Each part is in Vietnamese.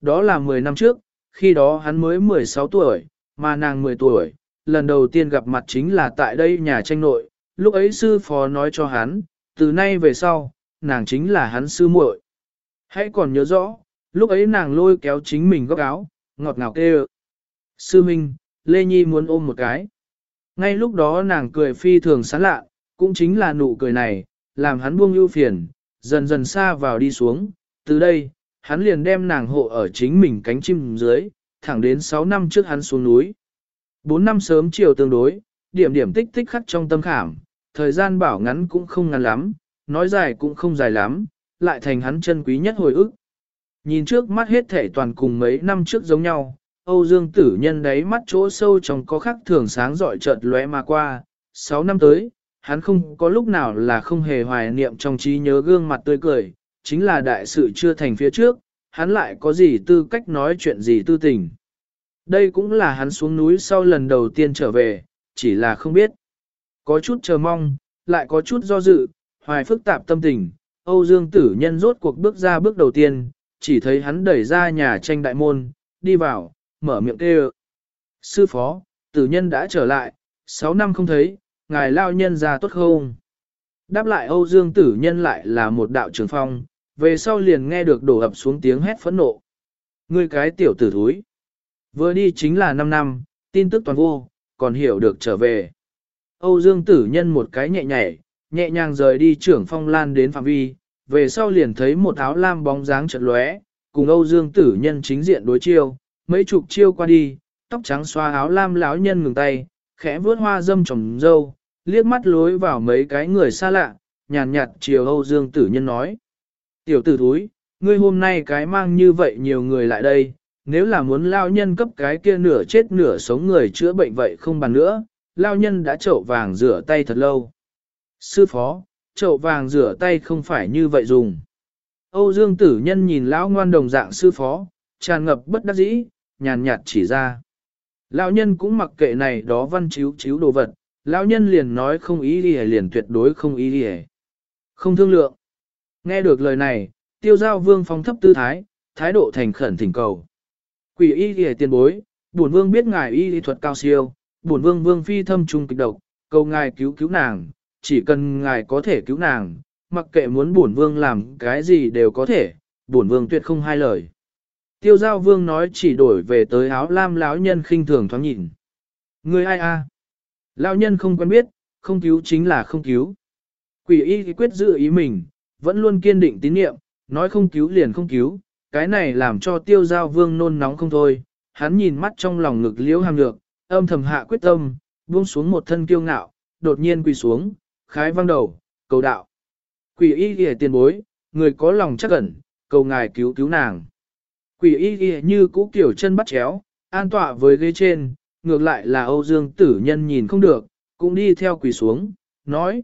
Đó là 10 năm trước, khi đó hắn mới 16 tuổi, mà nàng 10 tuổi, lần đầu tiên gặp mặt chính là tại đây nhà tranh nội, lúc ấy sư phó nói cho hắn, từ nay về sau, nàng chính là hắn sư muội. Hãy còn nhớ rõ, lúc ấy nàng lôi kéo chính mình góc áo, ngọt ngào kêu. Sư Minh, Lê Nhi muốn ôm một cái. Ngay lúc đó nàng cười phi thường sán lạ, cũng chính là nụ cười này, làm hắn buông ưu phiền, dần dần xa vào đi xuống. Từ đây, hắn liền đem nàng hộ ở chính mình cánh chim dưới, thẳng đến 6 năm trước hắn xuống núi. 4 năm sớm chiều tương đối, điểm điểm tích tích khắc trong tâm khảm, thời gian bảo ngắn cũng không ngắn lắm, nói dài cũng không dài lắm, lại thành hắn chân quý nhất hồi ức. Nhìn trước mắt hết thể toàn cùng mấy năm trước giống nhau, Âu Dương tử nhân đáy mắt chỗ sâu trong có khắc thường sáng dọi chợt lóe mà qua, 6 năm tới, hắn không có lúc nào là không hề hoài niệm trong trí nhớ gương mặt tươi cười, chính là đại sự chưa thành phía trước, hắn lại có gì tư cách nói chuyện gì tư tình. Đây cũng là hắn xuống núi sau lần đầu tiên trở về, chỉ là không biết. Có chút chờ mong, lại có chút do dự, hoài phức tạp tâm tình, Âu Dương tử nhân rốt cuộc bước ra bước đầu tiên, chỉ thấy hắn đẩy ra nhà tranh đại môn, đi vào, mở miệng kêu. Sư phó, tử nhân đã trở lại, 6 năm không thấy, ngài lao nhân ra tốt không? Đáp lại Âu Dương tử nhân lại là một đạo trường phong, về sau liền nghe được đổ ập xuống tiếng hét phẫn nộ. Ngươi cái tiểu tử thúi. Vừa đi chính là 5 năm, tin tức toàn vô, còn hiểu được trở về. Âu Dương tử nhân một cái nhẹ nhảy, nhẹ nhàng rời đi trưởng phong lan đến phạm vi, về sau liền thấy một áo lam bóng dáng chợt lóe, cùng Âu Dương tử nhân chính diện đối chiêu, mấy chục chiêu qua đi, tóc trắng xoa áo lam lão nhân ngừng tay, khẽ vuốt hoa dâm trồng dâu, liếc mắt lối vào mấy cái người xa lạ, nhàn nhạt chiều Âu Dương tử nhân nói. Tiểu tử thúi, ngươi hôm nay cái mang như vậy nhiều người lại đây, nếu là muốn lao nhân cấp cái kia nửa chết nửa sống người chữa bệnh vậy không bàn nữa, lao nhân đã chậu vàng rửa tay thật lâu. Sư phó, chậu vàng rửa tay không phải như vậy dùng. Âu Dương tử nhân nhìn lão ngoan đồng dạng sư phó, tràn ngập bất đắc dĩ, nhàn nhạt chỉ ra. Lão nhân cũng mặc kệ này đó văn chiếu chiếu đồ vật, lão nhân liền nói không ý gì liền tuyệt đối không ý gì Không thương lượng. Nghe được lời này, tiêu giao vương phong thấp tư thái, thái độ thành khẩn thỉnh cầu. Quỷ y đi tiền bối, bổn vương biết ngài y lý thuật cao siêu, bổn vương vương phi thâm trung kịch độc, cầu ngài cứu cứu nàng, chỉ cần ngài có thể cứu nàng, mặc kệ muốn bổn vương làm cái gì đều có thể, bổn vương tuyệt không hai lời. Tiêu giao vương nói chỉ đổi về tới áo lam lão nhân khinh thường thoáng nhìn. Người ai a? Lão nhân không quen biết, không cứu chính là không cứu. Quỷ y quyết giữ ý mình, vẫn luôn kiên định tín nhiệm, nói không cứu liền không cứu, cái này làm cho tiêu giao vương nôn nóng không thôi. Hắn nhìn mắt trong lòng ngực liễu hàm lược, âm thầm hạ quyết tâm, buông xuống một thân kiêu ngạo, đột nhiên quỳ xuống, khái văng đầu, cầu đạo. Quỷ y ghi tiền bối, người có lòng chắc ẩn, cầu ngài cứu cứu nàng. Quỷ y ghi như cũ kiểu chân bắt chéo, an tọa với ghế trên, ngược lại là Âu Dương tử nhân nhìn không được, cũng đi theo quỳ xuống, nói.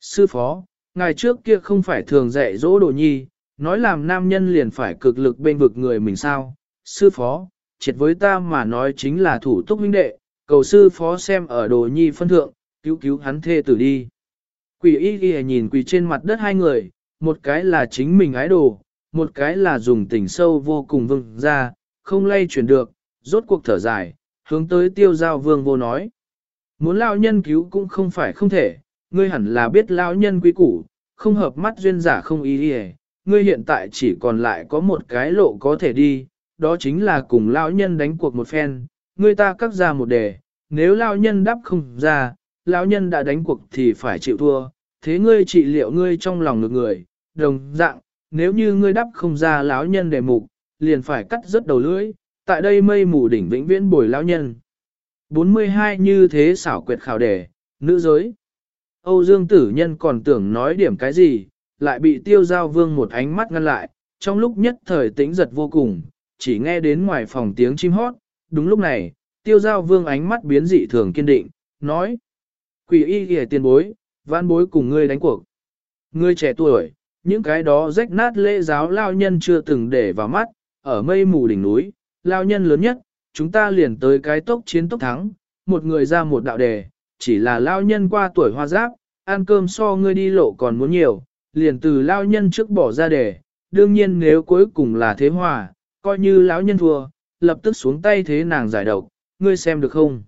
Sư phó, ngày trước kia không phải thường dạy dỗ đồ nhi, nói làm nam nhân liền phải cực lực bên vực người mình sao. Sư phó, triệt với ta mà nói chính là thủ túc huynh đệ, cầu sư phó xem ở đồ nhi phân thượng, cứu cứu hắn thê tử đi. Quỷ y ghi nhìn quỳ trên mặt đất hai người, một cái là chính mình ái đồ, một cái là dùng tình sâu vô cùng vừng ra, không lay chuyển được, rốt cuộc thở dài, hướng tới tiêu giao vương vô nói. Muốn lao nhân cứu cũng không phải không thể, ngươi hẳn là biết lão nhân quý củ, không hợp mắt duyên giả không ý đi ngươi hiện tại chỉ còn lại có một cái lộ có thể đi, đó chính là cùng lão nhân đánh cuộc một phen, ngươi ta cắt ra một đề, nếu lão nhân đáp không ra, lão nhân đã đánh cuộc thì phải chịu thua, thế ngươi trị liệu ngươi trong lòng ngược người, đồng dạng, nếu như ngươi đáp không ra lão nhân đề mục, liền phải cắt rất đầu lưỡi, tại đây mây mù đỉnh vĩnh viễn bồi lão nhân. 42 như thế xảo quyệt khảo đề, nữ giới. Âu Dương tử nhân còn tưởng nói điểm cái gì, lại bị tiêu giao vương một ánh mắt ngăn lại, trong lúc nhất thời tĩnh giật vô cùng, chỉ nghe đến ngoài phòng tiếng chim hót, đúng lúc này, tiêu giao vương ánh mắt biến dị thường kiên định, nói. Quỷ y ghề tiền bối, văn bối cùng ngươi đánh cuộc. Ngươi trẻ tuổi, những cái đó rách nát lễ giáo lao nhân chưa từng để vào mắt, ở mây mù đỉnh núi, lao nhân lớn nhất, chúng ta liền tới cái tốc chiến tốc thắng, một người ra một đạo đề, chỉ là lao nhân qua tuổi hoa giáp, ăn cơm so ngươi đi lộ còn muốn nhiều, liền từ lao nhân trước bỏ ra đề, đương nhiên nếu cuối cùng là thế hòa, coi như lão nhân thua, lập tức xuống tay thế nàng giải độc, ngươi xem được không?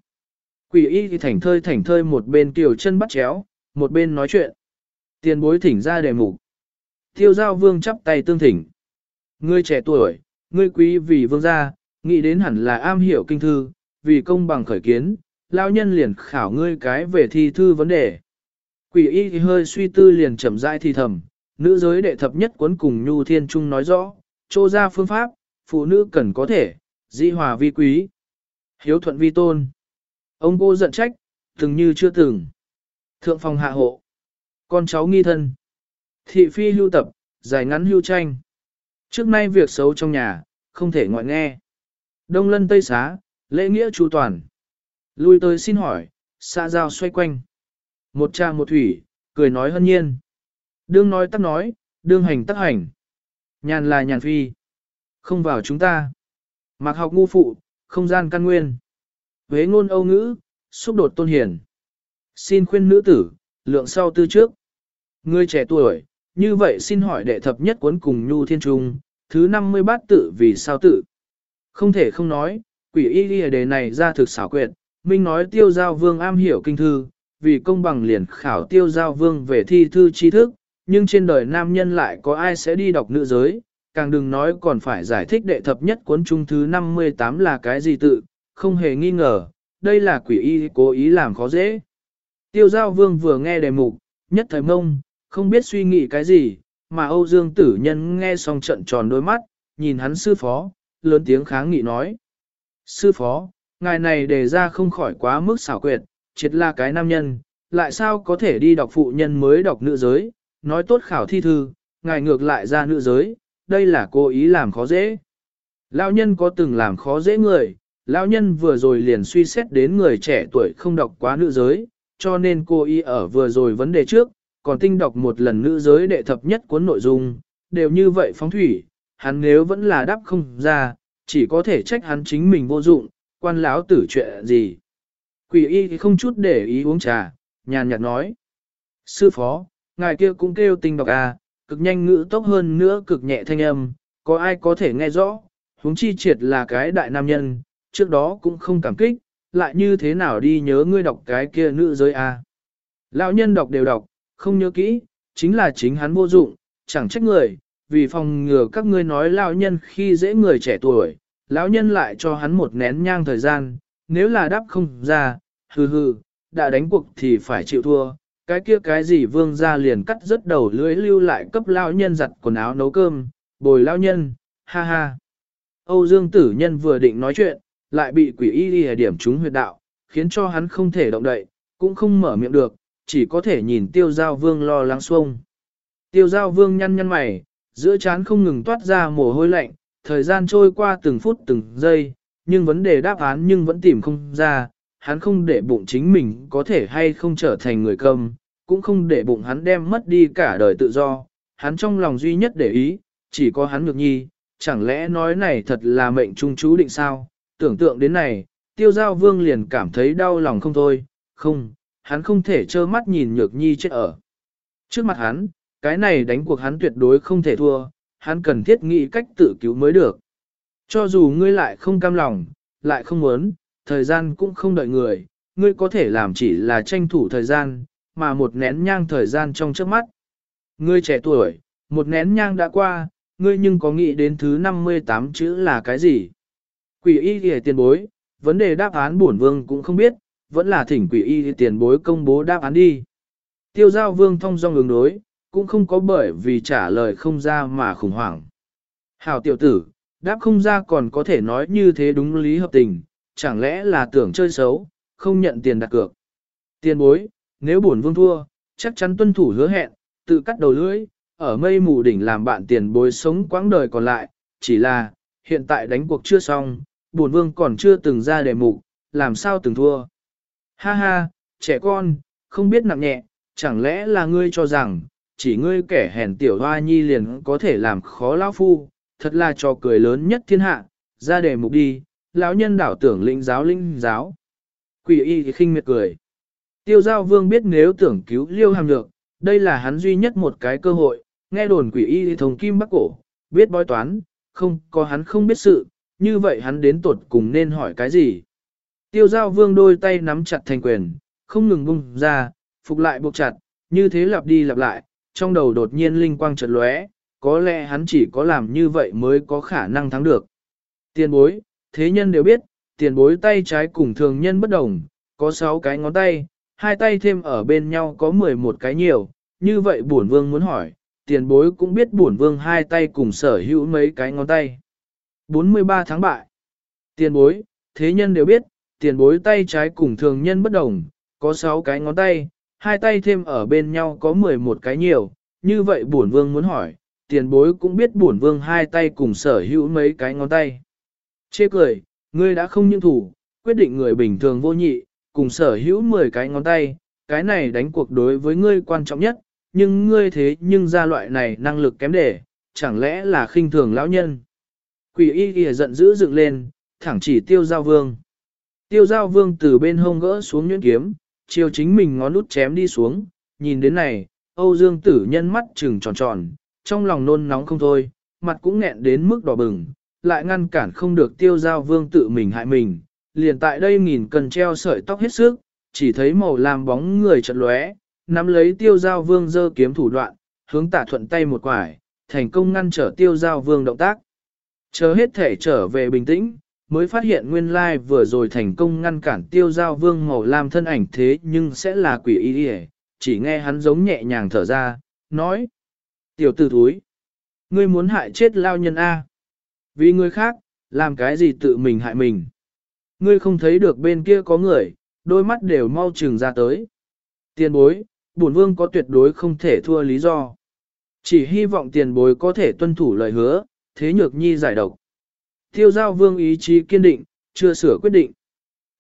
Quỷ y thì thảnh thơi thảnh thơi một bên tiểu chân bắt chéo, một bên nói chuyện. Tiền bối thỉnh ra đề mục. Tiêu giao vương chắp tay tương thỉnh. Ngươi trẻ tuổi, ngươi quý vì vương gia, nghĩ đến hẳn là am hiểu kinh thư, vì công bằng khởi kiến, lão nhân liền khảo ngươi cái về thi thư vấn đề. Quỷ y thì hơi suy tư liền chậm rãi thi thầm, nữ giới đệ thập nhất cuốn cùng Nhu Thiên Trung nói rõ, trô ra phương pháp, phụ nữ cần có thể, di hòa vi quý, hiếu thuận vi tôn. Ông cô giận trách, từng như chưa từng. Thượng phòng hạ hộ, con cháu nghi thân, thị phi lưu tập, giải ngắn hưu tranh. Trước nay việc xấu trong nhà, không thể ngoại nghe. Đông lân tây xá, lễ nghĩa chu toàn. Lui tới xin hỏi, xa giao xoay quanh. Một cha một thủy, cười nói hân nhiên. Đương nói tắc nói, đương hành tắc hành. Nhàn là nhàn phi. Không vào chúng ta. Mặc học ngu phụ, không gian căn nguyên. Vế ngôn âu ngữ, xúc đột tôn hiển. Xin khuyên nữ tử, lượng sau tư trước. Người trẻ tuổi, như vậy xin hỏi đệ thập nhất cuốn cùng Nhu Thiên Trung, thứ 50 bát tự vì sao tự. Không thể không nói, quỷ y ghi đề này ra thực xảo quyệt, Minh nói tiêu giao vương am hiểu kinh thư, vì công bằng liền khảo tiêu giao vương về thi thư tri thức, nhưng trên đời nam nhân lại có ai sẽ đi đọc nữ giới, càng đừng nói còn phải giải thích đệ thập nhất cuốn trung thứ 58 là cái gì tự, không hề nghi ngờ, đây là quỷ y cố ý làm khó dễ. Tiêu giao vương vừa nghe đề mục, nhất thời mông, không biết suy nghĩ cái gì, mà Âu Dương tử nhân nghe xong trận tròn đôi mắt, nhìn hắn sư phó, lớn tiếng kháng nghị nói. Sư phó, ngài này đề ra không khỏi quá mức xảo quyệt, triệt là cái nam nhân, lại sao có thể đi đọc phụ nhân mới đọc nữ giới, nói tốt khảo thi thư, ngài ngược lại ra nữ giới, đây là cố ý làm khó dễ. Lão nhân có từng làm khó dễ người, lão nhân vừa rồi liền suy xét đến người trẻ tuổi không đọc quá nữ giới, cho nên cô ý ở vừa rồi vấn đề trước, còn tinh đọc một lần nữ giới đệ thập nhất cuốn nội dung, đều như vậy phóng thủy, hắn nếu vẫn là đáp không ra, chỉ có thể trách hắn chính mình vô dụng, quan lão tử chuyện gì. Quỷ y không chút để ý uống trà, nhàn nhạt nói. Sư phó, ngài kia cũng kêu tinh đọc à, cực nhanh ngữ tốc hơn nữa cực nhẹ thanh âm, có ai có thể nghe rõ, huống chi triệt là cái đại nam nhân, trước đó cũng không cảm kích, lại như thế nào đi nhớ ngươi đọc cái kia nữ giới à. Lão nhân đọc đều đọc, không nhớ kỹ, chính là chính hắn vô dụng, chẳng trách người, vì phòng ngừa các ngươi nói lão nhân khi dễ người trẻ tuổi, lão nhân lại cho hắn một nén nhang thời gian, nếu là đáp không ra, hừ hừ, đã đánh cuộc thì phải chịu thua, cái kia cái gì vương ra liền cắt rất đầu lưỡi lưu lại cấp lão nhân giặt quần áo nấu cơm, bồi lão nhân, ha ha. Âu Dương tử nhân vừa định nói chuyện, lại bị quỷ y đi điểm trúng huyệt đạo, khiến cho hắn không thể động đậy, cũng không mở miệng được, chỉ có thể nhìn tiêu giao vương lo lắng xuông. Tiêu giao vương nhăn nhăn mày, giữa chán không ngừng toát ra mồ hôi lạnh, thời gian trôi qua từng phút từng giây, nhưng vấn đề đáp án nhưng vẫn tìm không ra, hắn không để bụng chính mình có thể hay không trở thành người cầm, cũng không để bụng hắn đem mất đi cả đời tự do, hắn trong lòng duy nhất để ý, chỉ có hắn ngược nhi, chẳng lẽ nói này thật là mệnh trung chú định sao, tưởng tượng đến này, tiêu giao vương liền cảm thấy đau lòng không thôi, không, hắn không thể trơ mắt nhìn nhược nhi chết ở. Trước mặt hắn, cái này đánh cuộc hắn tuyệt đối không thể thua, hắn cần thiết nghĩ cách tự cứu mới được. Cho dù ngươi lại không cam lòng, lại không muốn, thời gian cũng không đợi người, ngươi có thể làm chỉ là tranh thủ thời gian, mà một nén nhang thời gian trong trước mắt. Ngươi trẻ tuổi, một nén nhang đã qua, ngươi nhưng có nghĩ đến thứ 58 chữ là cái gì? Quỷ y thì tiền bối, vấn đề đáp án bổn vương cũng không biết, vẫn là thỉnh quỷ y thì tiền bối công bố đáp án đi. Tiêu giao vương thông dong ứng đối, cũng không có bởi vì trả lời không ra mà khủng hoảng. Hảo tiểu tử, đáp không ra còn có thể nói như thế đúng lý hợp tình, chẳng lẽ là tưởng chơi xấu, không nhận tiền đặt cược. Tiền bối, nếu bổn vương thua, chắc chắn tuân thủ hứa hẹn, tự cắt đầu lưỡi, ở mây mù đỉnh làm bạn tiền bối sống quãng đời còn lại, chỉ là, hiện tại đánh cuộc chưa xong, bổn vương còn chưa từng ra đề mục, làm sao từng thua. Ha ha, trẻ con, không biết nặng nhẹ, chẳng lẽ là ngươi cho rằng, chỉ ngươi kẻ hèn tiểu hoa nhi liền có thể làm khó lão phu, thật là trò cười lớn nhất thiên hạ, ra đề mục đi, lão nhân đảo tưởng linh giáo linh giáo. Quỷ y thì khinh miệt cười. Tiêu giao vương biết nếu tưởng cứu liêu hàm được, đây là hắn duy nhất một cái cơ hội, nghe đồn quỷ y thì thông kim bắc cổ, biết bói toán, không có hắn không biết sự, như vậy hắn đến tột cùng nên hỏi cái gì. Tiêu giao vương đôi tay nắm chặt thành quyền, không ngừng bung ra, phục lại buộc chặt, như thế lặp đi lặp lại, trong đầu đột nhiên linh quang chợt lóe, có lẽ hắn chỉ có làm như vậy mới có khả năng thắng được. Tiền bối, thế nhân đều biết, tiền bối tay trái cùng thường nhân bất đồng, có 6 cái ngón tay, hai tay thêm ở bên nhau có 11 cái nhiều, như vậy bổn vương muốn hỏi, tiền bối cũng biết bổn vương hai tay cùng sở hữu mấy cái ngón tay. 43 tháng bại. Tiền bối, thế nhân đều biết, tiền bối tay trái cùng thường nhân bất đồng, có 6 cái ngón tay, hai tay thêm ở bên nhau có 11 cái nhiều, như vậy bổn vương muốn hỏi, tiền bối cũng biết bổn vương hai tay cùng sở hữu mấy cái ngón tay. Chê cười, ngươi đã không những thủ, quyết định người bình thường vô nhị, cùng sở hữu 10 cái ngón tay, cái này đánh cuộc đối với ngươi quan trọng nhất, nhưng ngươi thế nhưng ra loại này năng lực kém để, chẳng lẽ là khinh thường lão nhân. Quỷ y ghi giận dữ dựng lên, thẳng chỉ tiêu giao vương. Tiêu giao vương từ bên hông gỡ xuống nhuyễn kiếm, chiều chính mình ngón út chém đi xuống, nhìn đến này, Âu Dương tử nhân mắt trừng tròn tròn, trong lòng nôn nóng không thôi, mặt cũng nghẹn đến mức đỏ bừng, lại ngăn cản không được tiêu giao vương tự mình hại mình, liền tại đây nghìn cần treo sợi tóc hết sức, chỉ thấy màu làm bóng người chật lóe, nắm lấy tiêu giao vương dơ kiếm thủ đoạn, hướng tả thuận tay một quải, thành công ngăn trở tiêu giao vương động tác. Chờ hết thể trở về bình tĩnh, mới phát hiện nguyên lai vừa rồi thành công ngăn cản tiêu giao vương màu lam thân ảnh thế nhưng sẽ là quỷ y đi chỉ nghe hắn giống nhẹ nhàng thở ra, nói. Tiểu tử thúi, ngươi muốn hại chết lao nhân A. Vì người khác, làm cái gì tự mình hại mình. Ngươi không thấy được bên kia có người, đôi mắt đều mau trừng ra tới. Tiền bối, bổn vương có tuyệt đối không thể thua lý do. Chỉ hy vọng tiền bối có thể tuân thủ lời hứa, thế nhược nhi giải độc. Tiêu giao vương ý chí kiên định, chưa sửa quyết định.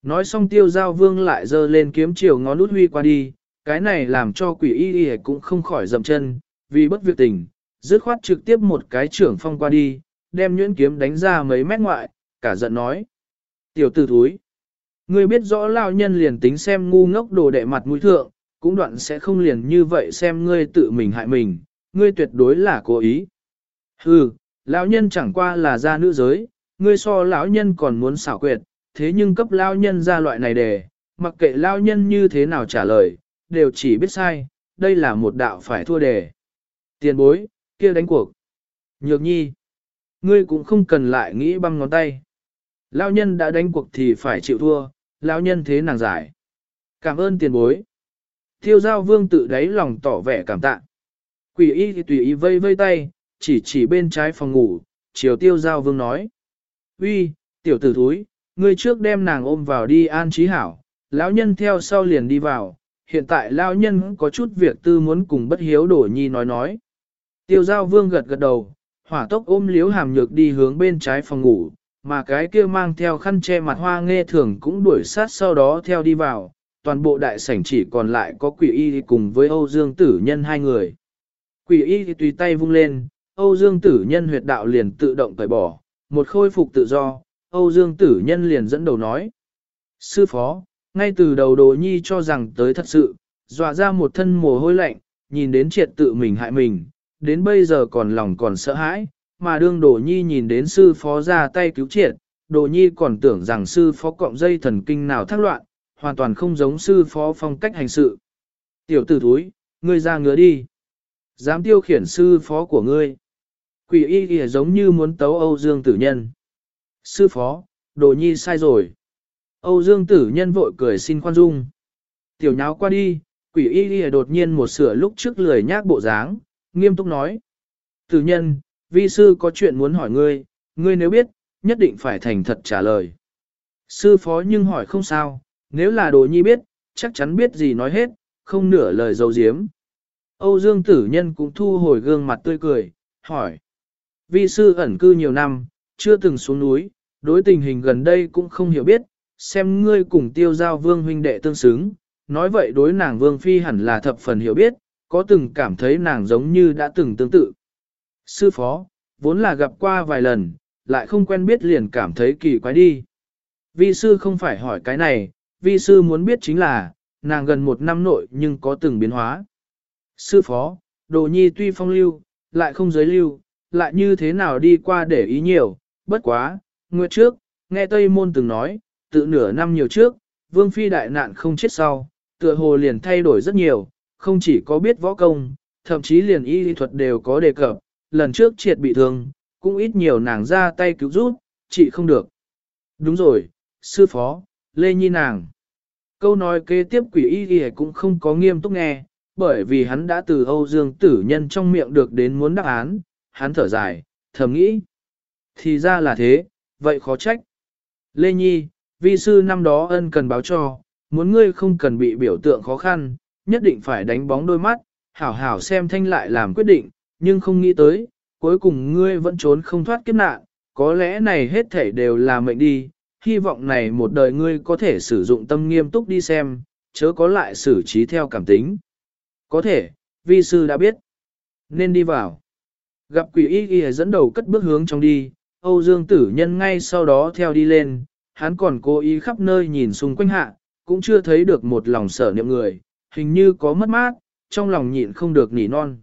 Nói xong tiêu giao vương lại giơ lên kiếm chiều ngón út huy qua đi, cái này làm cho quỷ y y cũng không khỏi dầm chân, vì bất việc tình, dứt khoát trực tiếp một cái trưởng phong qua đi, đem nhuyễn kiếm đánh ra mấy mét ngoại, cả giận nói. Tiểu tử thúi, ngươi biết rõ lao nhân liền tính xem ngu ngốc đồ đệ mặt mũi thượng, cũng đoạn sẽ không liền như vậy xem ngươi tự mình hại mình, ngươi tuyệt đối là cố ý. Hừ, lão nhân chẳng qua là gia nữ giới, ngươi so lão nhân còn muốn xảo quyệt, thế nhưng cấp lão nhân ra loại này đề, mặc kệ lão nhân như thế nào trả lời, đều chỉ biết sai, đây là một đạo phải thua đề. Tiền bối, kia đánh cuộc. Nhược nhi, ngươi cũng không cần lại nghĩ băm ngón tay. Lão nhân đã đánh cuộc thì phải chịu thua, lão nhân thế nàng giải. Cảm ơn tiền bối. Tiêu giao vương tự đáy lòng tỏ vẻ cảm tạ. Quỷ y thì tùy ý vây vây tay, chỉ chỉ bên trái phòng ngủ, chiều tiêu giao vương nói. Uy, tiểu tử thúi, ngươi trước đem nàng ôm vào đi an trí hảo, lão nhân theo sau liền đi vào, hiện tại lão nhân có chút việc tư muốn cùng bất hiếu đổ nhi nói nói. Tiêu giao vương gật gật đầu, hỏa tốc ôm liếu hàm nhược đi hướng bên trái phòng ngủ, mà cái kia mang theo khăn che mặt hoa nghe thường cũng đuổi sát sau đó theo đi vào, toàn bộ đại sảnh chỉ còn lại có quỷ y cùng với Âu Dương Tử Nhân hai người. Quỷ y tùy tay vung lên, Âu Dương Tử Nhân huyệt đạo liền tự động cởi bỏ, một khôi phục tự do, Âu Dương Tử Nhân liền dẫn đầu nói. Sư phó, ngay từ đầu đồ nhi cho rằng tới thật sự, dọa ra một thân mồ hôi lạnh, nhìn đến triệt tự mình hại mình, đến bây giờ còn lòng còn sợ hãi, mà đương đồ nhi nhìn đến sư phó ra tay cứu triệt, đồ nhi còn tưởng rằng sư phó cọng dây thần kinh nào thác loạn, hoàn toàn không giống sư phó phong cách hành sự. Tiểu tử thúi, ngươi ra ngứa đi. Dám tiêu khiển sư phó của ngươi. Quỷ y kìa giống như muốn tấu Âu Dương tử nhân. Sư phó, đồ nhi sai rồi. Âu Dương tử nhân vội cười xin khoan dung. Tiểu nháo qua đi, quỷ y kìa đột nhiên một sửa lúc trước lười nhác bộ dáng, nghiêm túc nói. Tử nhân, vi sư có chuyện muốn hỏi ngươi, ngươi nếu biết, nhất định phải thành thật trả lời. Sư phó nhưng hỏi không sao, nếu là đồ nhi biết, chắc chắn biết gì nói hết, không nửa lời dấu diếm. Âu Dương tử nhân cũng thu hồi gương mặt tươi cười, hỏi. Vi sư ẩn cư nhiều năm, chưa từng xuống núi, đối tình hình gần đây cũng không hiểu biết, xem ngươi cùng tiêu giao vương huynh đệ tương xứng, nói vậy đối nàng vương phi hẳn là thập phần hiểu biết, có từng cảm thấy nàng giống như đã từng tương tự. Sư phó, vốn là gặp qua vài lần, lại không quen biết liền cảm thấy kỳ quái đi. Vi sư không phải hỏi cái này, vi sư muốn biết chính là, nàng gần một năm nội nhưng có từng biến hóa. Sư phó, đồ nhi tuy phong lưu, lại không giới lưu, lại như thế nào đi qua để ý nhiều, bất quá, nguyệt trước, nghe Tây Môn từng nói, tự nửa năm nhiều trước, Vương Phi đại nạn không chết sau, tựa hồ liền thay đổi rất nhiều, không chỉ có biết võ công, thậm chí liền y lý thuật đều có đề cập, lần trước triệt bị thương, cũng ít nhiều nàng ra tay cứu giúp, chị không được. Đúng rồi, sư phó, Lê Nhi nàng. Câu nói kế tiếp quỷ y y cũng không có nghiêm túc nghe, bởi vì hắn đã từ Âu Dương tử nhân trong miệng được đến muốn đáp án, hắn thở dài, thầm nghĩ. Thì ra là thế, vậy khó trách. Lê Nhi, vi sư năm đó ân cần báo cho, muốn ngươi không cần bị biểu tượng khó khăn, nhất định phải đánh bóng đôi mắt, hảo hảo xem thanh lại làm quyết định, nhưng không nghĩ tới, cuối cùng ngươi vẫn trốn không thoát kiếp nạn, có lẽ này hết thảy đều là mệnh đi, hy vọng này một đời ngươi có thể sử dụng tâm nghiêm túc đi xem, chớ có lại xử trí theo cảm tính. Có thể, vi sư đã biết. Nên đi vào. Gặp quỷ y y dẫn đầu cất bước hướng trong đi, Âu Dương tử nhân ngay sau đó theo đi lên, hắn còn cố ý khắp nơi nhìn xung quanh hạ, cũng chưa thấy được một lòng sở niệm người, hình như có mất mát, trong lòng nhịn không được nỉ non.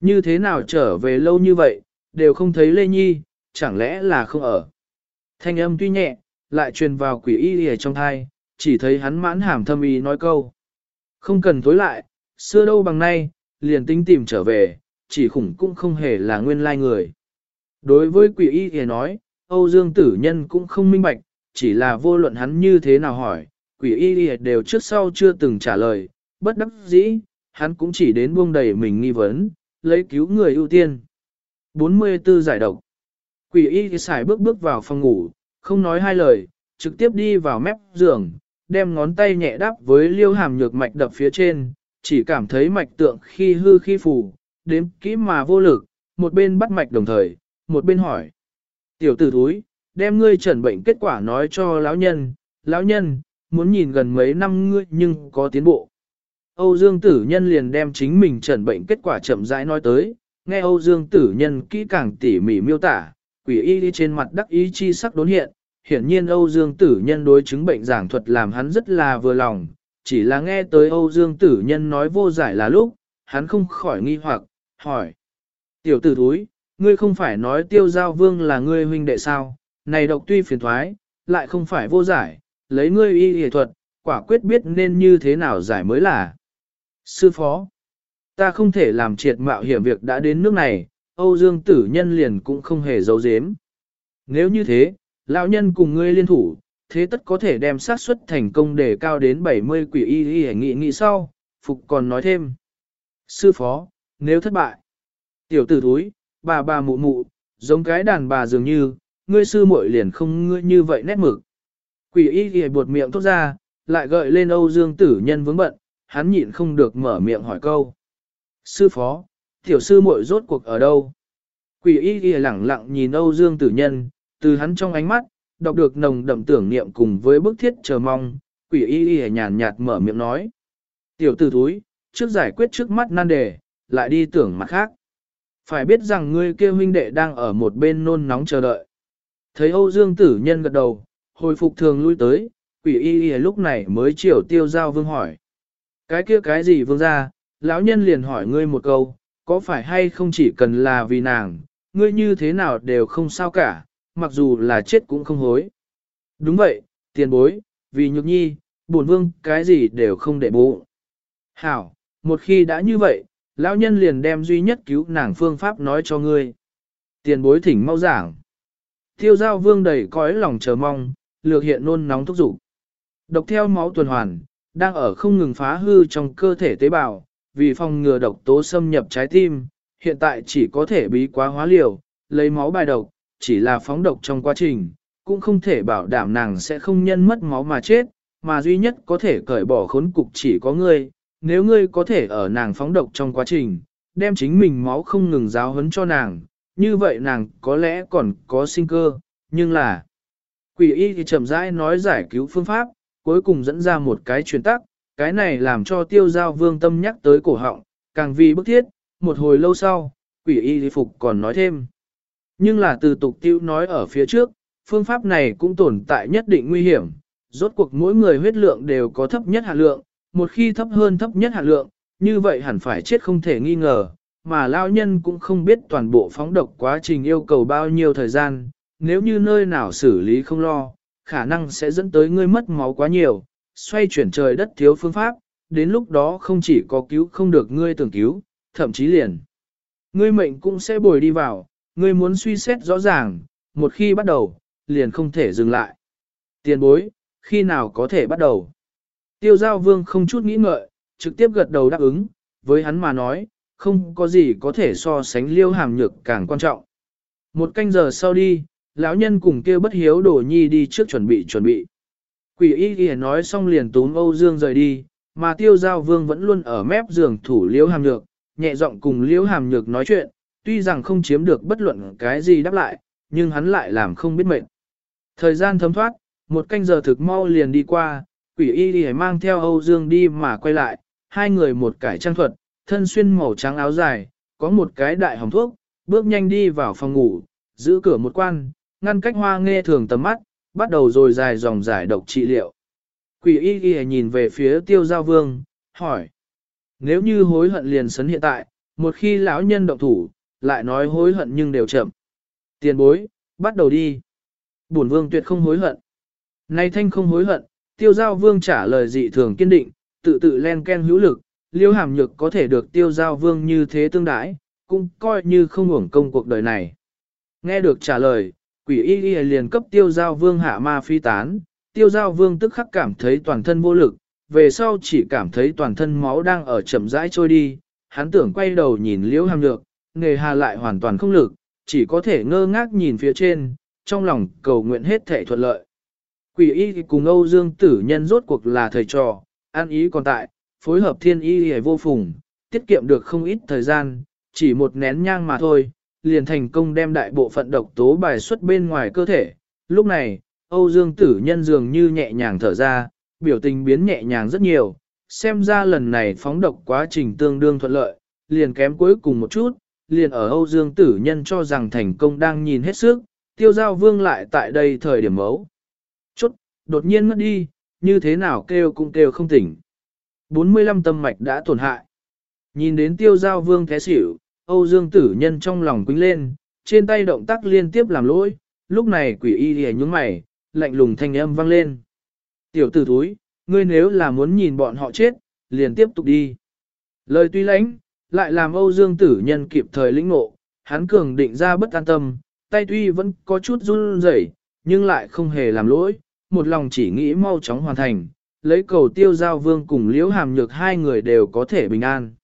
Như thế nào trở về lâu như vậy, đều không thấy Lê Nhi, chẳng lẽ là không ở. Thanh âm tuy nhẹ, lại truyền vào quỷ y y trong thai, chỉ thấy hắn mãn hàm thâm ý nói câu. Không cần tối lại, xưa đâu bằng nay, liền tính tìm trở về, chỉ khủng cũng không hề là nguyên lai người. Đối với quỷ y thì nói, Âu Dương tử nhân cũng không minh bạch, chỉ là vô luận hắn như thế nào hỏi, quỷ y thì đều trước sau chưa từng trả lời, bất đắc dĩ, hắn cũng chỉ đến buông đầy mình nghi vấn, lấy cứu người ưu tiên. 44 giải độc Quỷ y xài bước bước vào phòng ngủ, không nói hai lời, trực tiếp đi vào mép giường, đem ngón tay nhẹ đắp với liêu hàm nhược mạch đập phía trên, chỉ cảm thấy mạch tượng khi hư khi phù, đếm kỹ mà vô lực, một bên bắt mạch đồng thời, một bên hỏi. Tiểu tử thúi, đem ngươi trần bệnh kết quả nói cho lão nhân, lão nhân, muốn nhìn gần mấy năm ngươi nhưng có tiến bộ. Âu Dương Tử Nhân liền đem chính mình trần bệnh kết quả chậm rãi nói tới, nghe Âu Dương Tử Nhân kỹ càng tỉ mỉ miêu tả, quỷ y đi trên mặt đắc ý chi sắc đốn hiện, hiển nhiên Âu Dương Tử Nhân đối chứng bệnh giảng thuật làm hắn rất là vừa lòng, chỉ là nghe tới Âu Dương Tử Nhân nói vô giải là lúc, hắn không khỏi nghi hoặc, hỏi. Tiểu tử thúi, ngươi không phải nói tiêu giao vương là ngươi huynh đệ sao, này độc tuy phiền thoái, lại không phải vô giải, lấy ngươi y y thuật, quả quyết biết nên như thế nào giải mới là. Sư phó, ta không thể làm triệt mạo hiểm việc đã đến nước này, Âu Dương tử nhân liền cũng không hề giấu giếm. Nếu như thế, lão nhân cùng ngươi liên thủ, thế tất có thể đem xác suất thành công để cao đến 70 quỷ y y nghị nghị sau, Phục còn nói thêm. Sư phó, nếu thất bại, tiểu tử thúi, bà bà mụ mụ, giống cái đàn bà dường như, ngươi sư muội liền không ngươi như vậy nét mực. Quỷ y y buột miệng thốt ra, lại gợi lên Âu Dương tử nhân vướng bận, hắn nhịn không được mở miệng hỏi câu. Sư phó, tiểu sư muội rốt cuộc ở đâu? Quỷ y y lẳng lặng nhìn Âu Dương tử nhân, từ hắn trong ánh mắt, đọc được nồng đậm tưởng niệm cùng với bức thiết chờ mong, quỷ y y nhàn nhạt mở miệng nói. Tiểu tử thúi, trước giải quyết trước mắt nan đề, lại đi tưởng mặt khác. Phải biết rằng ngươi kia huynh đệ đang ở một bên nôn nóng chờ đợi. Thấy Âu Dương tử nhân gật đầu, hồi phục thường lui tới, quỷ y y lúc này mới chiều tiêu giao vương hỏi. Cái kia cái gì vương ra, lão nhân liền hỏi ngươi một câu, có phải hay không chỉ cần là vì nàng, ngươi như thế nào đều không sao cả, mặc dù là chết cũng không hối. Đúng vậy, tiền bối, vì nhược nhi, bổn vương cái gì đều không để bụng. Hảo, một khi đã như vậy, lão nhân liền đem duy nhất cứu nàng phương pháp nói cho ngươi. Tiền bối thỉnh mau giảng. Tiêu giao vương đầy cõi lòng chờ mong, lược hiện nôn nóng thúc dục Độc theo máu tuần hoàn, đang ở không ngừng phá hư trong cơ thể tế bào, vì phòng ngừa độc tố xâm nhập trái tim, hiện tại chỉ có thể bí quá hóa liều, lấy máu bài độc, chỉ là phóng độc trong quá trình, cũng không thể bảo đảm nàng sẽ không nhân mất máu mà chết, mà duy nhất có thể cởi bỏ khốn cục chỉ có ngươi, nếu ngươi có thể ở nàng phóng độc trong quá trình, đem chính mình máu không ngừng giáo hấn cho nàng, như vậy nàng có lẽ còn có sinh cơ, nhưng là quỷ y thì chậm rãi nói giải cứu phương pháp, cuối cùng dẫn ra một cái truyền tắc, cái này làm cho tiêu giao vương tâm nhắc tới cổ họng, càng vì bức thiết, một hồi lâu sau, quỷ y thì phục còn nói thêm. Nhưng là từ tục tiêu nói ở phía trước, phương pháp này cũng tồn tại nhất định nguy hiểm, rốt cuộc mỗi người huyết lượng đều có thấp nhất hạ lượng, một khi thấp hơn thấp nhất hạt lượng, như vậy hẳn phải chết không thể nghi ngờ, mà lao nhân cũng không biết toàn bộ phóng độc quá trình yêu cầu bao nhiêu thời gian, nếu như nơi nào xử lý không lo, khả năng sẽ dẫn tới ngươi mất máu quá nhiều, xoay chuyển trời đất thiếu phương pháp, đến lúc đó không chỉ có cứu không được ngươi tưởng cứu, thậm chí liền. Ngươi mệnh cũng sẽ bồi đi vào, ngươi muốn suy xét rõ ràng, một khi bắt đầu, liền không thể dừng lại. Tiền bối, khi nào có thể bắt đầu? Tiêu giao vương không chút nghĩ ngợi, trực tiếp gật đầu đáp ứng, với hắn mà nói, không có gì có thể so sánh liêu hàm nhược càng quan trọng. Một canh giờ sau đi, lão nhân cùng kia bất hiếu đổ nhi đi trước chuẩn bị chuẩn bị. Quỷ y ghi nói xong liền túm Âu Dương rời đi, mà tiêu giao vương vẫn luôn ở mép giường thủ liễu hàm nhược, nhẹ giọng cùng liễu hàm nhược nói chuyện, tuy rằng không chiếm được bất luận cái gì đáp lại, nhưng hắn lại làm không biết mệnh. Thời gian thấm thoát, một canh giờ thực mau liền đi qua, quỷ y đi mang theo Âu Dương đi mà quay lại, hai người một cải trang thuật, thân xuyên màu trắng áo dài, có một cái đại hồng thuốc, bước nhanh đi vào phòng ngủ, giữ cửa một quan, ngăn cách hoa nghe thường tầm mắt, bắt đầu rồi dài dòng giải độc trị liệu. Quỷ y ghi nhìn về phía tiêu giao vương, hỏi. Nếu như hối hận liền sấn hiện tại, một khi lão nhân động thủ, lại nói hối hận nhưng đều chậm. Tiền bối, bắt đầu đi. Bổn vương tuyệt không hối hận. Nay thanh không hối hận, tiêu giao vương trả lời dị thường kiên định, tự tự len ken hữu lực, liêu hàm nhược có thể được tiêu giao vương như thế tương đãi, cũng coi như không hưởng công cuộc đời này. Nghe được trả lời, quỷ y y liền cấp tiêu giao vương hạ ma phi tán, tiêu giao vương tức khắc cảm thấy toàn thân vô lực, về sau chỉ cảm thấy toàn thân máu đang ở chậm rãi trôi đi, hắn tưởng quay đầu nhìn liễu hàm nhược, nghề hà lại hoàn toàn không lực, chỉ có thể ngơ ngác nhìn phía trên, trong lòng cầu nguyện hết thể thuận lợi. Quỷ y cùng Âu Dương tử nhân rốt cuộc là thầy trò, an ý còn tại, phối hợp thiên y hề vô phùng, tiết kiệm được không ít thời gian, chỉ một nén nhang mà thôi, liền thành công đem đại bộ phận độc tố bài xuất bên ngoài cơ thể. Lúc này, Âu Dương tử nhân dường như nhẹ nhàng thở ra, biểu tình biến nhẹ nhàng rất nhiều, xem ra lần này phóng độc quá trình tương đương thuận lợi, liền kém cuối cùng một chút, liền ở Âu Dương tử nhân cho rằng thành công đang nhìn hết sức, tiêu giao vương lại tại đây thời điểm mấu. Đột nhiên mất đi, như thế nào kêu cũng kêu không tỉnh. 45 tâm mạch đã tổn hại. Nhìn đến tiêu giao vương thế xỉu, Âu Dương tử nhân trong lòng quính lên, trên tay động tác liên tiếp làm lỗi, lúc này quỷ y hề nhúng mày, lạnh lùng thanh âm vang lên. Tiểu tử thúi, ngươi nếu là muốn nhìn bọn họ chết, liền tiếp tục đi. Lời tuy lãnh, lại làm Âu Dương tử nhân kịp thời lĩnh ngộ, hắn cường định ra bất an tâm, tay tuy vẫn có chút run rẩy, nhưng lại không hề làm lỗi, một lòng chỉ nghĩ mau chóng hoàn thành, lấy cầu tiêu giao vương cùng liễu hàm nhược hai người đều có thể bình an.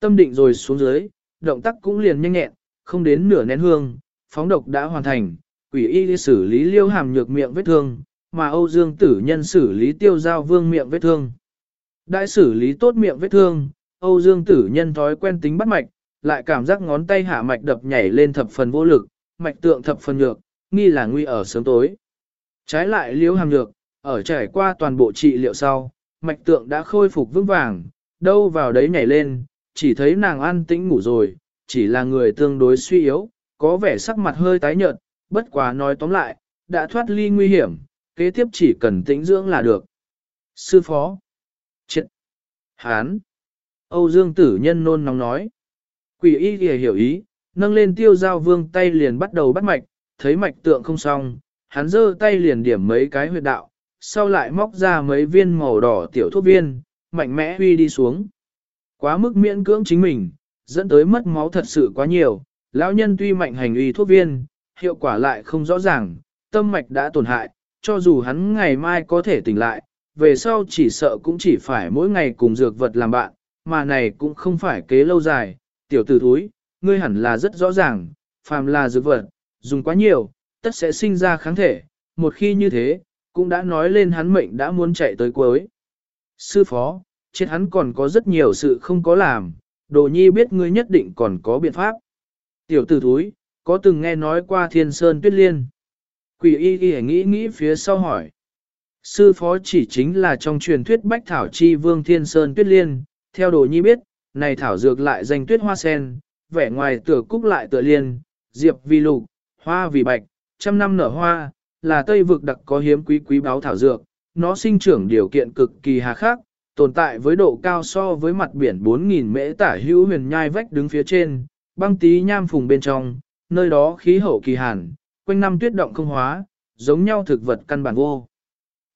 Tâm định rồi xuống dưới, động tác cũng liền nhanh nhẹn, không đến nửa nén hương, phóng độc đã hoàn thành, quỷ y đi xử lý liễu hàm nhược miệng vết thương, mà Âu Dương tử nhân xử lý tiêu giao vương miệng vết thương. Đại xử lý tốt miệng vết thương, Âu Dương tử nhân thói quen tính bắt mạch, lại cảm giác ngón tay hạ mạch đập nhảy lên thập phần vô lực, mạch tượng thập phần nhược, nghi là nguy ở sớm tối. Trái lại liễu hàm nhược, ở trải qua toàn bộ trị liệu sau, mạch tượng đã khôi phục vững vàng, đâu vào đấy nhảy lên, chỉ thấy nàng an tĩnh ngủ rồi, chỉ là người tương đối suy yếu, có vẻ sắc mặt hơi tái nhợt, bất quá nói tóm lại, đã thoát ly nguy hiểm, kế tiếp chỉ cần tĩnh dưỡng là được. Sư phó. triệt Hán. Âu Dương tử nhân nôn nóng nói. Quỷ y kìa hiểu ý, nâng lên tiêu giao vương tay liền bắt đầu bắt mạch, thấy mạch tượng không xong, hắn giơ tay liền điểm mấy cái huyệt đạo, sau lại móc ra mấy viên màu đỏ tiểu thuốc viên, mạnh mẽ huy đi xuống. Quá mức miễn cưỡng chính mình, dẫn tới mất máu thật sự quá nhiều, lão nhân tuy mạnh hành uy thuốc viên, hiệu quả lại không rõ ràng, tâm mạch đã tổn hại, cho dù hắn ngày mai có thể tỉnh lại, về sau chỉ sợ cũng chỉ phải mỗi ngày cùng dược vật làm bạn, mà này cũng không phải kế lâu dài, tiểu tử thúi, ngươi hẳn là rất rõ ràng, phàm là dược vật, dùng quá nhiều, tất sẽ sinh ra kháng thể, một khi như thế, cũng đã nói lên hắn mệnh đã muốn chạy tới cuối. Sư phó, chết hắn còn có rất nhiều sự không có làm, đồ nhi biết ngươi nhất định còn có biện pháp. Tiểu tử thúi, có từng nghe nói qua thiên sơn tuyết liên. Quỷ y y nghĩ nghĩ phía sau hỏi. Sư phó chỉ chính là trong truyền thuyết Bách Thảo Chi Vương Thiên Sơn Tuyết Liên, theo đồ nhi biết, này Thảo dược lại danh tuyết hoa sen, vẻ ngoài tựa cúc lại tựa liên, diệp vì lục, hoa vì bạch, trăm năm nở hoa, là Tây vực đặc có hiếm quý quý báo thảo dược, nó sinh trưởng điều kiện cực kỳ hà khắc, tồn tại với độ cao so với mặt biển 4.000 mễ tả hữu huyền nhai vách đứng phía trên, băng tí nham phùng bên trong, nơi đó khí hậu kỳ hàn, quanh năm tuyết động không hóa, giống nhau thực vật căn bản vô.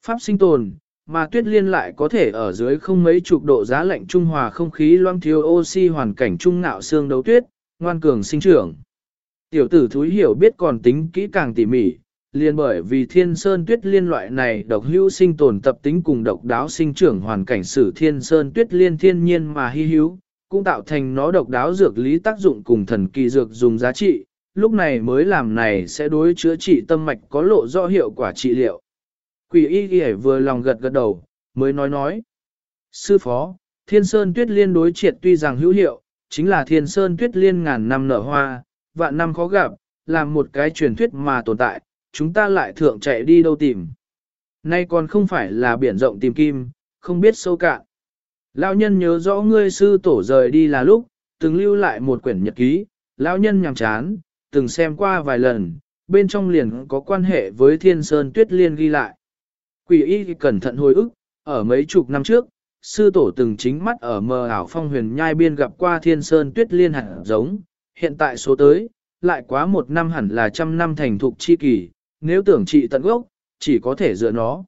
Pháp sinh tồn, mà tuyết liên lại có thể ở dưới không mấy chục độ giá lạnh trung hòa không khí loang thiếu oxy hoàn cảnh trung ngạo xương đấu tuyết, ngoan cường sinh trưởng. Tiểu tử thúi hiểu biết còn tính kỹ càng tỉ mỉ, liền bởi vì thiên sơn tuyết liên loại này độc hữu sinh tồn tập tính cùng độc đáo sinh trưởng hoàn cảnh sử thiên sơn tuyết liên thiên nhiên mà hy hữu, cũng tạo thành nó độc đáo dược lý tác dụng cùng thần kỳ dược dùng giá trị, lúc này mới làm này sẽ đối chữa trị tâm mạch có lộ rõ hiệu quả trị liệu. Quỷ y ghi vừa lòng gật gật đầu, mới nói nói. Sư phó, thiên sơn tuyết liên đối triệt tuy rằng hữu hiệu, chính là thiên sơn tuyết liên ngàn năm nở hoa, vạn năm khó gặp, làm một cái truyền thuyết mà tồn tại, chúng ta lại thượng chạy đi đâu tìm. Nay còn không phải là biển rộng tìm kim, không biết sâu cạn. Lão nhân nhớ rõ ngươi sư tổ rời đi là lúc, từng lưu lại một quyển nhật ký, lão nhân nhằm chán, từng xem qua vài lần, bên trong liền có quan hệ với thiên sơn tuyết liên ghi lại. Quỷ y cẩn thận hồi ức, ở mấy chục năm trước, sư tổ từng chính mắt ở mờ ảo phong huyền nhai biên gặp qua thiên sơn tuyết liên hẳn giống, hiện tại số tới, lại quá một năm hẳn là trăm năm thành thục chi kỳ, nếu tưởng trị tận gốc, chỉ có thể dựa nó.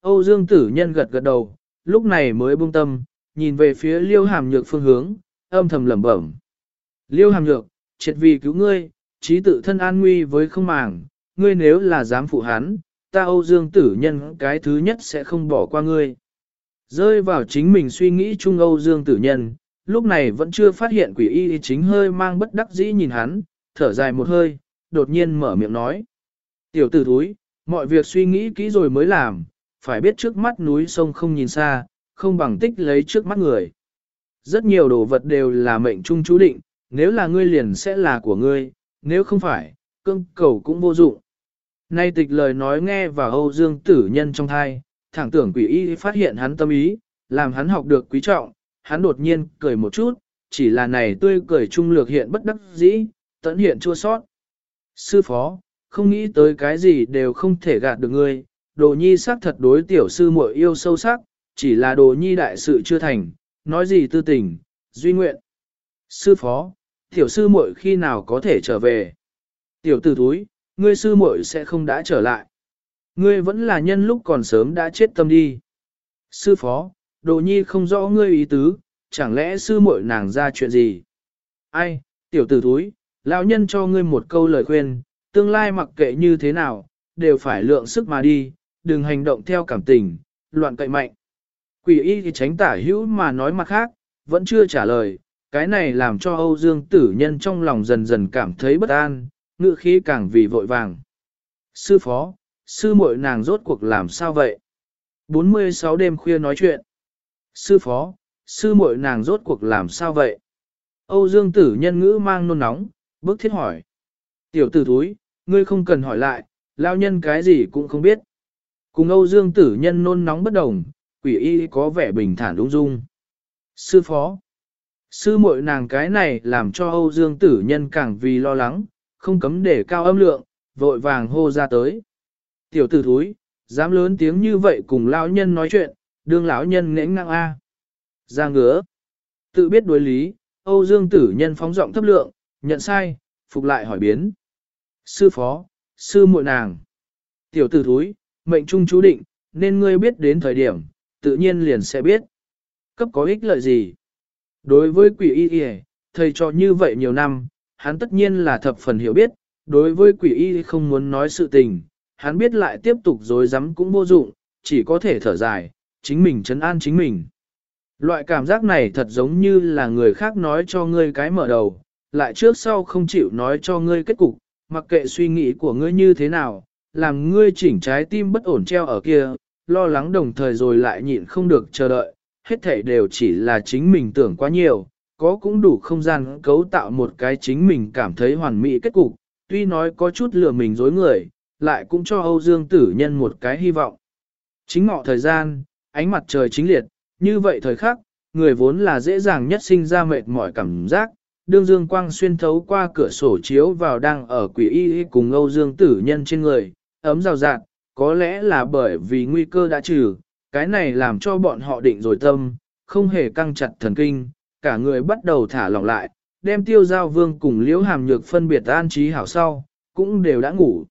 Âu Dương tử nhân gật gật đầu, lúc này mới buông tâm, nhìn về phía liêu hàm nhược phương hướng, âm thầm lẩm bẩm. Liêu hàm nhược, triệt vì cứu ngươi, trí tự thân an nguy với không màng, ngươi nếu là dám phụ hắn, ta Âu Dương tử nhân cái thứ nhất sẽ không bỏ qua ngươi. Rơi vào chính mình suy nghĩ chung Âu Dương tử nhân, lúc này vẫn chưa phát hiện quỷ y chính hơi mang bất đắc dĩ nhìn hắn, thở dài một hơi, đột nhiên mở miệng nói. Tiểu tử thúi, mọi việc suy nghĩ kỹ rồi mới làm, phải biết trước mắt núi sông không nhìn xa, không bằng tích lấy trước mắt người. Rất nhiều đồ vật đều là mệnh trung chú định, nếu là ngươi liền sẽ là của ngươi, nếu không phải, cưng cầu cũng vô dụng. Nay tịch lời nói nghe vào Âu Dương tử nhân trong thai, thẳng tưởng quỷ y phát hiện hắn tâm ý, làm hắn học được quý trọng, hắn đột nhiên cười một chút, chỉ là này tươi cười trung lược hiện bất đắc dĩ, tận hiện chua sót. Sư phó, không nghĩ tới cái gì đều không thể gạt được ngươi, đồ nhi sắc thật đối tiểu sư muội yêu sâu sắc, chỉ là đồ nhi đại sự chưa thành, nói gì tư tình, duy nguyện. Sư phó, tiểu sư muội khi nào có thể trở về? Tiểu tử thúi, ngươi sư muội sẽ không đã trở lại. Ngươi vẫn là nhân lúc còn sớm đã chết tâm đi. Sư phó, đồ nhi không rõ ngươi ý tứ, chẳng lẽ sư muội nàng ra chuyện gì? Ai, tiểu tử thúi, lão nhân cho ngươi một câu lời khuyên, tương lai mặc kệ như thế nào, đều phải lượng sức mà đi, đừng hành động theo cảm tình, loạn cậy mạnh. Quỷ y thì tránh tả hữu mà nói mặt khác, vẫn chưa trả lời, cái này làm cho Âu Dương tử nhân trong lòng dần dần cảm thấy bất an, ngự khí càng vì vội vàng. Sư phó, sư muội nàng rốt cuộc làm sao vậy? 46 đêm khuya nói chuyện. Sư phó, sư muội nàng rốt cuộc làm sao vậy? Âu Dương tử nhân ngữ mang nôn nóng, bước thiết hỏi. Tiểu tử thúi, ngươi không cần hỏi lại, lao nhân cái gì cũng không biết. Cùng Âu Dương tử nhân nôn nóng bất đồng, quỷ y có vẻ bình thản đúng dung. Sư phó, sư muội nàng cái này làm cho Âu Dương tử nhân càng vì lo lắng, không cấm để cao âm lượng, vội vàng hô ra tới. Tiểu tử thúi, dám lớn tiếng như vậy cùng lão nhân nói chuyện, đương lão nhân nghẽn ngang A. Ra ngứa. Tự biết đối lý, Âu Dương tử nhân phóng giọng thấp lượng, nhận sai, phục lại hỏi biến. Sư phó, sư muội nàng. Tiểu tử thúi, mệnh trung chú định, nên ngươi biết đến thời điểm, tự nhiên liền sẽ biết. Cấp có ích lợi gì? Đối với quỷ y y, thầy cho như vậy nhiều năm, hắn tất nhiên là thập phần hiểu biết, đối với quỷ y không muốn nói sự tình, hắn biết lại tiếp tục dối rắm cũng vô dụng, chỉ có thể thở dài, chính mình chấn an chính mình. Loại cảm giác này thật giống như là người khác nói cho ngươi cái mở đầu, lại trước sau không chịu nói cho ngươi kết cục, mặc kệ suy nghĩ của ngươi như thế nào, làm ngươi chỉnh trái tim bất ổn treo ở kia, lo lắng đồng thời rồi lại nhịn không được chờ đợi, hết thảy đều chỉ là chính mình tưởng quá nhiều, có cũng đủ không gian cấu tạo một cái chính mình cảm thấy hoàn mỹ kết cục, tuy nói có chút lừa mình dối người, lại cũng cho Âu Dương tử nhân một cái hy vọng. Chính ngọ thời gian, ánh mặt trời chính liệt, như vậy thời khắc, người vốn là dễ dàng nhất sinh ra mệt mỏi cảm giác, đương dương quang xuyên thấu qua cửa sổ chiếu vào đang ở quỷ y cùng Âu Dương tử nhân trên người, ấm rào rạt, có lẽ là bởi vì nguy cơ đã trừ, Cái này làm cho bọn họ định rồi tâm, không hề căng chặt thần kinh, cả người bắt đầu thả lỏng lại, đem tiêu giao vương cùng liễu hàm nhược phân biệt an trí hảo sau, cũng đều đã ngủ.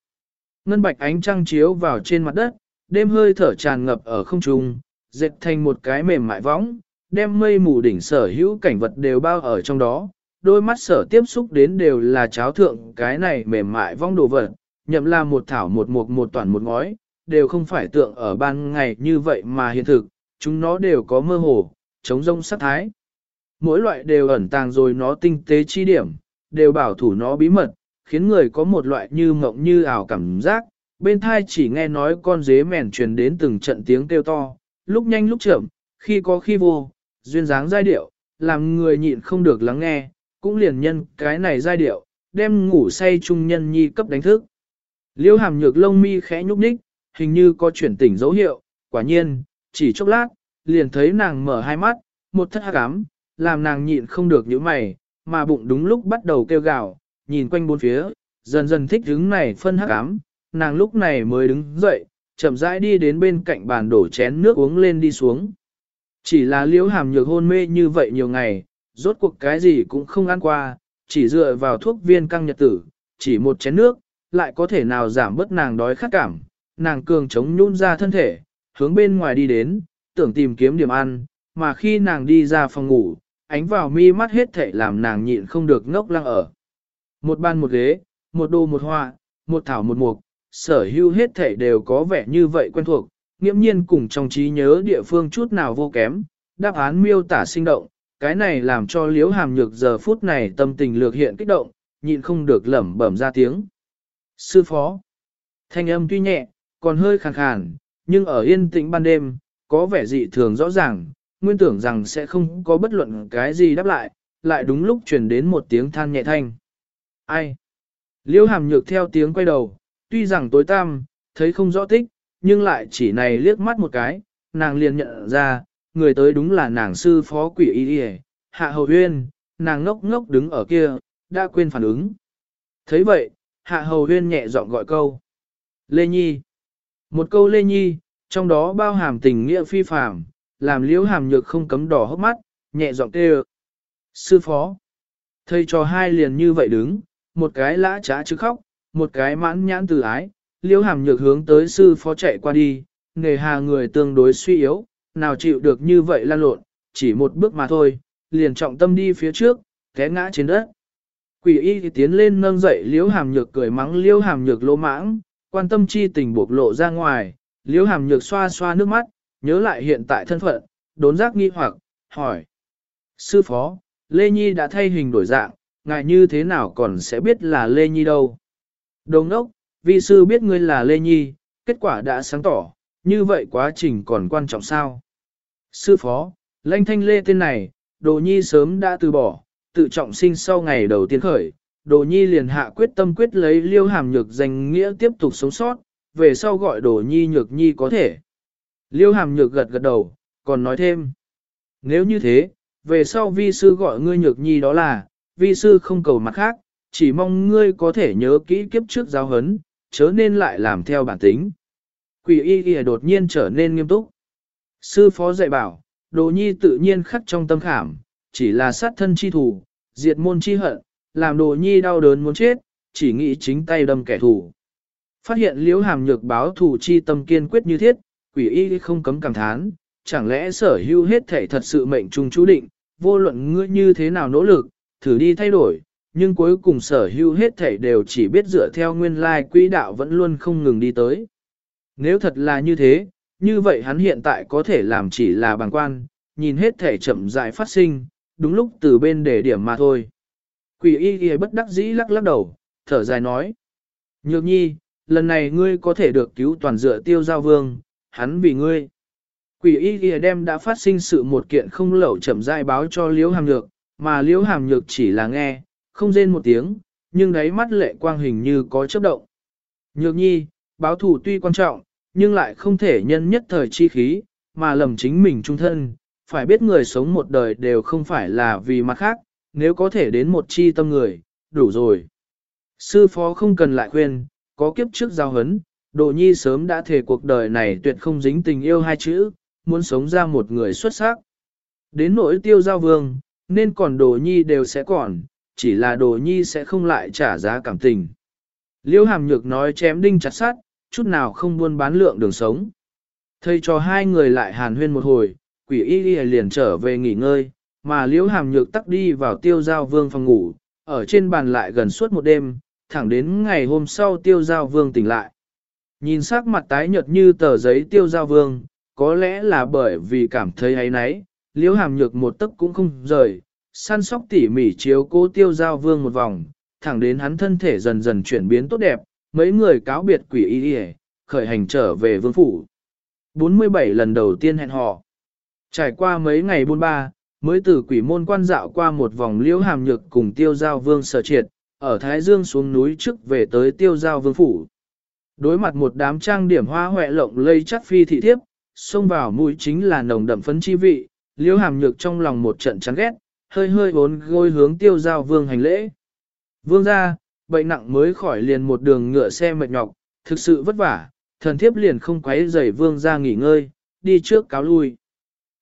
Ngân bạch ánh trăng chiếu vào trên mặt đất, đêm hơi thở tràn ngập ở không trung, dệt thành một cái mềm mại võng, đem mây mù đỉnh sở hữu cảnh vật đều bao ở trong đó, đôi mắt sở tiếp xúc đến đều là cháo thượng cái này mềm mại vong đồ vật, nhậm là một thảo một mục một toàn một ngói, đều không phải tượng ở ban ngày như vậy mà hiện thực, chúng nó đều có mơ hồ, chống rông sát thái. Mỗi loại đều ẩn tàng rồi nó tinh tế chi điểm, đều bảo thủ nó bí mật, khiến người có một loại như mộng như ảo cảm giác, bên thai chỉ nghe nói con dế mèn truyền đến từng trận tiếng kêu to, lúc nhanh lúc chậm, khi có khi vô, duyên dáng giai điệu, làm người nhịn không được lắng nghe, cũng liền nhân cái này giai điệu, đem ngủ say trung nhân nhi cấp đánh thức. Liêu hàm nhược lông mi khẽ nhúc nhích, hình như có chuyển tỉnh dấu hiệu, quả nhiên, chỉ chốc lát, liền thấy nàng mở hai mắt, một thất hắc ám, làm nàng nhịn không được những mày, mà bụng đúng lúc bắt đầu kêu gào, nhìn quanh bốn phía, dần dần thích hứng này phân hắc ám, nàng lúc này mới đứng dậy, chậm rãi đi đến bên cạnh bàn đổ chén nước uống lên đi xuống. Chỉ là liễu hàm nhược hôn mê như vậy nhiều ngày, rốt cuộc cái gì cũng không ăn qua, chỉ dựa vào thuốc viên căng nhật tử, chỉ một chén nước, lại có thể nào giảm bớt nàng đói khát cảm, nàng cường chống nhún ra thân thể, hướng bên ngoài đi đến, tưởng tìm kiếm điểm ăn, mà khi nàng đi ra phòng ngủ, ánh vào mi mắt hết thảy làm nàng nhịn không được ngốc lăng ở. Một ban một ghế, một đồ một hoa, một thảo một mục, sở hữu hết thể đều có vẻ như vậy quen thuộc, nghiễm nhiên cùng trong trí nhớ địa phương chút nào vô kém, đáp án miêu tả sinh động, cái này làm cho liếu hàm nhược giờ phút này tâm tình lược hiện kích động, nhịn không được lẩm bẩm ra tiếng. Sư phó, thanh âm tuy nhẹ, còn hơi khàn khàn, nhưng ở yên tĩnh ban đêm, có vẻ dị thường rõ ràng, nguyên tưởng rằng sẽ không có bất luận cái gì đáp lại, lại đúng lúc truyền đến một tiếng than nhẹ thanh. Ai? Liêu hàm nhược theo tiếng quay đầu, tuy rằng tối tăm, thấy không rõ tích, nhưng lại chỉ này liếc mắt một cái, nàng liền nhận ra, người tới đúng là nàng sư phó quỷ y y hạ hầu huyên, nàng ngốc ngốc đứng ở kia, đã quên phản ứng. thấy vậy, hạ hầu huyên nhẹ giọng gọi câu. Lê Nhi. Một câu Lê Nhi, trong đó bao hàm tình nghĩa phi phàm, làm liễu hàm nhược không cấm đỏ hốc mắt, nhẹ giọng kêu. Sư phó. Thầy trò hai liền như vậy đứng, một cái lã trá chứ khóc, một cái mãn nhãn từ ái, liễu hàm nhược hướng tới sư phó chạy qua đi, nghề hà người tương đối suy yếu, nào chịu được như vậy lan lộn, chỉ một bước mà thôi, liền trọng tâm đi phía trước, té ngã trên đất. Quỷ y thì tiến lên nâng dậy liễu hàm nhược cười mắng liễu hàm nhược lỗ mãng, quan tâm chi tình bộc lộ ra ngoài, liễu hàm nhược xoa xoa nước mắt, nhớ lại hiện tại thân phận, đốn giác nghi hoặc, hỏi. Sư phó, Lê Nhi đã thay hình đổi dạng, ngài như thế nào còn sẽ biết là Lê Nhi đâu? Đồng ốc, vi sư biết ngươi là Lê Nhi, kết quả đã sáng tỏ, như vậy quá trình còn quan trọng sao? Sư phó, lãnh thanh Lê tên này, Đồ Nhi sớm đã từ bỏ, tự trọng sinh sau ngày đầu tiên khởi, Đồ Nhi liền hạ quyết tâm quyết lấy liêu hàm nhược danh nghĩa tiếp tục sống sót, về sau gọi Đồ Nhi nhược nhi có thể. Liêu hàm nhược gật gật đầu, còn nói thêm. Nếu như thế, về sau vi sư gọi ngươi nhược nhi đó là, vi sư không cầu mặt khác, chỉ mong ngươi có thể nhớ kỹ kiếp trước giáo hấn, chớ nên lại làm theo bản tính. Quỷ y y đột nhiên trở nên nghiêm túc. Sư phó dạy bảo, đồ nhi tự nhiên khắc trong tâm khảm, chỉ là sát thân chi thủ, diệt môn chi hận, làm đồ nhi đau đớn muốn chết, chỉ nghĩ chính tay đâm kẻ thù. Phát hiện liễu hàm nhược báo thù chi tâm kiên quyết như thiết, quỷ y không cấm cảm thán, chẳng lẽ sở hữu hết thể thật sự mệnh trung chú định, vô luận ngươi như thế nào nỗ lực, thử đi thay đổi, nhưng cuối cùng sở hữu hết thảy đều chỉ biết dựa theo nguyên lai quỹ đạo vẫn luôn không ngừng đi tới. Nếu thật là như thế, như vậy hắn hiện tại có thể làm chỉ là bằng quan, nhìn hết thể chậm rãi phát sinh, đúng lúc từ bên để điểm mà thôi. Quỷ y y bất đắc dĩ lắc lắc đầu, thở dài nói. Nhược nhi, lần này ngươi có thể được cứu toàn dựa tiêu giao vương, hắn vì ngươi. Quỷ y y đem đã phát sinh sự một kiện không lẩu chậm rãi báo cho liễu hàm nhược, mà liễu hàm nhược chỉ là nghe, không rên một tiếng, nhưng đáy mắt lệ quang hình như có chớp động. Nhược nhi, báo thủ tuy quan trọng, nhưng lại không thể nhân nhất thời chi khí, mà lầm chính mình trung thân, phải biết người sống một đời đều không phải là vì mặt khác, nếu có thể đến một chi tâm người, đủ rồi. Sư phó không cần lại khuyên, có kiếp trước giao hấn, Đồ Nhi sớm đã thể cuộc đời này tuyệt không dính tình yêu hai chữ, muốn sống ra một người xuất sắc. Đến nỗi tiêu giao vương, nên còn đồ nhi đều sẽ còn, chỉ là đồ nhi sẽ không lại trả giá cảm tình. Liêu hàm nhược nói chém đinh chặt sát, chút nào không buôn bán lượng đường sống. Thầy cho hai người lại hàn huyên một hồi, quỷ y y liền trở về nghỉ ngơi, mà liễu hàm nhược tắc đi vào tiêu giao vương phòng ngủ, ở trên bàn lại gần suốt một đêm, thẳng đến ngày hôm sau tiêu giao vương tỉnh lại. Nhìn sắc mặt tái nhợt như tờ giấy tiêu giao vương, có lẽ là bởi vì cảm thấy ấy nấy, liễu hàm nhược một tấc cũng không rời, săn sóc tỉ mỉ chiếu cố tiêu giao vương một vòng, thẳng đến hắn thân thể dần dần chuyển biến tốt đẹp, mấy người cáo biệt quỷ y y, khởi hành trở về vương phủ. 47 lần đầu tiên hẹn hò. Trải qua mấy ngày buôn ba, mới từ quỷ môn quan dạo qua một vòng liễu hàm nhược cùng tiêu giao vương sở triệt, ở Thái Dương xuống núi trước về tới tiêu giao vương phủ. Đối mặt một đám trang điểm hoa hoẹ lộng lây chắc phi thị thiếp, xông vào mũi chính là nồng đậm phấn chi vị, liễu hàm nhược trong lòng một trận chán ghét, hơi hơi bốn gôi hướng tiêu giao vương hành lễ. Vương ra, bệnh nặng mới khỏi liền một đường ngựa xe mệt nhọc, thực sự vất vả, thần thiếp liền không quấy rầy vương ra nghỉ ngơi, đi trước cáo lui.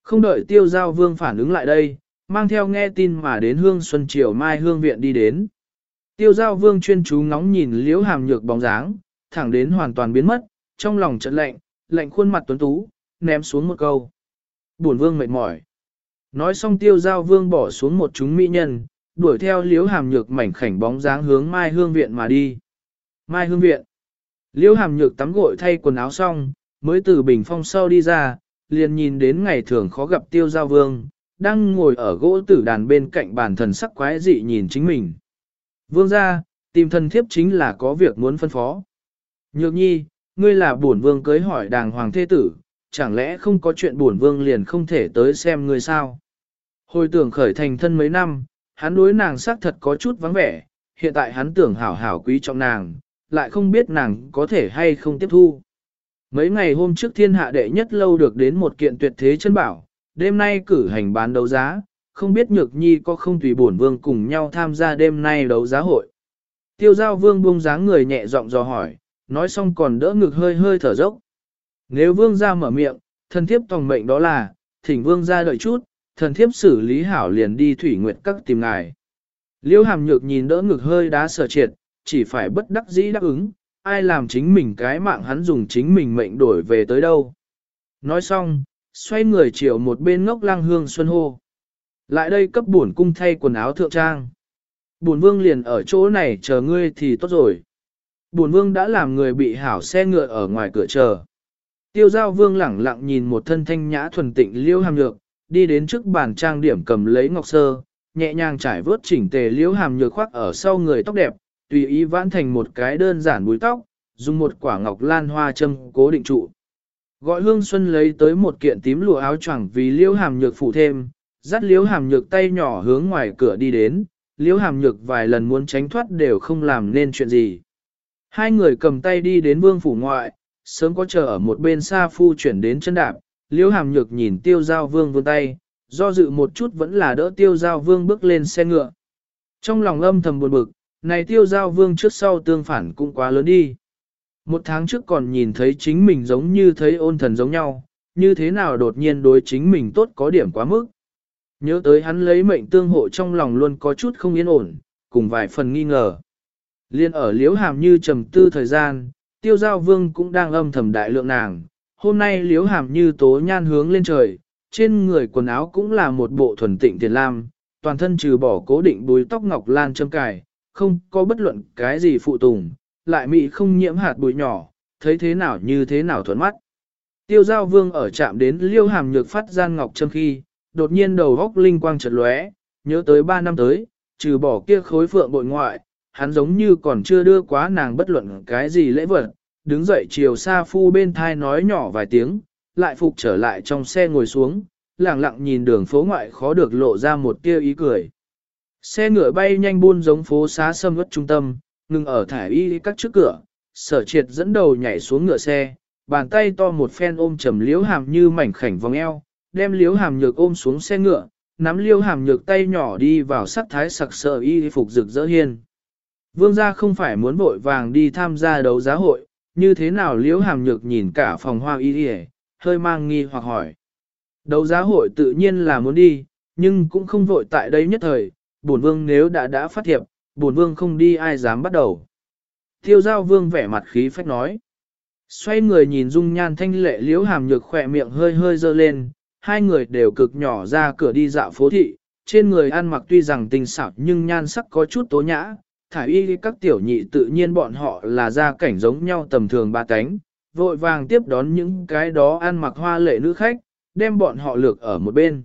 Không đợi tiêu giao vương phản ứng lại đây, mang theo nghe tin mà đến hương xuân triều mai hương viện đi đến. Tiêu giao vương chuyên chú ngóng nhìn liễu hàm nhược bóng dáng, thẳng đến hoàn toàn biến mất, trong lòng trận lạnh, lạnh khuôn mặt tuấn tú, ném xuống một câu. Buồn vương mệt mỏi. Nói xong tiêu giao vương bỏ xuống một chúng mỹ nhân, đuổi theo liễu hàm nhược mảnh khảnh bóng dáng hướng mai hương viện mà đi. Mai hương viện. Liễu hàm nhược tắm gội thay quần áo xong, mới từ bình phong sau đi ra, liền nhìn đến ngày thường khó gặp tiêu giao vương, đang ngồi ở gỗ tử đàn bên cạnh bàn thần sắc quái dị nhìn chính mình. Vương ra, tìm thần thiếp chính là có việc muốn phân phó. Nhược nhi, ngươi là bổn vương cưới hỏi đàng hoàng thế tử, chẳng lẽ không có chuyện buồn vương liền không thể tới xem ngươi sao? Hồi tưởng khởi thành thân mấy năm, hắn đối nàng xác thật có chút vắng vẻ, hiện tại hắn tưởng hảo hảo quý trọng nàng, lại không biết nàng có thể hay không tiếp thu. Mấy ngày hôm trước thiên hạ đệ nhất lâu được đến một kiện tuyệt thế chân bảo, đêm nay cử hành bán đấu giá, không biết nhược nhi có không tùy bổn vương cùng nhau tham gia đêm nay đấu giá hội. Tiêu giao vương buông dáng người nhẹ giọng dò hỏi, nói xong còn đỡ ngực hơi hơi thở dốc. Nếu vương gia mở miệng, thần thiếp tòng mệnh đó là, thỉnh vương gia đợi chút, thần thiếp xử lý hảo liền đi thủy nguyệt các tìm ngài. Liêu hàm nhược nhìn đỡ ngực hơi đá sở triệt, chỉ phải bất đắc dĩ đáp ứng, ai làm chính mình cái mạng hắn dùng chính mình mệnh đổi về tới đâu. Nói xong, xoay người chiều một bên ngốc lang hương xuân hô. Lại đây cấp bổn cung thay quần áo thượng trang. Bổn vương liền ở chỗ này chờ ngươi thì tốt rồi. Bổn vương đã làm người bị hảo xe ngựa ở ngoài cửa chờ. Tiêu giao vương lẳng lặng nhìn một thân thanh nhã thuần tịnh liêu hàm nhược, đi đến trước bàn trang điểm cầm lấy ngọc sơ, nhẹ nhàng trải vớt chỉnh tề liêu hàm nhược khoác ở sau người tóc đẹp, tùy ý vãn thành một cái đơn giản búi tóc, dùng một quả ngọc lan hoa châm cố định trụ. Gọi hương xuân lấy tới một kiện tím lụa áo choàng vì liêu hàm nhược phụ thêm, dắt liêu hàm nhược tay nhỏ hướng ngoài cửa đi đến, liêu hàm nhược vài lần muốn tránh thoát đều không làm nên chuyện gì. Hai người cầm tay đi đến vương phủ ngoại, sớm có chờ ở một bên xa phu chuyển đến chân đạp, liễu hàm nhược nhìn tiêu giao vương vươn tay, do dự một chút vẫn là đỡ tiêu giao vương bước lên xe ngựa. Trong lòng âm thầm buồn bực, này tiêu giao vương trước sau tương phản cũng quá lớn đi. Một tháng trước còn nhìn thấy chính mình giống như thấy ôn thần giống nhau, như thế nào đột nhiên đối chính mình tốt có điểm quá mức. Nhớ tới hắn lấy mệnh tương hộ trong lòng luôn có chút không yên ổn, cùng vài phần nghi ngờ. Liên ở liễu hàm như trầm tư thời gian, tiêu giao vương cũng đang âm thầm đại lượng nàng. Hôm nay liễu hàm như tố nhan hướng lên trời, trên người quần áo cũng là một bộ thuần tịnh tiền lam, toàn thân trừ bỏ cố định búi tóc ngọc lan châm cài, không có bất luận cái gì phụ tùng, lại mị không nhiễm hạt bụi nhỏ, thấy thế nào như thế nào thuận mắt. Tiêu giao vương ở chạm đến liêu hàm nhược phát gian ngọc châm khi, đột nhiên đầu góc linh quang chợt lóe, nhớ tới ba năm tới, trừ bỏ kia khối phượng bội ngoại, hắn giống như còn chưa đưa quá nàng bất luận cái gì lễ vật, đứng dậy chiều xa phu bên thai nói nhỏ vài tiếng, lại phục trở lại trong xe ngồi xuống, lặng lặng nhìn đường phố ngoại khó được lộ ra một tia ý cười. Xe ngựa bay nhanh buôn giống phố xá sâm ướt trung tâm, ngừng ở thải y các trước cửa, sở triệt dẫn đầu nhảy xuống ngựa xe, bàn tay to một phen ôm trầm liếu hàm như mảnh khảnh vòng eo, đem liếu hàm nhược ôm xuống xe ngựa, nắm liếu hàm nhược tay nhỏ đi vào sắc thái sặc sỡ y phục rực rỡ hiên. Vương gia không phải muốn vội vàng đi tham gia đấu giá hội, như thế nào Liễu hàm nhược nhìn cả phòng hoa y y hơi mang nghi hoặc hỏi. Đấu giá hội tự nhiên là muốn đi, nhưng cũng không vội tại đây nhất thời, bổn vương nếu đã đã phát thiệp, bổn vương không đi ai dám bắt đầu. Tiêu giao vương vẻ mặt khí phách nói. Xoay người nhìn dung nhan thanh lệ liễu hàm nhược khỏe miệng hơi hơi dơ lên, hai người đều cực nhỏ ra cửa đi dạo phố thị, trên người ăn mặc tuy rằng tình xảo nhưng nhan sắc có chút tố nhã, thải y các tiểu nhị tự nhiên bọn họ là gia cảnh giống nhau tầm thường ba cánh, vội vàng tiếp đón những cái đó ăn mặc hoa lệ nữ khách, đem bọn họ lược ở một bên.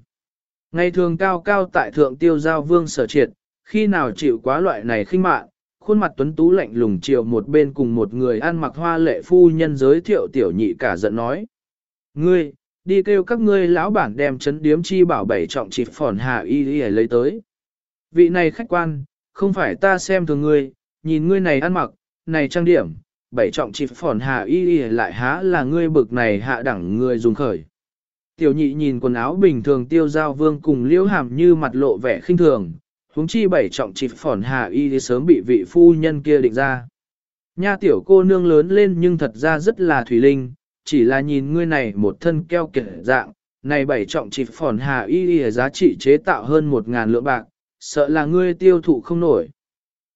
Ngày thường cao cao tại thượng tiêu giao vương sở triệt, khi nào chịu quá loại này khinh mạn, khuôn mặt tuấn tú lạnh lùng chiều một bên cùng một người ăn mặc hoa lệ phu nhân giới thiệu tiểu nhị cả giận nói. Ngươi, đi kêu các ngươi lão bản đem chấn điếm chi bảo bảy trọng chỉ phòn hạ y y lấy tới. Vị này khách quan, không phải ta xem thường ngươi, nhìn ngươi này ăn mặc, này trang điểm, bảy trọng chỉ phỏn hạ y y lại há là ngươi bực này hạ đẳng người dùng khởi. Tiểu nhị nhìn quần áo bình thường tiêu giao vương cùng liễu hàm như mặt lộ vẻ khinh thường, huống chi bảy trọng chỉ phỏn hạ y thì sớm bị vị phu nhân kia định ra. Nha tiểu cô nương lớn lên nhưng thật ra rất là thủy linh, chỉ là nhìn ngươi này một thân keo kiệt dạng, này bảy trọng chỉ phỏn hạ y y giá trị chế tạo hơn một ngàn lượng bạc, sợ là ngươi tiêu thụ không nổi.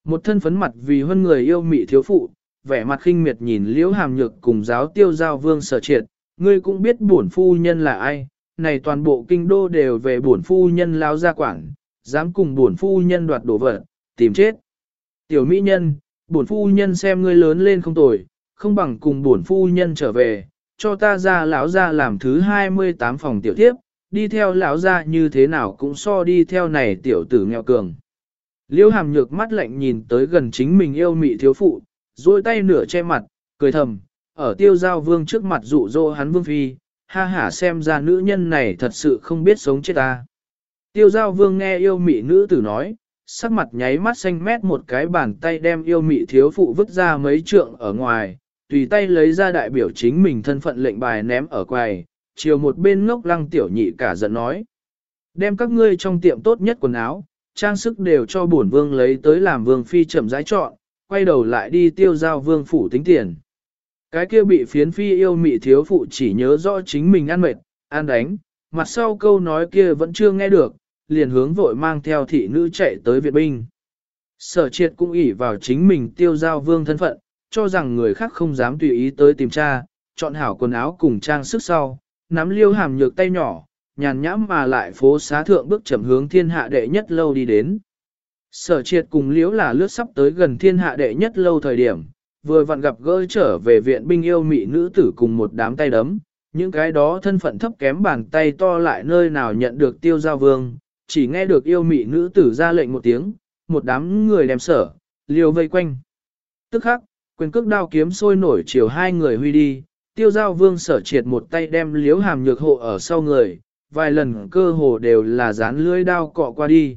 Một thân phấn mặt vì hơn người yêu mị thiếu phụ, vẻ mặt khinh miệt nhìn liễu hàm nhược cùng giáo tiêu giao vương sở triệt, ngươi cũng biết bổn phu nhân là ai, này toàn bộ kinh đô đều về bổn phu nhân lao ra quảng, dám cùng bổn phu nhân đoạt đồ vật, tìm chết. Tiểu mỹ nhân, bổn phu nhân xem ngươi lớn lên không tồi, không bằng cùng bổn phu nhân trở về, cho ta ra lão ra làm thứ 28 phòng tiểu tiếp, đi theo lão ra như thế nào cũng so đi theo này tiểu tử nghèo cường. Liêu hàm nhược mắt lạnh nhìn tới gần chính mình yêu mị thiếu phụ, duỗi tay nửa che mặt, cười thầm, ở tiêu giao vương trước mặt dụ dỗ hắn vương phi, ha hả xem ra nữ nhân này thật sự không biết sống chết ta. Tiêu giao vương nghe yêu mị nữ tử nói, sắc mặt nháy mắt xanh mét một cái bàn tay đem yêu mị thiếu phụ vứt ra mấy trượng ở ngoài, tùy tay lấy ra đại biểu chính mình thân phận lệnh bài ném ở quầy, chiều một bên ngốc lăng tiểu nhị cả giận nói. Đem các ngươi trong tiệm tốt nhất quần áo, trang sức đều cho bổn vương lấy tới làm vương phi chậm rãi chọn, quay đầu lại đi tiêu giao vương phủ tính tiền. Cái kia bị phiến phi yêu mị thiếu phụ chỉ nhớ rõ chính mình ăn mệt, ăn đánh, mặt sau câu nói kia vẫn chưa nghe được, liền hướng vội mang theo thị nữ chạy tới Việt binh. Sở triệt cũng ỉ vào chính mình tiêu giao vương thân phận, cho rằng người khác không dám tùy ý tới tìm tra, chọn hảo quần áo cùng trang sức sau, nắm liêu hàm nhược tay nhỏ, nhàn nhãm mà lại phố xá thượng bước chậm hướng thiên hạ đệ nhất lâu đi đến. Sở triệt cùng liễu là lướt sắp tới gần thiên hạ đệ nhất lâu thời điểm, vừa vặn gặp gỡ trở về viện binh yêu mị nữ tử cùng một đám tay đấm, những cái đó thân phận thấp kém bàn tay to lại nơi nào nhận được tiêu giao vương, chỉ nghe được yêu mị nữ tử ra lệnh một tiếng, một đám người đem sở, liều vây quanh. Tức khắc, quyền cước đao kiếm sôi nổi chiều hai người huy đi, tiêu giao vương sở triệt một tay đem liếu hàm nhược hộ ở sau người, vài lần cơ hồ đều là dán lưới đao cọ qua đi.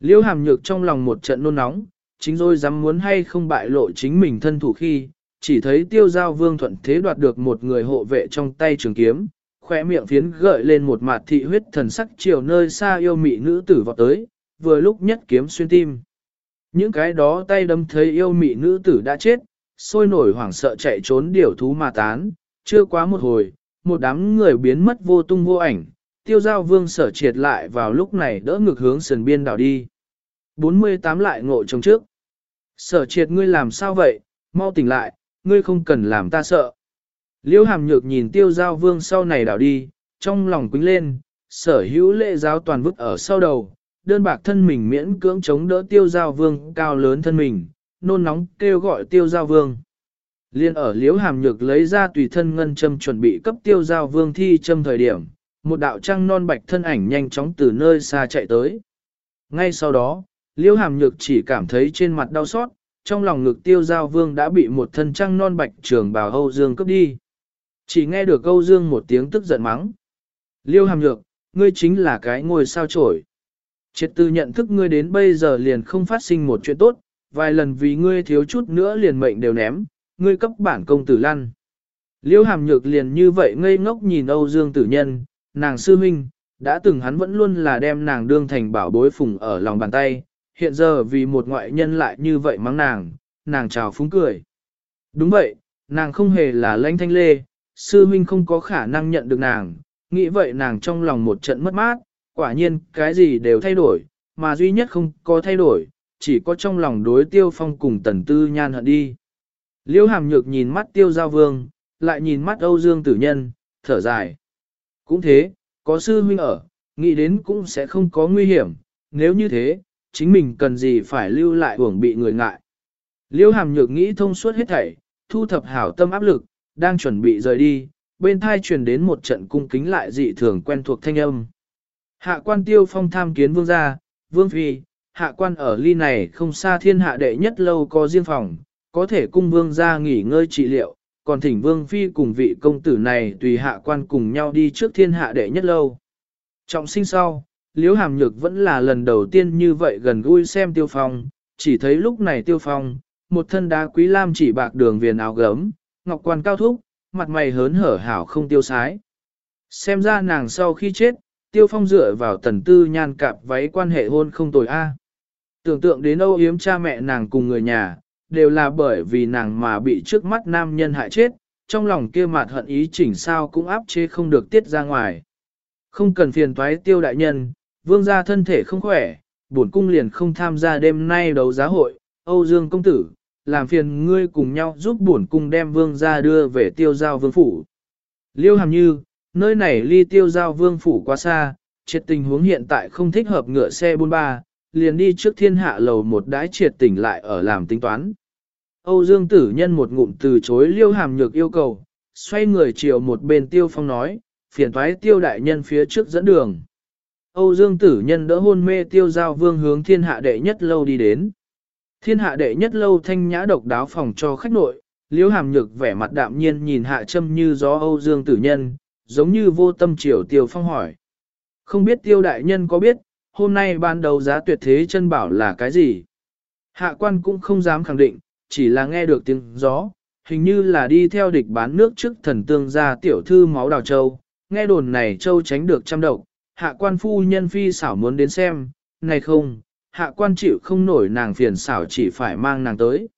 Liếu hàm nhược trong lòng một trận nôn nóng, chính rồi dám muốn hay không bại lộ chính mình thân thủ khi, chỉ thấy tiêu giao vương thuận thế đoạt được một người hộ vệ trong tay trường kiếm, khỏe miệng phiến gợi lên một mặt thị huyết thần sắc chiều nơi xa yêu mị nữ tử vọt tới, vừa lúc nhất kiếm xuyên tim. Những cái đó tay đâm thấy yêu mị nữ tử đã chết, sôi nổi hoảng sợ chạy trốn điểu thú mà tán, chưa quá một hồi, một đám người biến mất vô tung vô ảnh, tiêu giao vương sở triệt lại vào lúc này đỡ ngược hướng sườn biên đảo đi. 48 lại ngộ trong trước. Sở triệt ngươi làm sao vậy, mau tỉnh lại, ngươi không cần làm ta sợ. Liêu hàm nhược nhìn tiêu giao vương sau này đảo đi, trong lòng quính lên, sở hữu lệ giáo toàn vứt ở sau đầu, đơn bạc thân mình miễn cưỡng chống đỡ tiêu giao vương cao lớn thân mình, nôn nóng kêu gọi tiêu giao vương. Liên ở liếu hàm nhược lấy ra tùy thân ngân châm chuẩn bị cấp tiêu giao vương thi châm thời điểm, một đạo trăng non bạch thân ảnh nhanh chóng từ nơi xa chạy tới. Ngay sau đó, liếu hàm nhược chỉ cảm thấy trên mặt đau xót, trong lòng ngực tiêu giao vương đã bị một thân trăng non bạch trường bào Âu Dương cướp đi. Chỉ nghe được Âu Dương một tiếng tức giận mắng. Liêu hàm nhược, ngươi chính là cái ngôi sao trổi. Triệt tư nhận thức ngươi đến bây giờ liền không phát sinh một chuyện tốt, vài lần vì ngươi thiếu chút nữa liền mệnh đều ném, ngươi cấp bản công tử lăn. Liêu hàm nhược liền như vậy ngây ngốc nhìn Âu Dương tử nhân, nàng sư huynh, đã từng hắn vẫn luôn là đem nàng đương thành bảo bối phùng ở lòng bàn tay, hiện giờ vì một ngoại nhân lại như vậy mắng nàng, nàng chào phúng cười. Đúng vậy, nàng không hề là lãnh thanh lê, sư huynh không có khả năng nhận được nàng, nghĩ vậy nàng trong lòng một trận mất mát, quả nhiên cái gì đều thay đổi, mà duy nhất không có thay đổi, chỉ có trong lòng đối tiêu phong cùng tần tư nhan hận đi. Liễu hàm nhược nhìn mắt tiêu giao vương, lại nhìn mắt Âu Dương tử nhân, thở dài. Cũng thế, có sư huynh ở, nghĩ đến cũng sẽ không có nguy hiểm, nếu như thế, chính mình cần gì phải lưu lại hưởng bị người ngại. Liễu hàm nhược nghĩ thông suốt hết thảy, thu thập hảo tâm áp lực, đang chuẩn bị rời đi, bên thai truyền đến một trận cung kính lại dị thường quen thuộc thanh âm. Hạ quan tiêu phong tham kiến vương gia, vương phi, hạ quan ở ly này không xa thiên hạ đệ nhất lâu có riêng phòng, có thể cung vương gia nghỉ ngơi trị liệu, còn thỉnh vương phi cùng vị công tử này tùy hạ quan cùng nhau đi trước thiên hạ đệ nhất lâu. Trọng sinh sau, liễu hàm nhược vẫn là lần đầu tiên như vậy gần gũi xem tiêu phong, chỉ thấy lúc này tiêu phong, một thân đá quý lam chỉ bạc đường viền áo gấm, ngọc quan cao thúc, mặt mày hớn hở hảo không tiêu sái. Xem ra nàng sau khi chết, tiêu phong dựa vào tần tư nhan cạp váy quan hệ hôn không tồi a. Tưởng tượng đến âu yếm cha mẹ nàng cùng người nhà, đều là bởi vì nàng mà bị trước mắt nam nhân hại chết, trong lòng kia mặt hận ý chỉnh sao cũng áp chế không được tiết ra ngoài. Không cần phiền toái tiêu đại nhân, vương gia thân thể không khỏe, bổn cung liền không tham gia đêm nay đấu giá hội, Âu Dương công tử, làm phiền ngươi cùng nhau giúp bổn cung đem vương gia đưa về tiêu giao vương phủ. Liêu hàm như, nơi này ly tiêu giao vương phủ quá xa, triệt tình huống hiện tại không thích hợp ngựa xe bôn ba, liền đi trước thiên hạ lầu một đái triệt tỉnh lại ở làm tính toán. Âu Dương tử nhân một ngụm từ chối liêu hàm nhược yêu cầu, xoay người chiều một bên tiêu phong nói, phiền thoái tiêu đại nhân phía trước dẫn đường. Âu Dương tử nhân đỡ hôn mê tiêu giao vương hướng thiên hạ đệ nhất lâu đi đến. Thiên hạ đệ nhất lâu thanh nhã độc đáo phòng cho khách nội, liễu hàm nhược vẻ mặt đạm nhiên nhìn hạ châm như gió Âu Dương tử nhân, giống như vô tâm triều tiêu phong hỏi. Không biết tiêu đại nhân có biết, hôm nay ban đầu giá tuyệt thế chân bảo là cái gì? Hạ quan cũng không dám khẳng định, chỉ là nghe được tiếng gió, hình như là đi theo địch bán nước trước thần tương gia tiểu thư máu đào châu, nghe đồn này châu tránh được trăm độc, hạ quan phu nhân phi xảo muốn đến xem, này không, hạ quan chịu không nổi nàng phiền xảo chỉ phải mang nàng tới.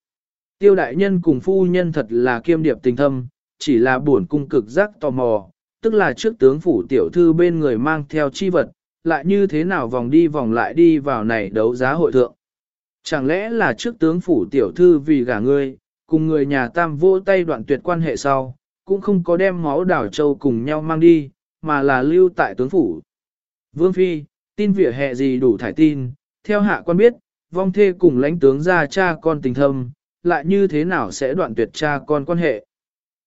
Tiêu đại nhân cùng phu nhân thật là kiêm điệp tình thâm, chỉ là buồn cung cực giác tò mò, tức là trước tướng phủ tiểu thư bên người mang theo chi vật, lại như thế nào vòng đi vòng lại đi vào này đấu giá hội thượng. Chẳng lẽ là trước tướng phủ tiểu thư vì gả ngươi, cùng người nhà tam vô tay đoạn tuyệt quan hệ sau, cũng không có đem máu đảo châu cùng nhau mang đi, mà là lưu tại tướng phủ. Vương Phi, tin vỉa hè gì đủ thải tin, theo hạ quan biết, vong thê cùng lãnh tướng ra cha con tình thâm, lại như thế nào sẽ đoạn tuyệt cha con quan hệ.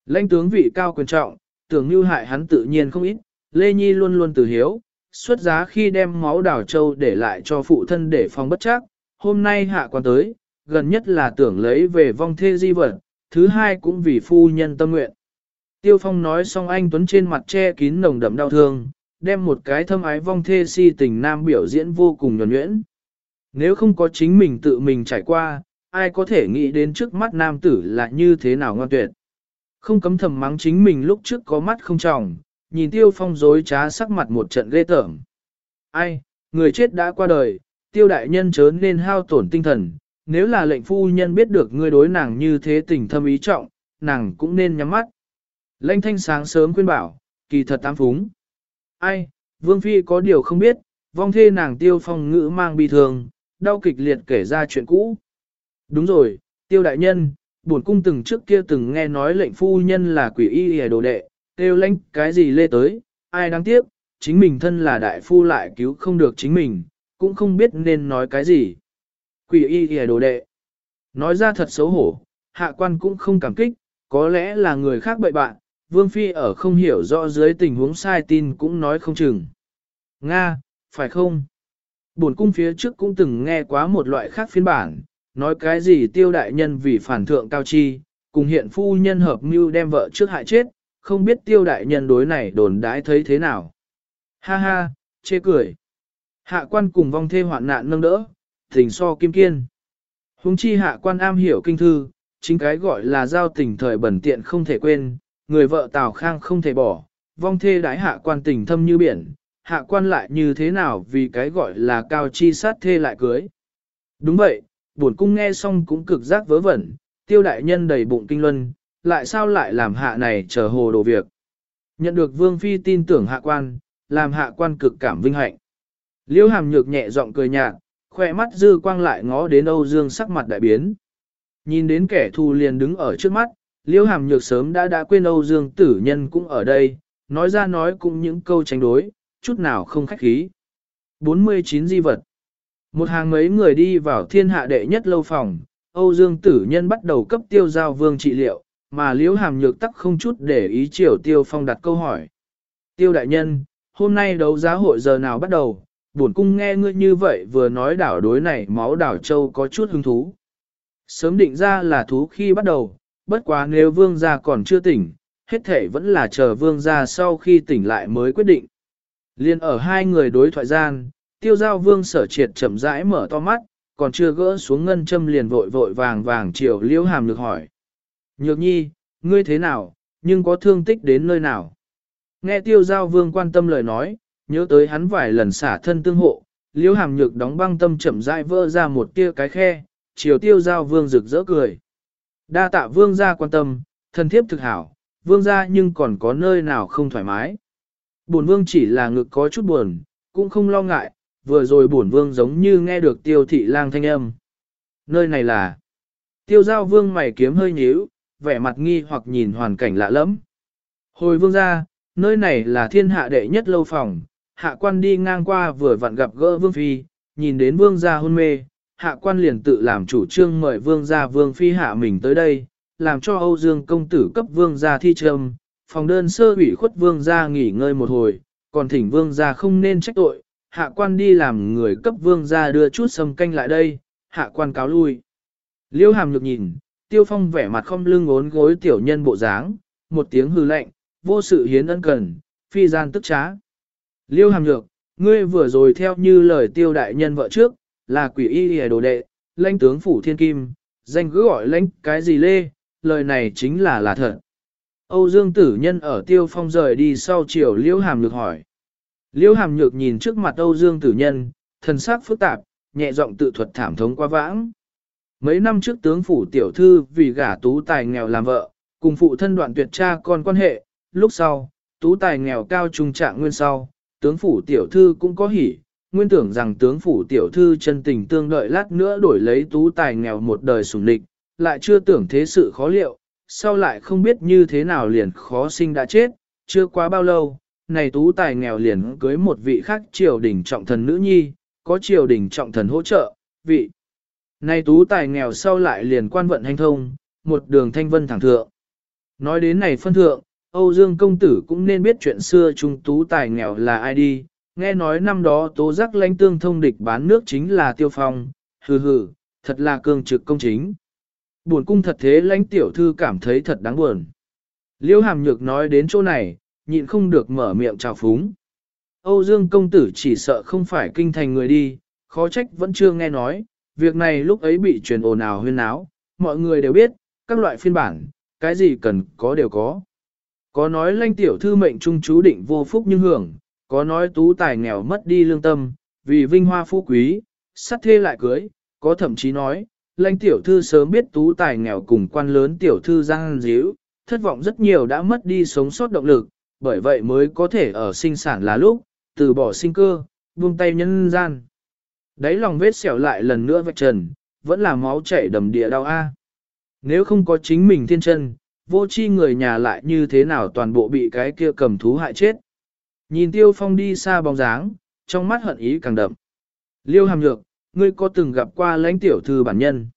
Lãnh tướng vị cao quyền trọng, tưởng như hại hắn tự nhiên không ít, Lê Nhi luôn luôn từ hiếu, xuất giá khi đem máu đảo châu để lại cho phụ thân để phòng bất chắc, hôm nay hạ quan tới, gần nhất là tưởng lấy về vong thê di vật, thứ hai cũng vì phu nhân tâm nguyện. Tiêu Phong nói xong anh Tuấn trên mặt che kín nồng đậm đau thương, đem một cái thâm ái vong thê si tình nam biểu diễn vô cùng nhuẩn nhuyễn. Nếu không có chính mình tự mình trải qua, ai có thể nghĩ đến trước mắt nam tử là như thế nào ngoan tuyệt. Không cấm thầm mắng chính mình lúc trước có mắt không tròng, nhìn tiêu phong dối trá sắc mặt một trận ghê tởm. Ai, người chết đã qua đời, tiêu đại nhân chớ nên hao tổn tinh thần, nếu là lệnh phu nhân biết được ngươi đối nàng như thế tình thâm ý trọng, nàng cũng nên nhắm mắt. Lệnh thanh sáng sớm khuyên bảo, kỳ thật tam phúng. Ai, vương phi có điều không biết, vong thê nàng tiêu phong ngữ mang bi thường, đau kịch liệt kể ra chuyện cũ. Đúng rồi, tiêu đại nhân, bổn cung từng trước kia từng nghe nói lệnh phu nhân là quỷ y hề đồ đệ, kêu lanh cái gì lê tới, ai đáng tiếc, chính mình thân là đại phu lại cứu không được chính mình, cũng không biết nên nói cái gì. Quỷ y hề đồ đệ. Nói ra thật xấu hổ, hạ quan cũng không cảm kích, có lẽ là người khác bậy bạn, Vương Phi ở không hiểu rõ dưới tình huống sai tin cũng nói không chừng. Nga, phải không? Bổn cung phía trước cũng từng nghe quá một loại khác phiên bản, nói cái gì tiêu đại nhân vì phản thượng cao chi, cùng hiện phu nhân hợp mưu đem vợ trước hại chết, không biết tiêu đại nhân đối này đồn đãi thấy thế nào. Ha ha, chê cười. Hạ quan cùng vong thê hoạn nạn nâng đỡ, tình so kim kiên. Hùng chi hạ quan am hiểu kinh thư, chính cái gọi là giao tình thời bẩn tiện không thể quên, người vợ Tào Khang không thể bỏ, vong thê đái hạ quan tình thâm như biển, hạ quan lại như thế nào vì cái gọi là cao chi sát thê lại cưới. Đúng vậy, buồn cung nghe xong cũng cực giác vớ vẩn, tiêu đại nhân đầy bụng kinh luân, lại sao lại làm hạ này chờ hồ đồ việc. Nhận được Vương Phi tin tưởng hạ quan, làm hạ quan cực cảm vinh hạnh. Liêu hàm nhược nhẹ giọng cười nhạt, khoe mắt dư quang lại ngó đến Âu Dương sắc mặt đại biến. Nhìn đến kẻ thù liền đứng ở trước mắt, Liêu hàm nhược sớm đã đã quên Âu Dương tử nhân cũng ở đây, nói ra nói cũng những câu tranh đối, chút nào không khách khí. 49 di vật Một hàng mấy người đi vào thiên hạ đệ nhất lâu phòng, Âu Dương tử nhân bắt đầu cấp tiêu giao vương trị liệu, mà liễu hàm nhược tắc không chút để ý triều tiêu phong đặt câu hỏi. Tiêu đại nhân, hôm nay đấu giá hội giờ nào bắt đầu, bổn cung nghe ngươi như vậy vừa nói đảo đối này máu đảo châu có chút hứng thú. Sớm định ra là thú khi bắt đầu, bất quá nếu vương gia còn chưa tỉnh, hết thể vẫn là chờ vương gia sau khi tỉnh lại mới quyết định. Liên ở hai người đối thoại gian, tiêu giao vương sở triệt chậm rãi mở to mắt, còn chưa gỡ xuống ngân châm liền vội vội vàng vàng chiều liễu hàm được hỏi. Nhược nhi, ngươi thế nào, nhưng có thương tích đến nơi nào? Nghe tiêu giao vương quan tâm lời nói, nhớ tới hắn vài lần xả thân tương hộ, liễu hàm nhược đóng băng tâm chậm rãi vỡ ra một tia cái khe, chiều tiêu giao vương rực rỡ cười. Đa tạ vương gia quan tâm, thân thiếp thực hảo, vương gia nhưng còn có nơi nào không thoải mái. Bổn vương chỉ là ngực có chút buồn, cũng không lo ngại, vừa rồi bổn vương giống như nghe được tiêu thị lang thanh âm. Nơi này là... Tiêu giao vương mày kiếm hơi nhíu, vẻ mặt nghi hoặc nhìn hoàn cảnh lạ lẫm. Hồi vương gia, nơi này là thiên hạ đệ nhất lâu phòng, hạ quan đi ngang qua vừa vặn gặp gỡ vương phi, nhìn đến vương gia hôn mê, hạ quan liền tự làm chủ trương mời vương gia vương phi hạ mình tới đây, làm cho Âu Dương công tử cấp vương gia thi trầm, phòng đơn sơ ủy khuất vương gia nghỉ ngơi một hồi, còn thỉnh vương gia không nên trách tội, hạ quan đi làm người cấp vương gia đưa chút sâm canh lại đây, hạ quan cáo lui. Liêu hàm nhược nhìn, tiêu phong vẻ mặt không lưng ốn gối tiểu nhân bộ dáng, một tiếng hư lạnh, vô sự hiến ân cần, phi gian tức trá. Liêu hàm nhược, ngươi vừa rồi theo như lời tiêu đại nhân vợ trước, là quỷ y hề đồ đệ, lãnh tướng phủ thiên kim, danh cứ gọi lãnh cái gì lê, lời này chính là là thật. Âu Dương tử nhân ở tiêu phong rời đi sau chiều liễu hàm nhược hỏi. Liễu hàm nhược nhìn trước mặt Âu Dương tử nhân, thần sắc phức tạp, nhẹ giọng tự thuật thảm thống qua vãng. Mấy năm trước tướng phủ tiểu thư vì gả tú tài nghèo làm vợ, cùng phụ thân đoạn tuyệt cha con quan hệ, lúc sau, tú tài nghèo cao trung trạng nguyên sau, tướng phủ tiểu thư cũng có hỉ, nguyên tưởng rằng tướng phủ tiểu thư chân tình tương đợi lát nữa đổi lấy tú tài nghèo một đời sủng lịch, lại chưa tưởng thế sự khó liệu, sau lại không biết như thế nào liền khó sinh đã chết, chưa quá bao lâu, này tú tài nghèo liền cưới một vị khác triều đình trọng thần nữ nhi, có triều đình trọng thần hỗ trợ, vị nay tú tài nghèo sau lại liền quan vận hành thông, một đường thanh vân thẳng thượng. Nói đến này phân thượng, Âu Dương công tử cũng nên biết chuyện xưa trung tú tài nghèo là ai đi, nghe nói năm đó tố giác lãnh tương thông địch bán nước chính là tiêu phong, hừ hừ, thật là cương trực công chính. Buồn cung thật thế lãnh tiểu thư cảm thấy thật đáng buồn. Liêu hàm nhược nói đến chỗ này, nhịn không được mở miệng chào phúng. Âu Dương công tử chỉ sợ không phải kinh thành người đi, khó trách vẫn chưa nghe nói, việc này lúc ấy bị truyền ồn ào huyên náo, mọi người đều biết, các loại phiên bản, cái gì cần có đều có. Có nói lãnh tiểu thư mệnh trung chú định vô phúc nhưng hưởng, có nói tú tài nghèo mất đi lương tâm, vì vinh hoa phú quý, sắt thê lại cưới, có thậm chí nói, lãnh tiểu thư sớm biết tú tài nghèo cùng quan lớn tiểu thư giang díu, thất vọng rất nhiều đã mất đi sống sót động lực, bởi vậy mới có thể ở sinh sản là lúc, từ bỏ sinh cơ, buông tay nhân gian. Đấy lòng vết xẻo lại lần nữa vạch trần, vẫn là máu chảy đầm địa đau a. Nếu không có chính mình thiên chân, vô chi người nhà lại như thế nào toàn bộ bị cái kia cầm thú hại chết. Nhìn tiêu phong đi xa bóng dáng, trong mắt hận ý càng đậm. Liêu hàm nhược, ngươi có từng gặp qua lãnh tiểu thư bản nhân.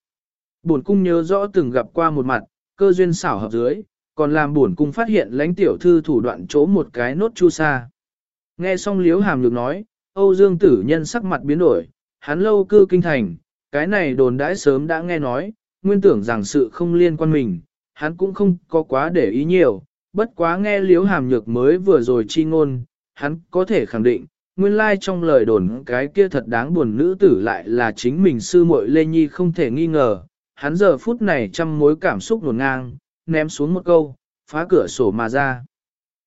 Bổn cung nhớ rõ từng gặp qua một mặt, cơ duyên xảo hợp dưới, còn làm bổn cung phát hiện lãnh tiểu thư thủ đoạn chỗ một cái nốt chu sa. Nghe xong liếu hàm nhược nói, Âu Dương tử nhân sắc mặt biến đổi, hắn lâu cư kinh thành, cái này đồn đãi sớm đã nghe nói, nguyên tưởng rằng sự không liên quan mình, hắn cũng không có quá để ý nhiều, bất quá nghe liếu hàm nhược mới vừa rồi chi ngôn, hắn có thể khẳng định, nguyên lai trong lời đồn cái kia thật đáng buồn nữ tử lại là chính mình sư muội Lê Nhi không thể nghi ngờ, hắn giờ phút này trăm mối cảm xúc nổn ngang, ném xuống một câu, phá cửa sổ mà ra.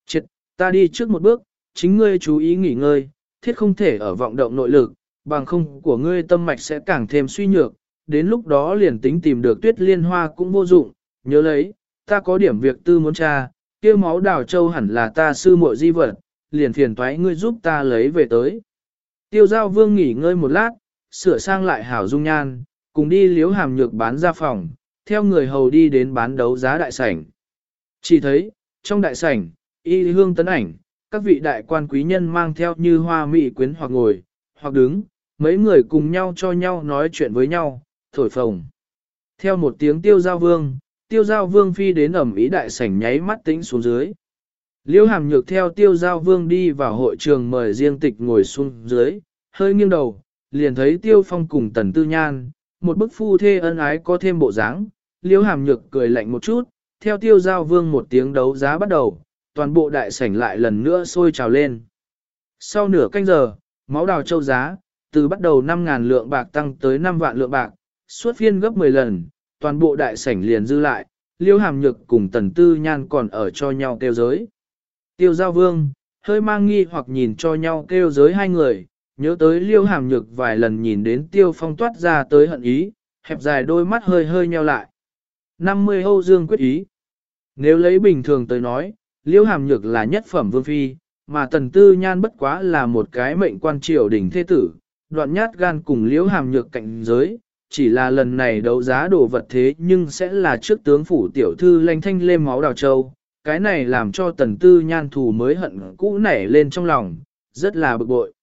Chết, ta đi trước một bước, chính ngươi chú ý nghỉ ngơi, thiết không thể ở vọng động nội lực, bằng không của ngươi tâm mạch sẽ càng thêm suy nhược, đến lúc đó liền tính tìm được tuyết liên hoa cũng vô dụng, nhớ lấy, ta có điểm việc tư muốn tra, kia máu đào châu hẳn là ta sư muội di vật, liền phiền toái ngươi giúp ta lấy về tới. Tiêu giao vương nghỉ ngơi một lát, sửa sang lại hảo dung nhan, cùng đi liếu hàm nhược bán ra phòng, theo người hầu đi đến bán đấu giá đại sảnh. Chỉ thấy, trong đại sảnh, y hương tấn ảnh, các vị đại quan quý nhân mang theo như hoa mỹ quyến hoặc ngồi, hoặc đứng, mấy người cùng nhau cho nhau nói chuyện với nhau, thổi phồng. Theo một tiếng tiêu giao vương, tiêu giao vương phi đến ẩm ý đại sảnh nháy mắt tĩnh xuống dưới. Liêu hàm nhược theo tiêu giao vương đi vào hội trường mời riêng tịch ngồi xuống dưới, hơi nghiêng đầu, liền thấy tiêu phong cùng tần tư nhan, một bức phu thê ân ái có thêm bộ dáng. Liêu hàm nhược cười lạnh một chút, theo tiêu giao vương một tiếng đấu giá bắt đầu, toàn bộ đại sảnh lại lần nữa sôi trào lên. Sau nửa canh giờ, máu đào châu giá, từ bắt đầu 5.000 lượng bạc tăng tới 5 vạn lượng bạc, suốt phiên gấp 10 lần, toàn bộ đại sảnh liền dư lại, liêu hàm nhược cùng tần tư nhan còn ở cho nhau kêu giới. Tiêu giao vương, hơi mang nghi hoặc nhìn cho nhau kêu giới hai người, nhớ tới liêu hàm nhược vài lần nhìn đến tiêu phong toát ra tới hận ý, hẹp dài đôi mắt hơi hơi nheo lại. 50 Âu Dương quyết ý. Nếu lấy bình thường tới nói, liêu hàm nhược là nhất phẩm vương phi, mà tần tư nhan bất quá là một cái mệnh quan triều đỉnh thế tử, đoạn nhát gan cùng liễu hàm nhược cạnh giới, chỉ là lần này đấu giá đồ vật thế nhưng sẽ là trước tướng phủ tiểu thư lanh thanh lê máu đào châu, cái này làm cho tần tư nhan thù mới hận cũ nảy lên trong lòng, rất là bực bội.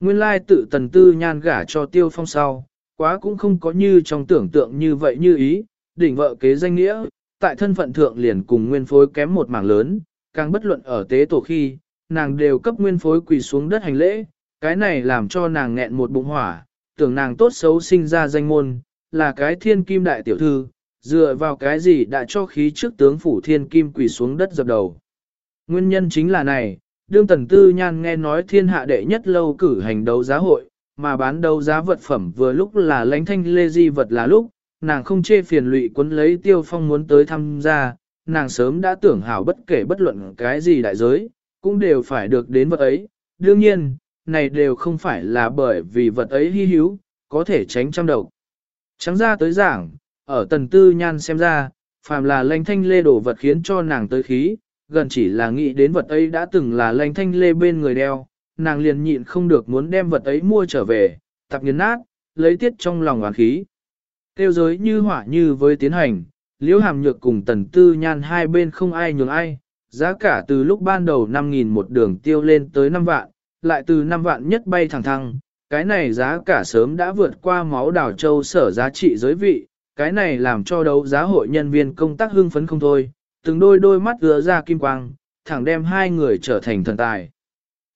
Nguyên lai tự tần tư nhan gả cho tiêu phong sau, quá cũng không có như trong tưởng tượng như vậy như ý, đỉnh vợ kế danh nghĩa, tại thân phận thượng liền cùng nguyên phối kém một mảng lớn, càng bất luận ở tế tổ khi, nàng đều cấp nguyên phối quỳ xuống đất hành lễ, cái này làm cho nàng nghẹn một bụng hỏa, tưởng nàng tốt xấu sinh ra danh môn, là cái thiên kim đại tiểu thư, dựa vào cái gì đã cho khí trước tướng phủ thiên kim quỳ xuống đất dập đầu. Nguyên nhân chính là này, đương tần tư nhan nghe nói thiên hạ đệ nhất lâu cử hành đấu giá hội, mà bán đấu giá vật phẩm vừa lúc là lãnh thanh lê di vật là lúc, nàng không chê phiền lụy quấn lấy tiêu phong muốn tới tham gia, nàng sớm đã tưởng hảo bất kể bất luận cái gì đại giới, cũng đều phải được đến vật ấy. Đương nhiên, này đều không phải là bởi vì vật ấy hy hữu, có thể tránh trăm độc. Trắng ra tới giảng, ở tần tư nhan xem ra, phàm là lanh thanh lê đổ vật khiến cho nàng tới khí, gần chỉ là nghĩ đến vật ấy đã từng là lanh thanh lê bên người đeo, nàng liền nhịn không được muốn đem vật ấy mua trở về, tập nghiến nát, lấy tiết trong lòng oán khí. Tiêu giới như hỏa như với tiến hành, liễu hàm nhược cùng tần tư nhan hai bên không ai nhường ai, giá cả từ lúc ban đầu 5.000 một đường tiêu lên tới 5 vạn, lại từ 5 vạn nhất bay thẳng thăng, cái này giá cả sớm đã vượt qua máu đảo châu sở giá trị giới vị, cái này làm cho đấu giá hội nhân viên công tác hưng phấn không thôi, từng đôi đôi mắt gỡ ra kim quang, thẳng đem hai người trở thành thần tài.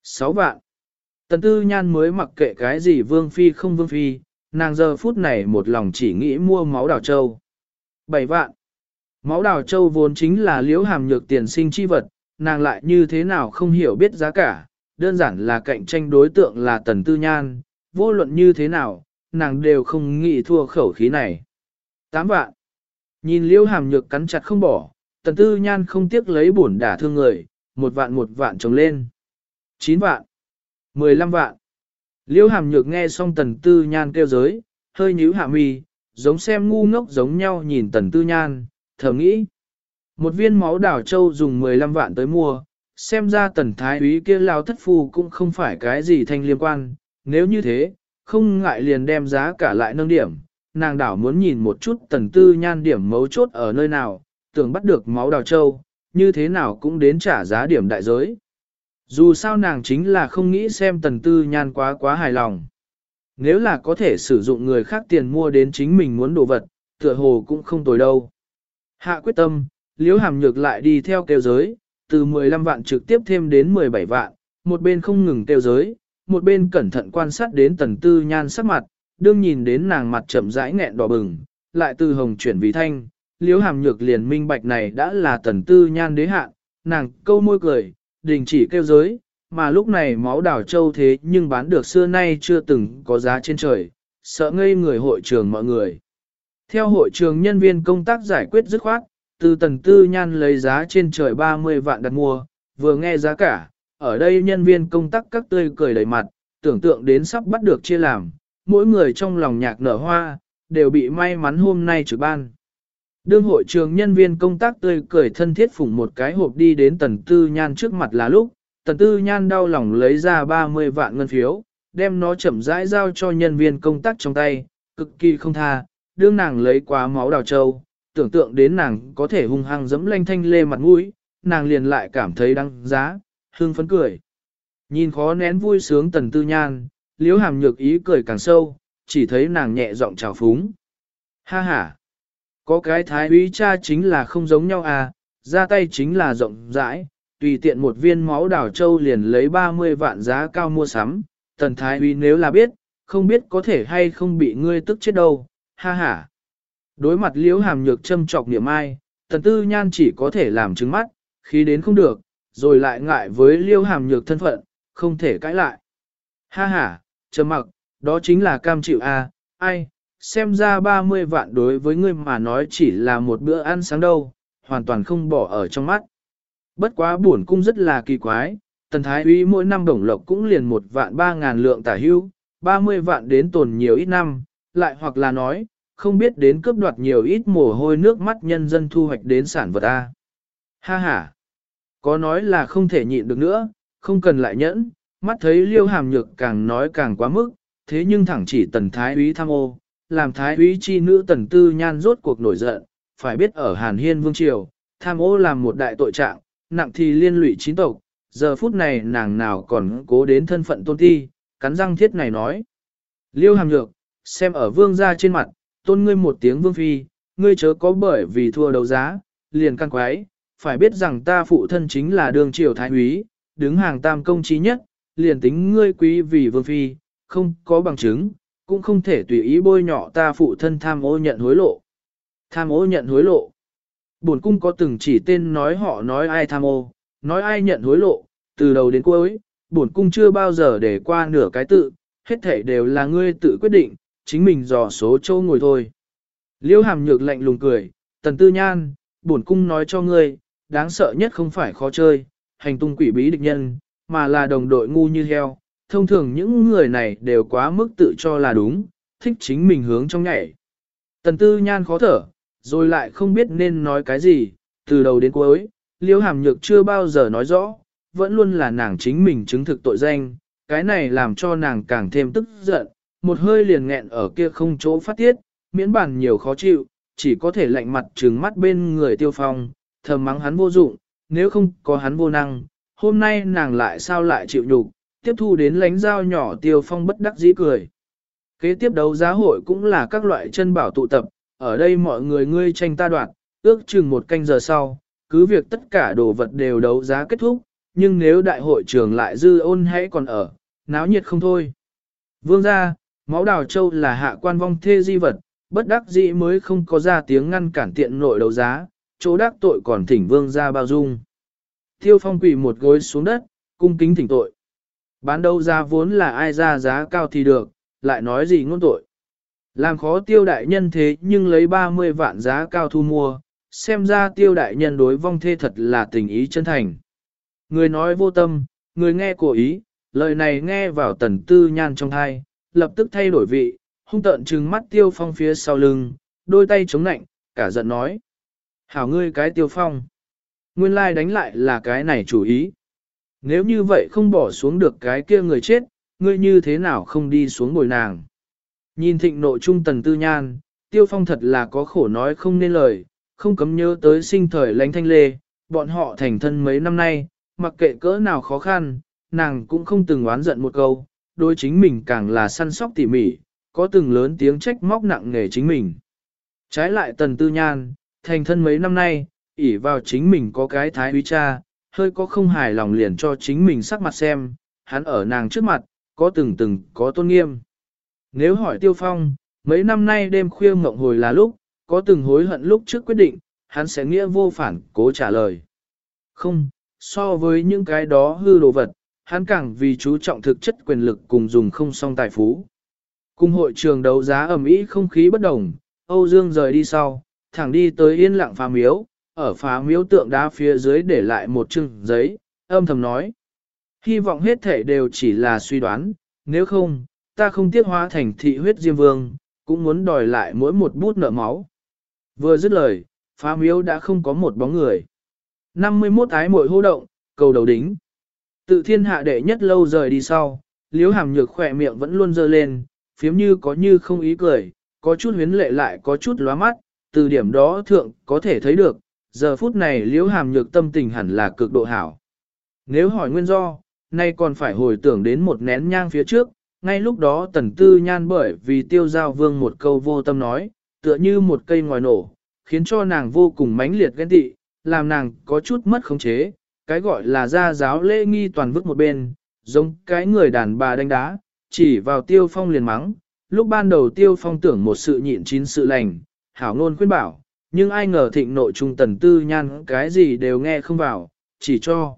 6 vạn. Tần tư nhan mới mặc kệ cái gì vương phi không vương phi, nàng giờ phút này một lòng chỉ nghĩ mua máu đào châu. 7 vạn. Máu đào châu vốn chính là liễu hàm nhược tiền sinh chi vật, nàng lại như thế nào không hiểu biết giá cả, đơn giản là cạnh tranh đối tượng là tần tư nhan, vô luận như thế nào, nàng đều không nghĩ thua khẩu khí này. 8 vạn. Nhìn liễu hàm nhược cắn chặt không bỏ, tần tư nhan không tiếc lấy bổn đả thương người, một vạn một vạn trồng lên. 9 vạn. 15 vạn. Liễu hàm nhược nghe xong tần tư nhan kêu giới, hơi nhíu hạ mi, giống xem ngu ngốc giống nhau nhìn tần tư nhan, thầm nghĩ. Một viên máu đảo châu dùng 15 vạn tới mua, xem ra tần thái úy kia lao thất phu cũng không phải cái gì thanh liên quan, nếu như thế, không ngại liền đem giá cả lại nâng điểm, nàng đảo muốn nhìn một chút tần tư nhan điểm mấu chốt ở nơi nào, tưởng bắt được máu đào châu, như thế nào cũng đến trả giá điểm đại giới. Dù sao nàng chính là không nghĩ xem tần tư nhan quá quá hài lòng. Nếu là có thể sử dụng người khác tiền mua đến chính mình muốn đồ vật, tựa hồ cũng không tồi đâu. Hạ quyết tâm, liễu hàm nhược lại đi theo kêu giới, từ 15 vạn trực tiếp thêm đến 17 vạn, một bên không ngừng kêu giới, một bên cẩn thận quan sát đến tần tư nhan sắc mặt, đương nhìn đến nàng mặt chậm rãi nghẹn đỏ bừng, lại từ hồng chuyển vì thanh, liếu hàm nhược liền minh bạch này đã là tần tư nhan đế hạ, nàng câu môi cười, đình chỉ kêu giới, mà lúc này máu đảo châu thế nhưng bán được xưa nay chưa từng có giá trên trời, sợ ngây người hội trường mọi người. Theo hội trường nhân viên công tác giải quyết dứt khoát, từ tần tư nhan lấy giá trên trời 30 vạn đặt mua, vừa nghe giá cả, ở đây nhân viên công tác các tươi cười đầy mặt, tưởng tượng đến sắp bắt được chia làm, mỗi người trong lòng nhạc nở hoa, đều bị may mắn hôm nay trực ban. Đương hội trường nhân viên công tác tươi cười thân thiết phủng một cái hộp đi đến tần tư nhan trước mặt là lúc, tần tư nhan đau lòng lấy ra 30 vạn ngân phiếu, đem nó chậm rãi giao cho nhân viên công tác trong tay, cực kỳ không tha, đương nàng lấy quá máu đào trâu, tưởng tượng đến nàng có thể hung hăng giẫm lanh thanh lê mặt mũi, nàng liền lại cảm thấy đăng giá, hương phấn cười. Nhìn khó nén vui sướng tần tư nhan, liếu hàm nhược ý cười càng sâu, chỉ thấy nàng nhẹ giọng chào phúng. Ha ha! Có cái thái úy cha chính là không giống nhau à, ra tay chính là rộng rãi, tùy tiện một viên máu đảo châu liền lấy 30 vạn giá cao mua sắm, tần thái úy nếu là biết, không biết có thể hay không bị ngươi tức chết đâu, ha ha. Đối mặt liễu hàm nhược châm trọc niệm ai, tần tư nhan chỉ có thể làm trứng mắt, khi đến không được, rồi lại ngại với liễu hàm nhược thân phận, không thể cãi lại. Ha ha, trầm mặc, đó chính là cam chịu a, à, ai, xem ra 30 vạn đối với ngươi mà nói chỉ là một bữa ăn sáng đâu, hoàn toàn không bỏ ở trong mắt. Bất quá buồn cung rất là kỳ quái, tần thái uy mỗi năm đồng lộc cũng liền một vạn ba ngàn lượng tả hưu, 30 vạn đến tồn nhiều ít năm, lại hoặc là nói, không biết đến cướp đoạt nhiều ít mồ hôi nước mắt nhân dân thu hoạch đến sản vật A. Ha ha! Có nói là không thể nhịn được nữa, không cần lại nhẫn, mắt thấy liêu hàm nhược càng nói càng quá mức, thế nhưng thẳng chỉ tần thái úy tham ô, làm thái úy chi nữ tần tư nhan rốt cuộc nổi giận, phải biết ở Hàn Hiên Vương Triều, tham ô làm một đại tội trạng, nặng thì liên lụy chín tộc, giờ phút này nàng nào còn cố đến thân phận tôn ti, cắn răng thiết này nói. Liêu hàm nhược, xem ở vương gia trên mặt, tôn ngươi một tiếng vương phi, ngươi chớ có bởi vì thua đấu giá, liền căn quái, phải biết rằng ta phụ thân chính là đường triều thái úy, đứng hàng tam công trí nhất, liền tính ngươi quý vì vương phi, không có bằng chứng, cũng không thể tùy ý bôi nhọ ta phụ thân tham ô nhận hối lộ. Tham ô nhận hối lộ. Bổn cung có từng chỉ tên nói họ nói ai tham ô, nói ai nhận hối lộ, từ đầu đến cuối, bổn cung chưa bao giờ để qua nửa cái tự, hết thảy đều là ngươi tự quyết định, chính mình dò số châu ngồi thôi. Liêu hàm nhược lạnh lùng cười, tần tư nhan, bổn cung nói cho ngươi, đáng sợ nhất không phải khó chơi, hành tung quỷ bí địch nhân, mà là đồng đội ngu như heo. Thông thường những người này đều quá mức tự cho là đúng, thích chính mình hướng trong nhảy. Tần tư nhan khó thở, rồi lại không biết nên nói cái gì, từ đầu đến cuối, liêu hàm nhược chưa bao giờ nói rõ, vẫn luôn là nàng chính mình chứng thực tội danh, cái này làm cho nàng càng thêm tức giận, một hơi liền nghẹn ở kia không chỗ phát tiết, miễn bản nhiều khó chịu, chỉ có thể lạnh mặt trừng mắt bên người tiêu phong, thầm mắng hắn vô dụng, nếu không có hắn vô năng, hôm nay nàng lại sao lại chịu nhục, tiếp thu đến lánh dao nhỏ tiêu phong bất đắc dĩ cười. Kế tiếp đấu giá hội cũng là các loại chân bảo tụ tập, ở đây mọi người ngươi tranh ta đoạt, ước chừng một canh giờ sau, cứ việc tất cả đồ vật đều đấu giá kết thúc, nhưng nếu đại hội trường lại dư ôn hãy còn ở, náo nhiệt không thôi. Vương gia, máu đào châu là hạ quan vong thê di vật, bất đắc dĩ mới không có ra tiếng ngăn cản tiện nội đấu giá, chỗ đắc tội còn thỉnh vương ra bao dung. Tiêu phong quỳ một gối xuống đất, cung kính thỉnh tội. Bán đấu giá vốn là ai ra giá cao thì được, lại nói gì ngôn tội. Làm khó tiêu đại nhân thế nhưng lấy 30 vạn giá cao thu mua, xem ra tiêu đại nhân đối vong thê thật là tình ý chân thành. Người nói vô tâm, người nghe cổ ý, lời này nghe vào tần tư nhan trong thai, lập tức thay đổi vị, hung tợn trừng mắt tiêu phong phía sau lưng, đôi tay chống nạnh, cả giận nói. Hảo ngươi cái tiêu phong. Nguyên lai đánh lại là cái này chủ ý. Nếu như vậy không bỏ xuống được cái kia người chết, ngươi như thế nào không đi xuống ngồi nàng. Nhìn thịnh nội trung tần tư nhan, tiêu phong thật là có khổ nói không nên lời, không cấm nhớ tới sinh thời lãnh thanh lê, bọn họ thành thân mấy năm nay, mặc kệ cỡ nào khó khăn, nàng cũng không từng oán giận một câu, đối chính mình càng là săn sóc tỉ mỉ, có từng lớn tiếng trách móc nặng nề chính mình. Trái lại tần tư nhan, thành thân mấy năm nay, ỷ vào chính mình có cái thái úy cha, hơi có không hài lòng liền cho chính mình sắc mặt xem, hắn ở nàng trước mặt, có từng từng có tôn nghiêm. Nếu hỏi Tiêu Phong, mấy năm nay đêm khuya mộng hồi là lúc, có từng hối hận lúc trước quyết định, hắn sẽ nghĩa vô phản cố trả lời. Không, so với những cái đó hư đồ vật, hắn càng vì chú trọng thực chất quyền lực cùng dùng không song tài phú. Cùng hội trường đấu giá ẩm ý không khí bất đồng, Âu Dương rời đi sau, thẳng đi tới yên lặng phá miếu, ở phá miếu tượng đá phía dưới để lại một chừng giấy, âm thầm nói. Hy vọng hết thể đều chỉ là suy đoán, nếu không, ta không tiếc hóa thành thị huyết diêm vương, cũng muốn đòi lại mỗi một bút nợ máu. Vừa dứt lời, phá miếu đã không có một bóng người. 51 ái mội hô động, cầu đầu đính. Tự thiên hạ đệ nhất lâu rời đi sau, liếu hàm nhược khỏe miệng vẫn luôn dơ lên, phiếm như có như không ý cười, có chút huyến lệ lại có chút lóa mắt, từ điểm đó thượng có thể thấy được, giờ phút này liếu hàm nhược tâm tình hẳn là cực độ hảo. Nếu hỏi nguyên do, nay còn phải hồi tưởng đến một nén nhang phía trước, ngay lúc đó tần tư nhan bởi vì tiêu giao vương một câu vô tâm nói, tựa như một cây ngòi nổ, khiến cho nàng vô cùng mãnh liệt ghen tị, làm nàng có chút mất khống chế, cái gọi là gia giáo lễ nghi toàn vứt một bên, giống cái người đàn bà đánh đá, chỉ vào tiêu phong liền mắng, lúc ban đầu tiêu phong tưởng một sự nhịn chín sự lành, hảo ngôn khuyên bảo, nhưng ai ngờ thịnh nội trung tần tư nhan cái gì đều nghe không vào, chỉ cho.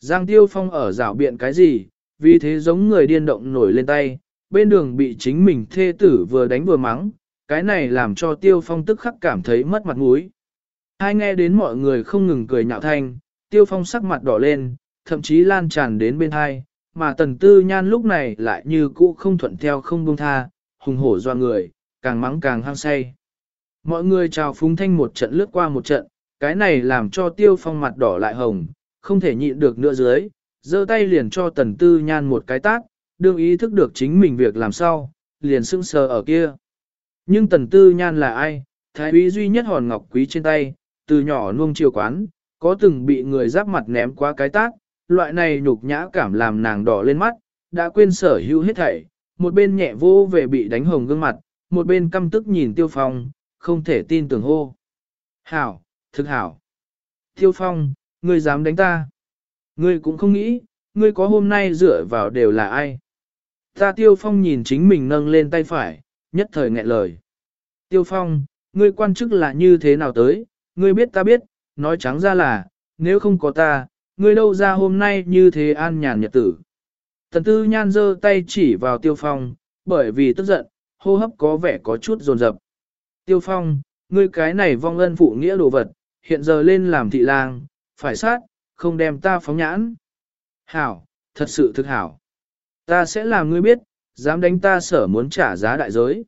Giang tiêu phong ở rảo biện cái gì, vì thế giống người điên động nổi lên tay, bên đường bị chính mình thê tử vừa đánh vừa mắng, cái này làm cho tiêu phong tức khắc cảm thấy mất mặt mũi. Hai nghe đến mọi người không ngừng cười nhạo thanh, tiêu phong sắc mặt đỏ lên, thậm chí lan tràn đến bên hai, mà tần tư nhan lúc này lại như cũ không thuận theo không buông tha, hùng hổ doa người, càng mắng càng hăng say. Mọi người chào phúng thanh một trận lướt qua một trận, cái này làm cho tiêu phong mặt đỏ lại hồng, không thể nhịn được nữa dưới, giơ tay liền cho tần tư nhan một cái tát, đương ý thức được chính mình việc làm sao, liền sững sờ ở kia. Nhưng tần tư nhan là ai? Thái úy duy nhất hòn ngọc quý trên tay, từ nhỏ nuông chiều quán, có từng bị người giáp mặt ném qua cái tát, loại này nhục nhã cảm làm nàng đỏ lên mắt, đã quên sở hữu hết thảy, một bên nhẹ vô về bị đánh hồng gương mặt, một bên căm tức nhìn tiêu phong, không thể tin tưởng hô. Hảo, thực hảo. Tiêu phong, ngươi dám đánh ta. Ngươi cũng không nghĩ, ngươi có hôm nay dựa vào đều là ai. Ta tiêu phong nhìn chính mình nâng lên tay phải, nhất thời nghẹn lời. Tiêu phong, ngươi quan chức là như thế nào tới, ngươi biết ta biết, nói trắng ra là, nếu không có ta, ngươi đâu ra hôm nay như thế an nhàn nhật tử. Tần tư nhan giơ tay chỉ vào tiêu phong, bởi vì tức giận, hô hấp có vẻ có chút dồn rập. Tiêu phong, ngươi cái này vong ân phụ nghĩa đồ vật, hiện giờ lên làm thị lang, phải sát, không đem ta phóng nhãn. Hảo, thật sự thực hảo. Ta sẽ làm ngươi biết, dám đánh ta sở muốn trả giá đại giới.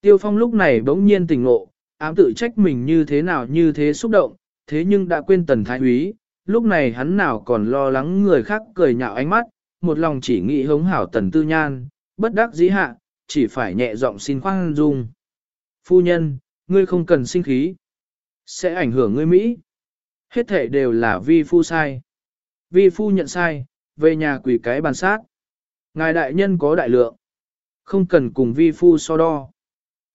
Tiêu phong lúc này bỗng nhiên tỉnh ngộ, ám tự trách mình như thế nào như thế xúc động, thế nhưng đã quên tần thái úy, lúc này hắn nào còn lo lắng người khác cười nhạo ánh mắt, một lòng chỉ nghĩ hống hảo tần tư nhan, bất đắc dĩ hạ, chỉ phải nhẹ giọng xin khoan dung. Phu nhân, ngươi không cần sinh khí, sẽ ảnh hưởng ngươi Mỹ. Hết thể đều là vi phu sai. Vi phu nhận sai, về nhà quỷ cái bàn sát. Ngài đại nhân có đại lượng. Không cần cùng vi phu so đo.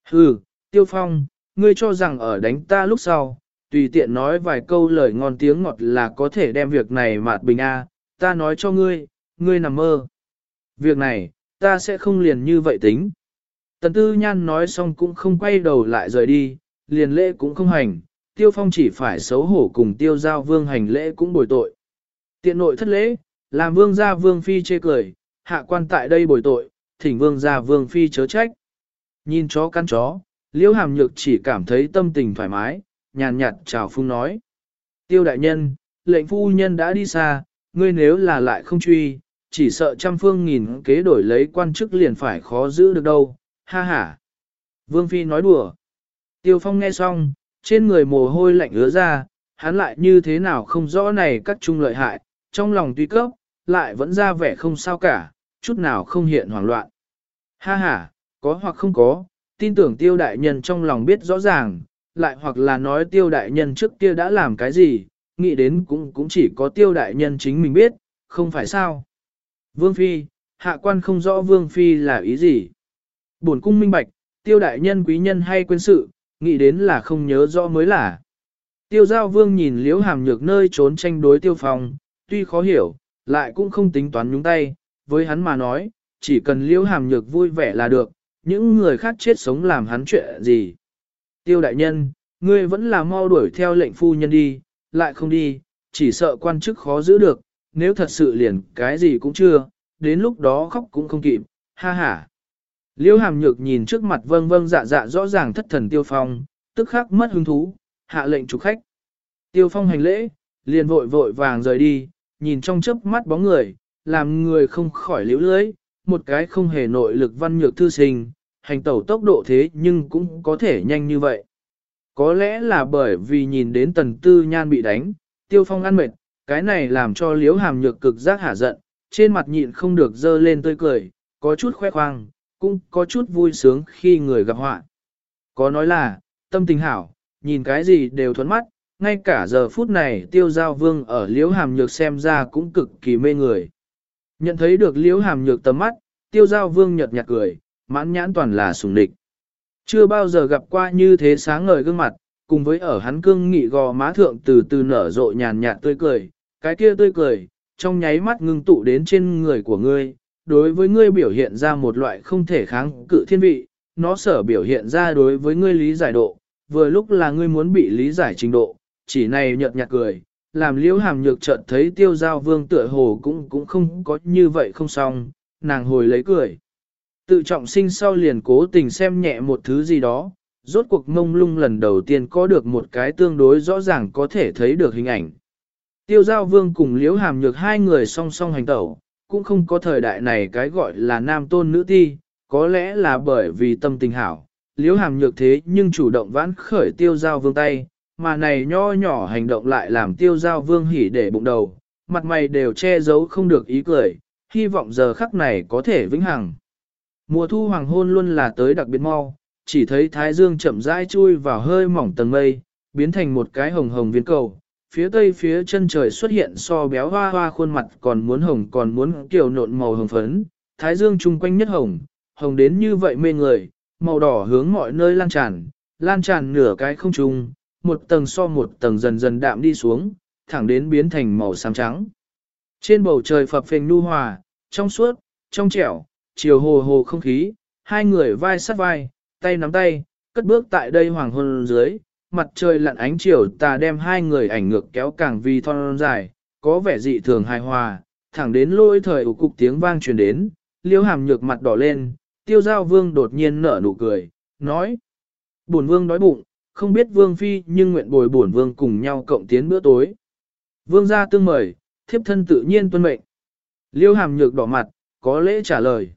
Hừ, tiêu phong, ngươi cho rằng ở đánh ta lúc sau, tùy tiện nói vài câu lời ngon tiếng ngọt là có thể đem việc này mạt bình a. ta nói cho ngươi, ngươi nằm mơ. Việc này, ta sẽ không liền như vậy tính. Tần tư nhan nói xong cũng không quay đầu lại rời đi, liền lễ cũng không hành, tiêu phong chỉ phải xấu hổ cùng tiêu giao vương hành lễ cũng bồi tội. Tiện nội thất lễ, làm vương gia vương phi chê cười, hạ quan tại đây bồi tội, thỉnh vương gia vương phi chớ trách. Nhìn chó căn chó, liễu hàm nhược chỉ cảm thấy tâm tình thoải mái, nhàn nhạt chào phung nói. Tiêu đại nhân, lệnh phu nhân đã đi xa, ngươi nếu là lại không truy, chỉ sợ trăm phương nghìn kế đổi lấy quan chức liền phải khó giữ được đâu, ha ha. Vương Phi nói đùa. Tiêu Phong nghe xong, trên người mồ hôi lạnh ứa ra, hắn lại như thế nào không rõ này các trung lợi hại, trong lòng tuy cấp, lại vẫn ra vẻ không sao cả, chút nào không hiện hoảng loạn. Ha ha, có hoặc không có, tin tưởng tiêu đại nhân trong lòng biết rõ ràng, lại hoặc là nói tiêu đại nhân trước kia đã làm cái gì, nghĩ đến cũng cũng chỉ có tiêu đại nhân chính mình biết, không phải sao. Vương Phi, hạ quan không rõ Vương Phi là ý gì. Bổn cung minh bạch, tiêu đại nhân quý nhân hay quên sự, nghĩ đến là không nhớ rõ mới là. Tiêu giao vương nhìn liễu hàm nhược nơi trốn tranh đối tiêu phòng tuy khó hiểu, lại cũng không tính toán nhúng tay, với hắn mà nói, chỉ cần liễu hàm nhược vui vẻ là được, những người khác chết sống làm hắn chuyện gì. Tiêu đại nhân, ngươi vẫn là mau đuổi theo lệnh phu nhân đi, lại không đi, chỉ sợ quan chức khó giữ được, nếu thật sự liền cái gì cũng chưa, đến lúc đó khóc cũng không kịp, ha ha. Liễu hàm nhược nhìn trước mặt vâng vâng dạ dạ rõ ràng thất thần tiêu phong, tức khắc mất hứng thú, hạ lệnh chủ khách. Tiêu phong hành lễ, liền vội vội vàng rời đi, nhìn trong chớp mắt bóng người, làm người không khỏi liễu lưới, một cái không hề nội lực văn nhược thư sinh, hành tẩu tốc độ thế nhưng cũng có thể nhanh như vậy. Có lẽ là bởi vì nhìn đến tần tư nhan bị đánh, tiêu phong ăn mệt, cái này làm cho liếu hàm nhược cực giác hả giận, trên mặt nhịn không được dơ lên tươi cười, có chút khoe khoang, cũng có chút vui sướng khi người gặp họa. Có nói là, tâm tình hảo, nhìn cái gì đều thuấn mắt, ngay cả giờ phút này tiêu giao vương ở liếu hàm nhược xem ra cũng cực kỳ mê người. Nhận thấy được liếu hàm nhược tầm mắt, tiêu giao vương nhợt nhạt cười, mãn nhãn toàn là sùng địch. Chưa bao giờ gặp qua như thế sáng ngời gương mặt, cùng với ở hắn cương nghị gò má thượng từ từ nở rộ nhàn nhạt tươi cười, cái kia tươi cười, trong nháy mắt ngưng tụ đến trên người của ngươi, đối với ngươi biểu hiện ra một loại không thể kháng cự thiên vị, nó sở biểu hiện ra đối với ngươi lý giải độ, vừa lúc là ngươi muốn bị lý giải trình độ, chỉ này nhợt nhạt cười, làm liễu hàm nhược chợt thấy tiêu giao vương tựa hồ cũng cũng không có như vậy không xong, nàng hồi lấy cười. Tự trọng sinh sau liền cố tình xem nhẹ một thứ gì đó, rốt cuộc mông lung lần đầu tiên có được một cái tương đối rõ ràng có thể thấy được hình ảnh. Tiêu giao vương cùng liễu hàm nhược hai người song song hành tẩu, cũng không có thời đại này cái gọi là nam tôn nữ ti, có lẽ là bởi vì tâm tình hảo, liễu hàm nhược thế nhưng chủ động vãn khởi tiêu giao vương tay, mà này nho nhỏ hành động lại làm tiêu giao vương hỉ để bụng đầu, mặt mày đều che giấu không được ý cười, hy vọng giờ khắc này có thể vĩnh hằng. Mùa thu hoàng hôn luôn là tới đặc biệt mau, chỉ thấy thái dương chậm rãi chui vào hơi mỏng tầng mây, biến thành một cái hồng hồng viên cầu. Phía tây phía chân trời xuất hiện so béo hoa hoa khuôn mặt còn muốn hồng còn muốn kiểu nộn màu hồng phấn, thái dương chung quanh nhất hồng, hồng đến như vậy mê người, màu đỏ hướng mọi nơi lan tràn, lan tràn nửa cái không trung, một tầng so một tầng dần dần đạm đi xuống, thẳng đến biến thành màu xám trắng. Trên bầu trời phập phình nu hòa, trong suốt, trong trẻo, chiều hồ hồ không khí, hai người vai sát vai, tay nắm tay, cất bước tại đây hoàng hôn dưới, mặt trời lặn ánh chiều ta đem hai người ảnh ngược kéo càng vi thon dài, có vẻ dị thường hài hòa, thẳng đến lôi thời ủ cục tiếng vang truyền đến, liêu hàm nhược mặt đỏ lên, tiêu giao vương đột nhiên nở nụ cười, nói, bổn vương đói bụng, không biết vương phi nhưng nguyện bồi bổn vương cùng nhau cộng tiến bữa tối. Vương gia tương mời, thiếp thân tự nhiên tuân mệnh. Liêu hàm nhược đỏ mặt, có lễ trả lời.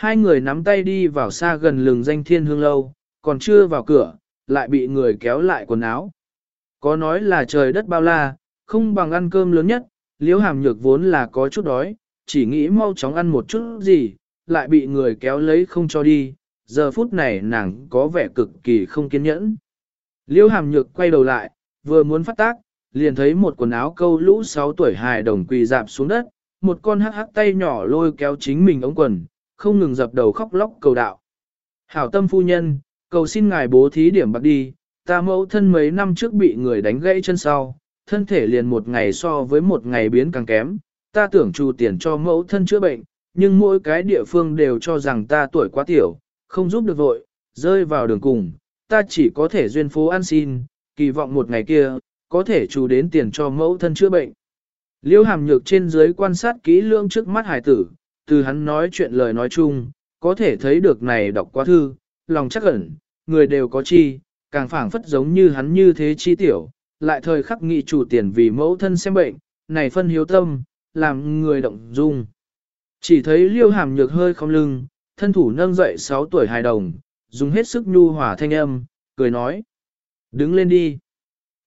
Hai người nắm tay đi vào xa gần lừng danh thiên hương lâu, còn chưa vào cửa, lại bị người kéo lại quần áo. Có nói là trời đất bao la, không bằng ăn cơm lớn nhất, liễu hàm nhược vốn là có chút đói, chỉ nghĩ mau chóng ăn một chút gì, lại bị người kéo lấy không cho đi, giờ phút này nàng có vẻ cực kỳ không kiên nhẫn. Liễu hàm nhược quay đầu lại, vừa muốn phát tác, liền thấy một quần áo câu lũ 6 tuổi hài đồng quỳ dạp xuống đất, một con hắc hắc tay nhỏ lôi kéo chính mình ống quần, không ngừng dập đầu khóc lóc cầu đạo. Hảo tâm phu nhân, cầu xin ngài bố thí điểm bạc đi, ta mẫu thân mấy năm trước bị người đánh gãy chân sau, thân thể liền một ngày so với một ngày biến càng kém, ta tưởng trù tiền cho mẫu thân chữa bệnh, nhưng mỗi cái địa phương đều cho rằng ta tuổi quá tiểu, không giúp được vội, rơi vào đường cùng, ta chỉ có thể duyên phố ăn xin, kỳ vọng một ngày kia, có thể trù đến tiền cho mẫu thân chữa bệnh. Liêu hàm nhược trên dưới quan sát kỹ lưỡng trước mắt hải tử, từ hắn nói chuyện lời nói chung, có thể thấy được này đọc qua thư, lòng chắc ẩn, người đều có chi, càng phảng phất giống như hắn như thế chi tiểu, lại thời khắc nghị chủ tiền vì mẫu thân xem bệnh, này phân hiếu tâm, làm người động dung. Chỉ thấy liêu hàm nhược hơi không lưng, thân thủ nâng dậy 6 tuổi hài đồng, dùng hết sức nhu hòa thanh âm, cười nói. Đứng lên đi.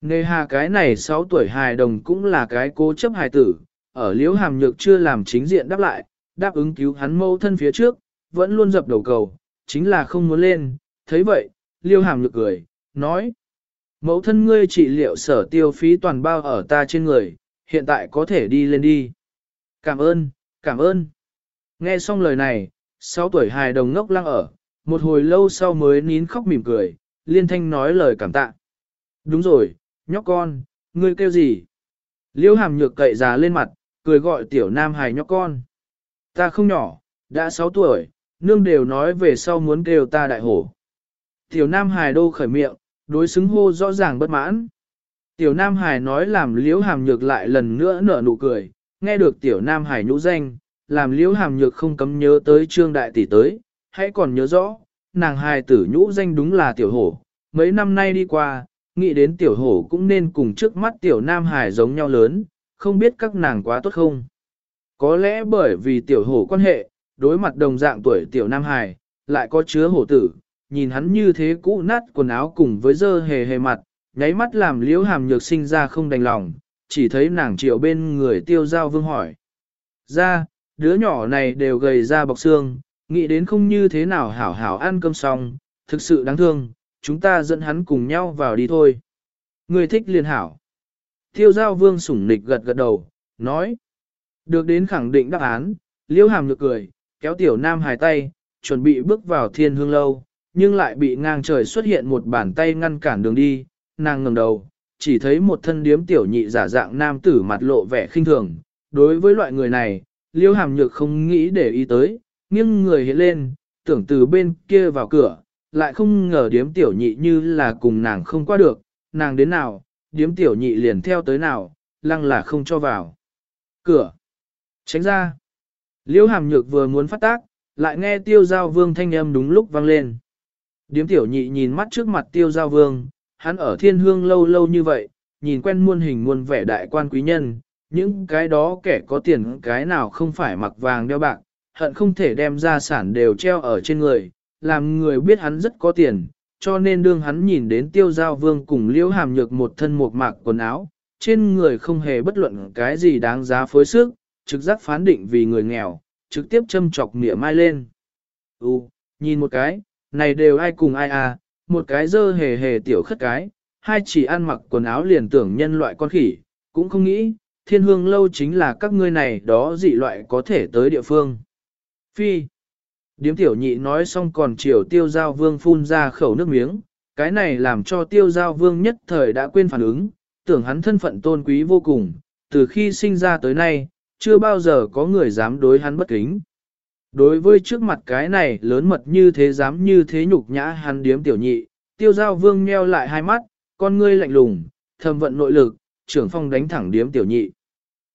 Nề hà cái này 6 tuổi hài đồng cũng là cái cố chấp hài tử, ở liễu hàm nhược chưa làm chính diện đáp lại, đáp ứng cứu hắn mâu thân phía trước, vẫn luôn dập đầu cầu, chính là không muốn lên, thấy vậy, liêu hàm nhược cười, nói. Mẫu thân ngươi trị liệu sở tiêu phí toàn bao ở ta trên người, hiện tại có thể đi lên đi. Cảm ơn, cảm ơn. Nghe xong lời này, 6 tuổi hài đồng ngốc lăng ở, một hồi lâu sau mới nín khóc mỉm cười, liên thanh nói lời cảm tạ. Đúng rồi, nhóc con, ngươi kêu gì? Liêu hàm nhược cậy già lên mặt, cười gọi tiểu nam hài nhóc con. Ta không nhỏ, đã 6 tuổi, nương đều nói về sau muốn kêu ta đại hổ. Tiểu nam Hải đô khởi miệng, đối xứng hô rõ ràng bất mãn. Tiểu nam Hải nói làm liễu hàm nhược lại lần nữa nở nụ cười, nghe được tiểu nam Hải nhũ danh, làm liễu hàm nhược không cấm nhớ tới trương đại tỷ tới, hãy còn nhớ rõ, nàng hài tử nhũ danh đúng là tiểu hổ, mấy năm nay đi qua, nghĩ đến tiểu hổ cũng nên cùng trước mắt tiểu nam Hải giống nhau lớn, không biết các nàng quá tốt không. Có lẽ bởi vì tiểu hổ quan hệ, đối mặt đồng dạng tuổi tiểu nam hài, lại có chứa hổ tử, nhìn hắn như thế cũ nát quần áo cùng với dơ hề hề mặt, nháy mắt làm liễu hàm nhược sinh ra không đành lòng, chỉ thấy nàng triệu bên người tiêu giao vương hỏi. Ra, đứa nhỏ này đều gầy ra bọc xương, nghĩ đến không như thế nào hảo hảo ăn cơm xong, thực sự đáng thương, chúng ta dẫn hắn cùng nhau vào đi thôi. Người thích liền hảo. Tiêu giao vương sủng nịch gật gật đầu, nói. Được đến khẳng định đáp án, liễu hàm nhược cười, kéo tiểu nam hài tay, chuẩn bị bước vào thiên hương lâu, nhưng lại bị ngang trời xuất hiện một bàn tay ngăn cản đường đi, nàng ngẩng đầu, chỉ thấy một thân điếm tiểu nhị giả dạng nam tử mặt lộ vẻ khinh thường. Đối với loại người này, liêu hàm nhược không nghĩ để ý tới, nghiêng người hiện lên, tưởng từ bên kia vào cửa, lại không ngờ điếm tiểu nhị như là cùng nàng không qua được, nàng đến nào, điếm tiểu nhị liền theo tới nào, lăng là không cho vào. Cửa. Tránh ra. liễu hàm nhược vừa muốn phát tác, lại nghe tiêu giao vương thanh âm đúng lúc vang lên. Điếm tiểu nhị nhìn mắt trước mặt tiêu giao vương, hắn ở thiên hương lâu lâu như vậy, nhìn quen muôn hình muôn vẻ đại quan quý nhân, những cái đó kẻ có tiền cái nào không phải mặc vàng đeo bạc, hận không thể đem gia sản đều treo ở trên người, làm người biết hắn rất có tiền, cho nên đương hắn nhìn đến tiêu giao vương cùng liễu hàm nhược một thân một mạc quần áo, trên người không hề bất luận cái gì đáng giá phối sức, trực giác phán định vì người nghèo, trực tiếp châm chọc mỉa mai lên. Ừ, nhìn một cái, này đều ai cùng ai à, một cái dơ hề hề tiểu khất cái, hai chỉ ăn mặc quần áo liền tưởng nhân loại con khỉ, cũng không nghĩ, thiên hương lâu chính là các ngươi này đó dị loại có thể tới địa phương. Phi. Điếm tiểu nhị nói xong còn chiều tiêu giao vương phun ra khẩu nước miếng, cái này làm cho tiêu giao vương nhất thời đã quên phản ứng, tưởng hắn thân phận tôn quý vô cùng, từ khi sinh ra tới nay, chưa bao giờ có người dám đối hắn bất kính. Đối với trước mặt cái này lớn mật như thế dám như thế nhục nhã hắn điếm tiểu nhị, tiêu giao vương nheo lại hai mắt, con ngươi lạnh lùng, thầm vận nội lực, trưởng phong đánh thẳng điếm tiểu nhị.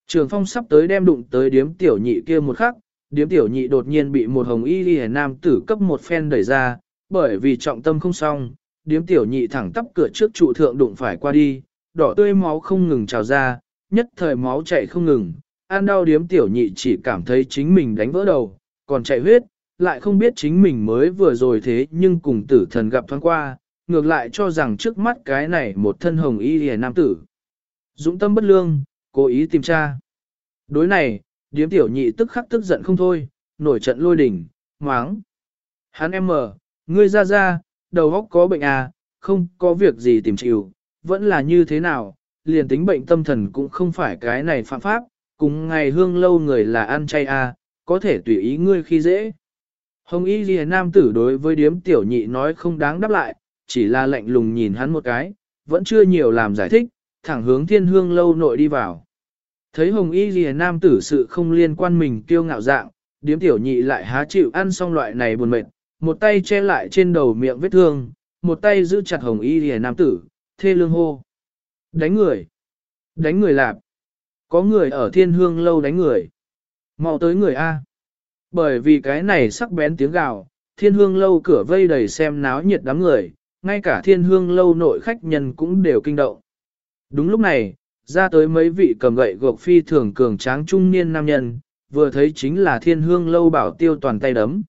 Trường phong sắp tới đem đụng tới điếm tiểu nhị kia một khắc, điếm tiểu nhị đột nhiên bị một hồng y ghi nam tử cấp một phen đẩy ra, bởi vì trọng tâm không xong, điếm tiểu nhị thẳng tắp cửa trước trụ thượng đụng phải qua đi, đỏ tươi máu không ngừng trào ra, nhất thời máu chạy không ngừng, an đau điếm tiểu nhị chỉ cảm thấy chính mình đánh vỡ đầu, còn chạy huyết, lại không biết chính mình mới vừa rồi thế nhưng cùng tử thần gặp thoáng qua, ngược lại cho rằng trước mắt cái này một thân hồng y hề nam tử. Dũng tâm bất lương, cố ý tìm tra. Đối này, điếm tiểu nhị tức khắc tức giận không thôi, nổi trận lôi đỉnh, máng. Hắn em mở, ngươi ra ra, đầu óc có bệnh à, không có việc gì tìm chịu, vẫn là như thế nào, liền tính bệnh tâm thần cũng không phải cái này phạm pháp, cùng ngày hương lâu người là ăn chay à, có thể tùy ý ngươi khi dễ. Hồng Y Ghi Nam tử đối với điếm tiểu nhị nói không đáng đáp lại, chỉ là lạnh lùng nhìn hắn một cái, vẫn chưa nhiều làm giải thích, thẳng hướng thiên hương lâu nội đi vào. Thấy Hồng Y Ghi Nam tử sự không liên quan mình kiêu ngạo dạng, điếm tiểu nhị lại há chịu ăn xong loại này buồn mệt, một tay che lại trên đầu miệng vết thương, một tay giữ chặt Hồng Y Ghi Nam tử, thê lương hô. Đánh người! Đánh người lạp! Có người ở thiên hương lâu đánh người. mau tới người A. Bởi vì cái này sắc bén tiếng gào, thiên hương lâu cửa vây đầy xem náo nhiệt đám người, ngay cả thiên hương lâu nội khách nhân cũng đều kinh động. Đúng lúc này, ra tới mấy vị cầm gậy gộc phi thường cường tráng trung niên nam nhân, vừa thấy chính là thiên hương lâu bảo tiêu toàn tay đấm.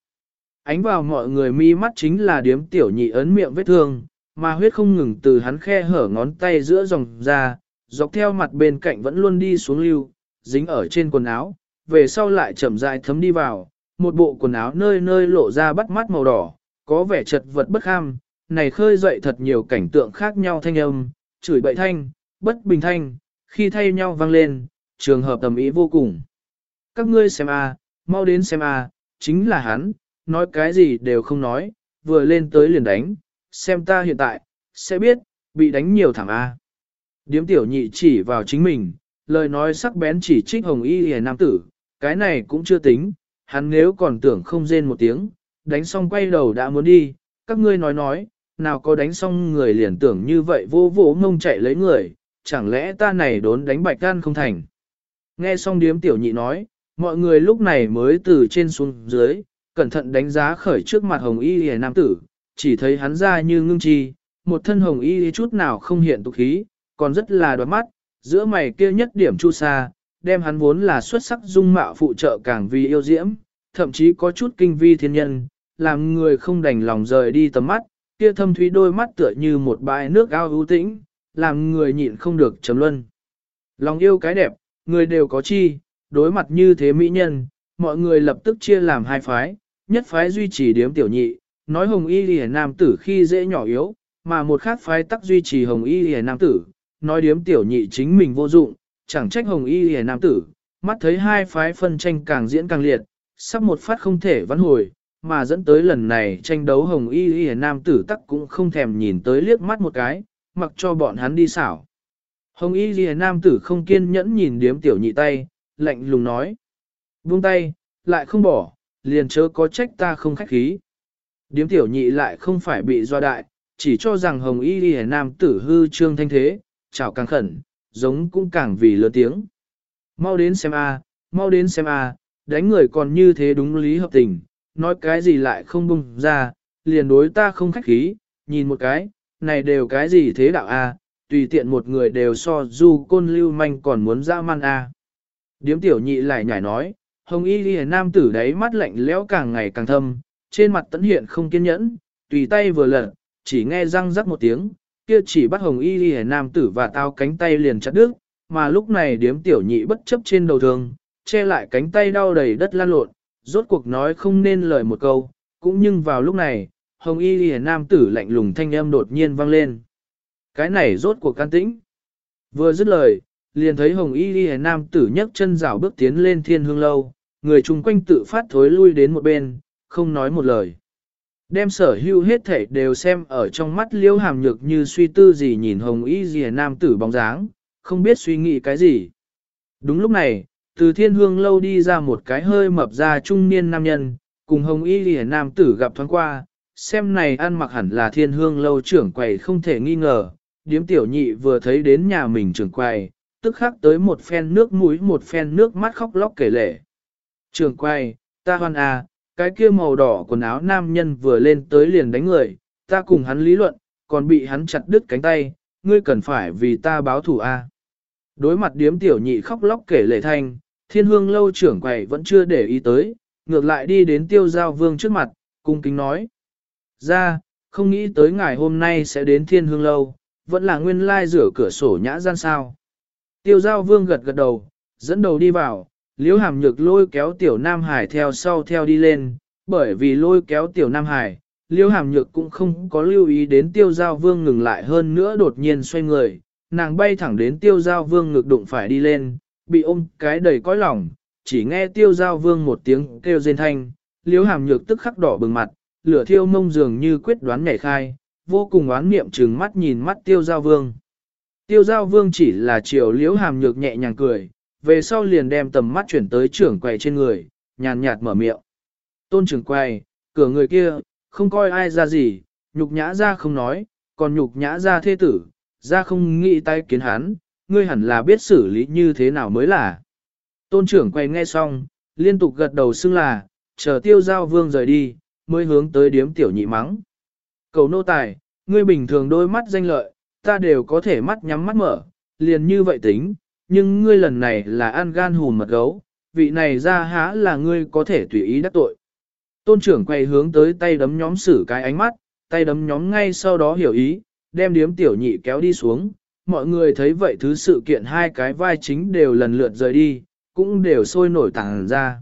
Ánh vào mọi người mi mắt chính là điếm tiểu nhị ấn miệng vết thương, mà huyết không ngừng từ hắn khe hở ngón tay giữa dòng ra, dọc theo mặt bên cạnh vẫn luôn đi xuống lưu, dính ở trên quần áo, về sau lại chậm rãi thấm đi vào, một bộ quần áo nơi nơi lộ ra bắt mắt màu đỏ, có vẻ chật vật bất ham này khơi dậy thật nhiều cảnh tượng khác nhau thanh âm, chửi bậy thanh, bất bình thanh, khi thay nhau vang lên, trường hợp tầm ý vô cùng. Các ngươi xem a, mau đến xem a, chính là hắn, nói cái gì đều không nói, vừa lên tới liền đánh, xem ta hiện tại, sẽ biết, bị đánh nhiều thẳng a. Điếm tiểu nhị chỉ vào chính mình, lời nói sắc bén chỉ trích hồng y hề nam tử, cái này cũng chưa tính, hắn nếu còn tưởng không rên một tiếng, đánh xong quay đầu đã muốn đi, các ngươi nói nói, nào có đánh xong người liền tưởng như vậy vô vô ngông chạy lấy người, chẳng lẽ ta này đốn đánh bạch can không thành. Nghe xong điếm tiểu nhị nói, mọi người lúc này mới từ trên xuống dưới, cẩn thận đánh giá khởi trước mặt hồng y hề nam tử, chỉ thấy hắn ra như ngưng chi, một thân hồng y chút nào không hiện tục khí, còn rất là đoạt mắt, giữa mày kia nhất điểm chu sa, đem hắn vốn là xuất sắc dung mạo phụ trợ càng vì yêu diễm, thậm chí có chút kinh vi thiên nhân, làm người không đành lòng rời đi tầm mắt, kia thâm thúy đôi mắt tựa như một bãi nước ao ưu tĩnh, làm người nhịn không được chấm luân. Lòng yêu cái đẹp, người đều có chi, đối mặt như thế mỹ nhân, mọi người lập tức chia làm hai phái, nhất phái duy trì điếm tiểu nhị, nói hồng y lìa nam tử khi dễ nhỏ yếu, mà một khác phái tắc duy trì hồng y lìa nam tử, nói điếm tiểu nhị chính mình vô dụng, chẳng trách hồng y hề nam tử, mắt thấy hai phái phân tranh càng diễn càng liệt, sắp một phát không thể vãn hồi, mà dẫn tới lần này tranh đấu hồng y lìa nam tử tắc cũng không thèm nhìn tới liếc mắt một cái, mặc cho bọn hắn đi xảo. Hồng y lìa nam tử không kiên nhẫn nhìn điếm tiểu nhị tay, lạnh lùng nói. Buông tay, lại không bỏ, liền chớ có trách ta không khách khí. Điếm tiểu nhị lại không phải bị doa đại, chỉ cho rằng hồng y lìa nam tử hư trương thanh thế, chào càng khẩn, giống cũng càng vì lớn tiếng. Mau đến xem a, mau đến xem a, đánh người còn như thế đúng lý hợp tình, nói cái gì lại không bung ra, liền đối ta không khách khí, nhìn một cái, này đều cái gì thế đạo a, tùy tiện một người đều so du côn lưu manh còn muốn ra man a. Điếm tiểu nhị lại nhảy nói, hồng y ghi nam tử đấy mắt lạnh lẽo càng ngày càng thâm, trên mặt tẫn hiện không kiên nhẫn, tùy tay vừa lật, chỉ nghe răng rắc một tiếng, kia chỉ bắt hồng y ghi nam tử và tao cánh tay liền chặt đứt, mà lúc này điếm tiểu nhị bất chấp trên đầu thường, che lại cánh tay đau đầy đất lan lộn, rốt cuộc nói không nên lời một câu, cũng nhưng vào lúc này, hồng y ghi nam tử lạnh lùng thanh âm đột nhiên vang lên. Cái này rốt cuộc can tĩnh. Vừa dứt lời, liền thấy hồng y ghi nam tử nhấc chân rảo bước tiến lên thiên hương lâu, người chung quanh tự phát thối lui đến một bên, không nói một lời. Đem sở hữu hết thể đều xem ở trong mắt liêu hàm nhược như suy tư gì nhìn hồng y dìa nam tử bóng dáng, không biết suy nghĩ cái gì. Đúng lúc này, từ thiên hương lâu đi ra một cái hơi mập ra trung niên nam nhân, cùng hồng y dìa nam tử gặp thoáng qua, xem này ăn mặc hẳn là thiên hương lâu trưởng quầy không thể nghi ngờ, điếm tiểu nhị vừa thấy đến nhà mình trưởng quầy, tức khắc tới một phen nước mũi một phen nước mắt khóc lóc kể lệ Trưởng quầy, ta hoan à, cái kia màu đỏ quần áo nam nhân vừa lên tới liền đánh người, ta cùng hắn lý luận, còn bị hắn chặt đứt cánh tay, ngươi cần phải vì ta báo thù a. À. Đối mặt điếm tiểu nhị khóc lóc kể lệ thanh, thiên hương lâu trưởng quầy vẫn chưa để ý tới, ngược lại đi đến tiêu giao vương trước mặt, cung kính nói. Ra, không nghĩ tới ngày hôm nay sẽ đến thiên hương lâu, vẫn là nguyên lai rửa cửa sổ nhã gian sao. Tiêu giao vương gật gật đầu, dẫn đầu đi vào, liễu hàm nhược lôi kéo tiểu Nam Hải theo sau theo đi lên, bởi vì lôi kéo tiểu Nam Hải, liễu hàm nhược cũng không có lưu ý đến tiêu giao vương ngừng lại hơn nữa đột nhiên xoay người, nàng bay thẳng đến tiêu giao vương ngực đụng phải đi lên, bị ôm cái đầy cõi lòng, chỉ nghe tiêu giao vương một tiếng kêu rên thanh, liễu hàm nhược tức khắc đỏ bừng mặt, lửa thiêu mông dường như quyết đoán nhảy khai, vô cùng oán niệm trừng mắt nhìn mắt tiêu giao vương. Tiêu giao vương chỉ là chiều liễu hàm nhược nhẹ nhàng cười, về sau liền đem tầm mắt chuyển tới trưởng quầy trên người, nhàn nhạt mở miệng. Tôn trưởng quầy, cửa người kia, không coi ai ra gì, nhục nhã ra không nói, còn nhục nhã ra thế tử, ra không nghĩ tay kiến hắn, ngươi hẳn là biết xử lý như thế nào mới là. Tôn trưởng quay nghe xong, liên tục gật đầu xưng là, chờ tiêu giao vương rời đi, mới hướng tới điếm tiểu nhị mắng. Cầu nô tài, ngươi bình thường đôi mắt danh lợi, ta đều có thể mắt nhắm mắt mở, liền như vậy tính, nhưng ngươi lần này là ăn gan hùn mật gấu, vị này ra há là ngươi có thể tùy ý đắc tội. Tôn trưởng quay hướng tới tay đấm nhóm xử cái ánh mắt, tay đấm nhóm ngay sau đó hiểu ý, đem điếm tiểu nhị kéo đi xuống. Mọi người thấy vậy thứ sự kiện hai cái vai chính đều lần lượt rời đi, cũng đều sôi nổi tàng ra.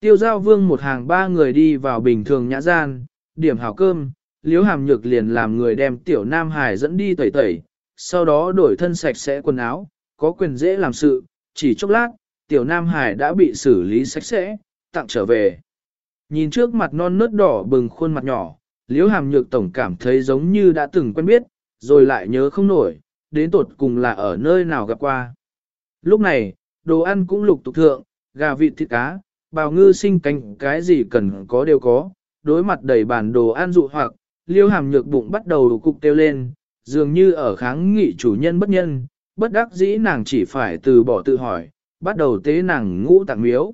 Tiêu giao vương một hàng ba người đi vào bình thường nhã gian, điểm hảo cơm, liếu hàm nhược liền làm người đem tiểu Nam Hải dẫn đi tẩy tẩy, sau đó đổi thân sạch sẽ quần áo, có quyền dễ làm sự, chỉ chốc lát, tiểu Nam Hải đã bị xử lý sạch sẽ, tặng trở về. Nhìn trước mặt non nớt đỏ bừng khuôn mặt nhỏ, liễu hàm nhược tổng cảm thấy giống như đã từng quen biết, rồi lại nhớ không nổi, đến tột cùng là ở nơi nào gặp qua. Lúc này, đồ ăn cũng lục tục thượng, gà vịt thịt cá, bào ngư sinh cánh cái gì cần có đều có, đối mặt đầy bản đồ ăn dụ hoặc, liêu hàm nhược bụng bắt đầu cục tiêu lên, dường như ở kháng nghị chủ nhân bất nhân, bất đắc dĩ nàng chỉ phải từ bỏ tự hỏi, bắt đầu tế nàng ngũ tạng miếu.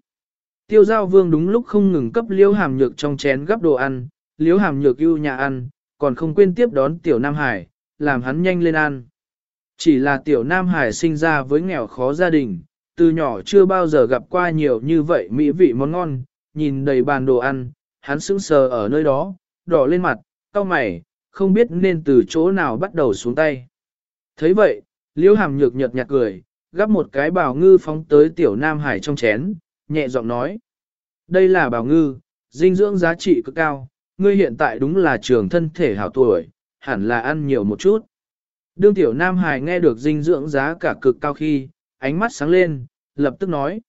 Tiêu giao vương đúng lúc không ngừng cấp liễu hàm nhược trong chén gấp đồ ăn, liễu hàm nhược ưu nhà ăn, còn không quên tiếp đón tiểu Nam Hải, làm hắn nhanh lên ăn. Chỉ là tiểu Nam Hải sinh ra với nghèo khó gia đình, từ nhỏ chưa bao giờ gặp qua nhiều như vậy mỹ vị món ngon, nhìn đầy bàn đồ ăn, hắn sững sờ ở nơi đó, đỏ lên mặt, cau mày, không biết nên từ chỗ nào bắt đầu xuống tay. thấy vậy, liễu hàm nhược nhật nhạt cười, gắp một cái bào ngư phóng tới tiểu nam hải trong chén, nhẹ giọng nói. Đây là bào ngư, dinh dưỡng giá trị cực cao, ngươi hiện tại đúng là trường thân thể hảo tuổi, hẳn là ăn nhiều một chút. Đương tiểu nam hải nghe được dinh dưỡng giá cả cực cao khi, ánh mắt sáng lên, lập tức nói.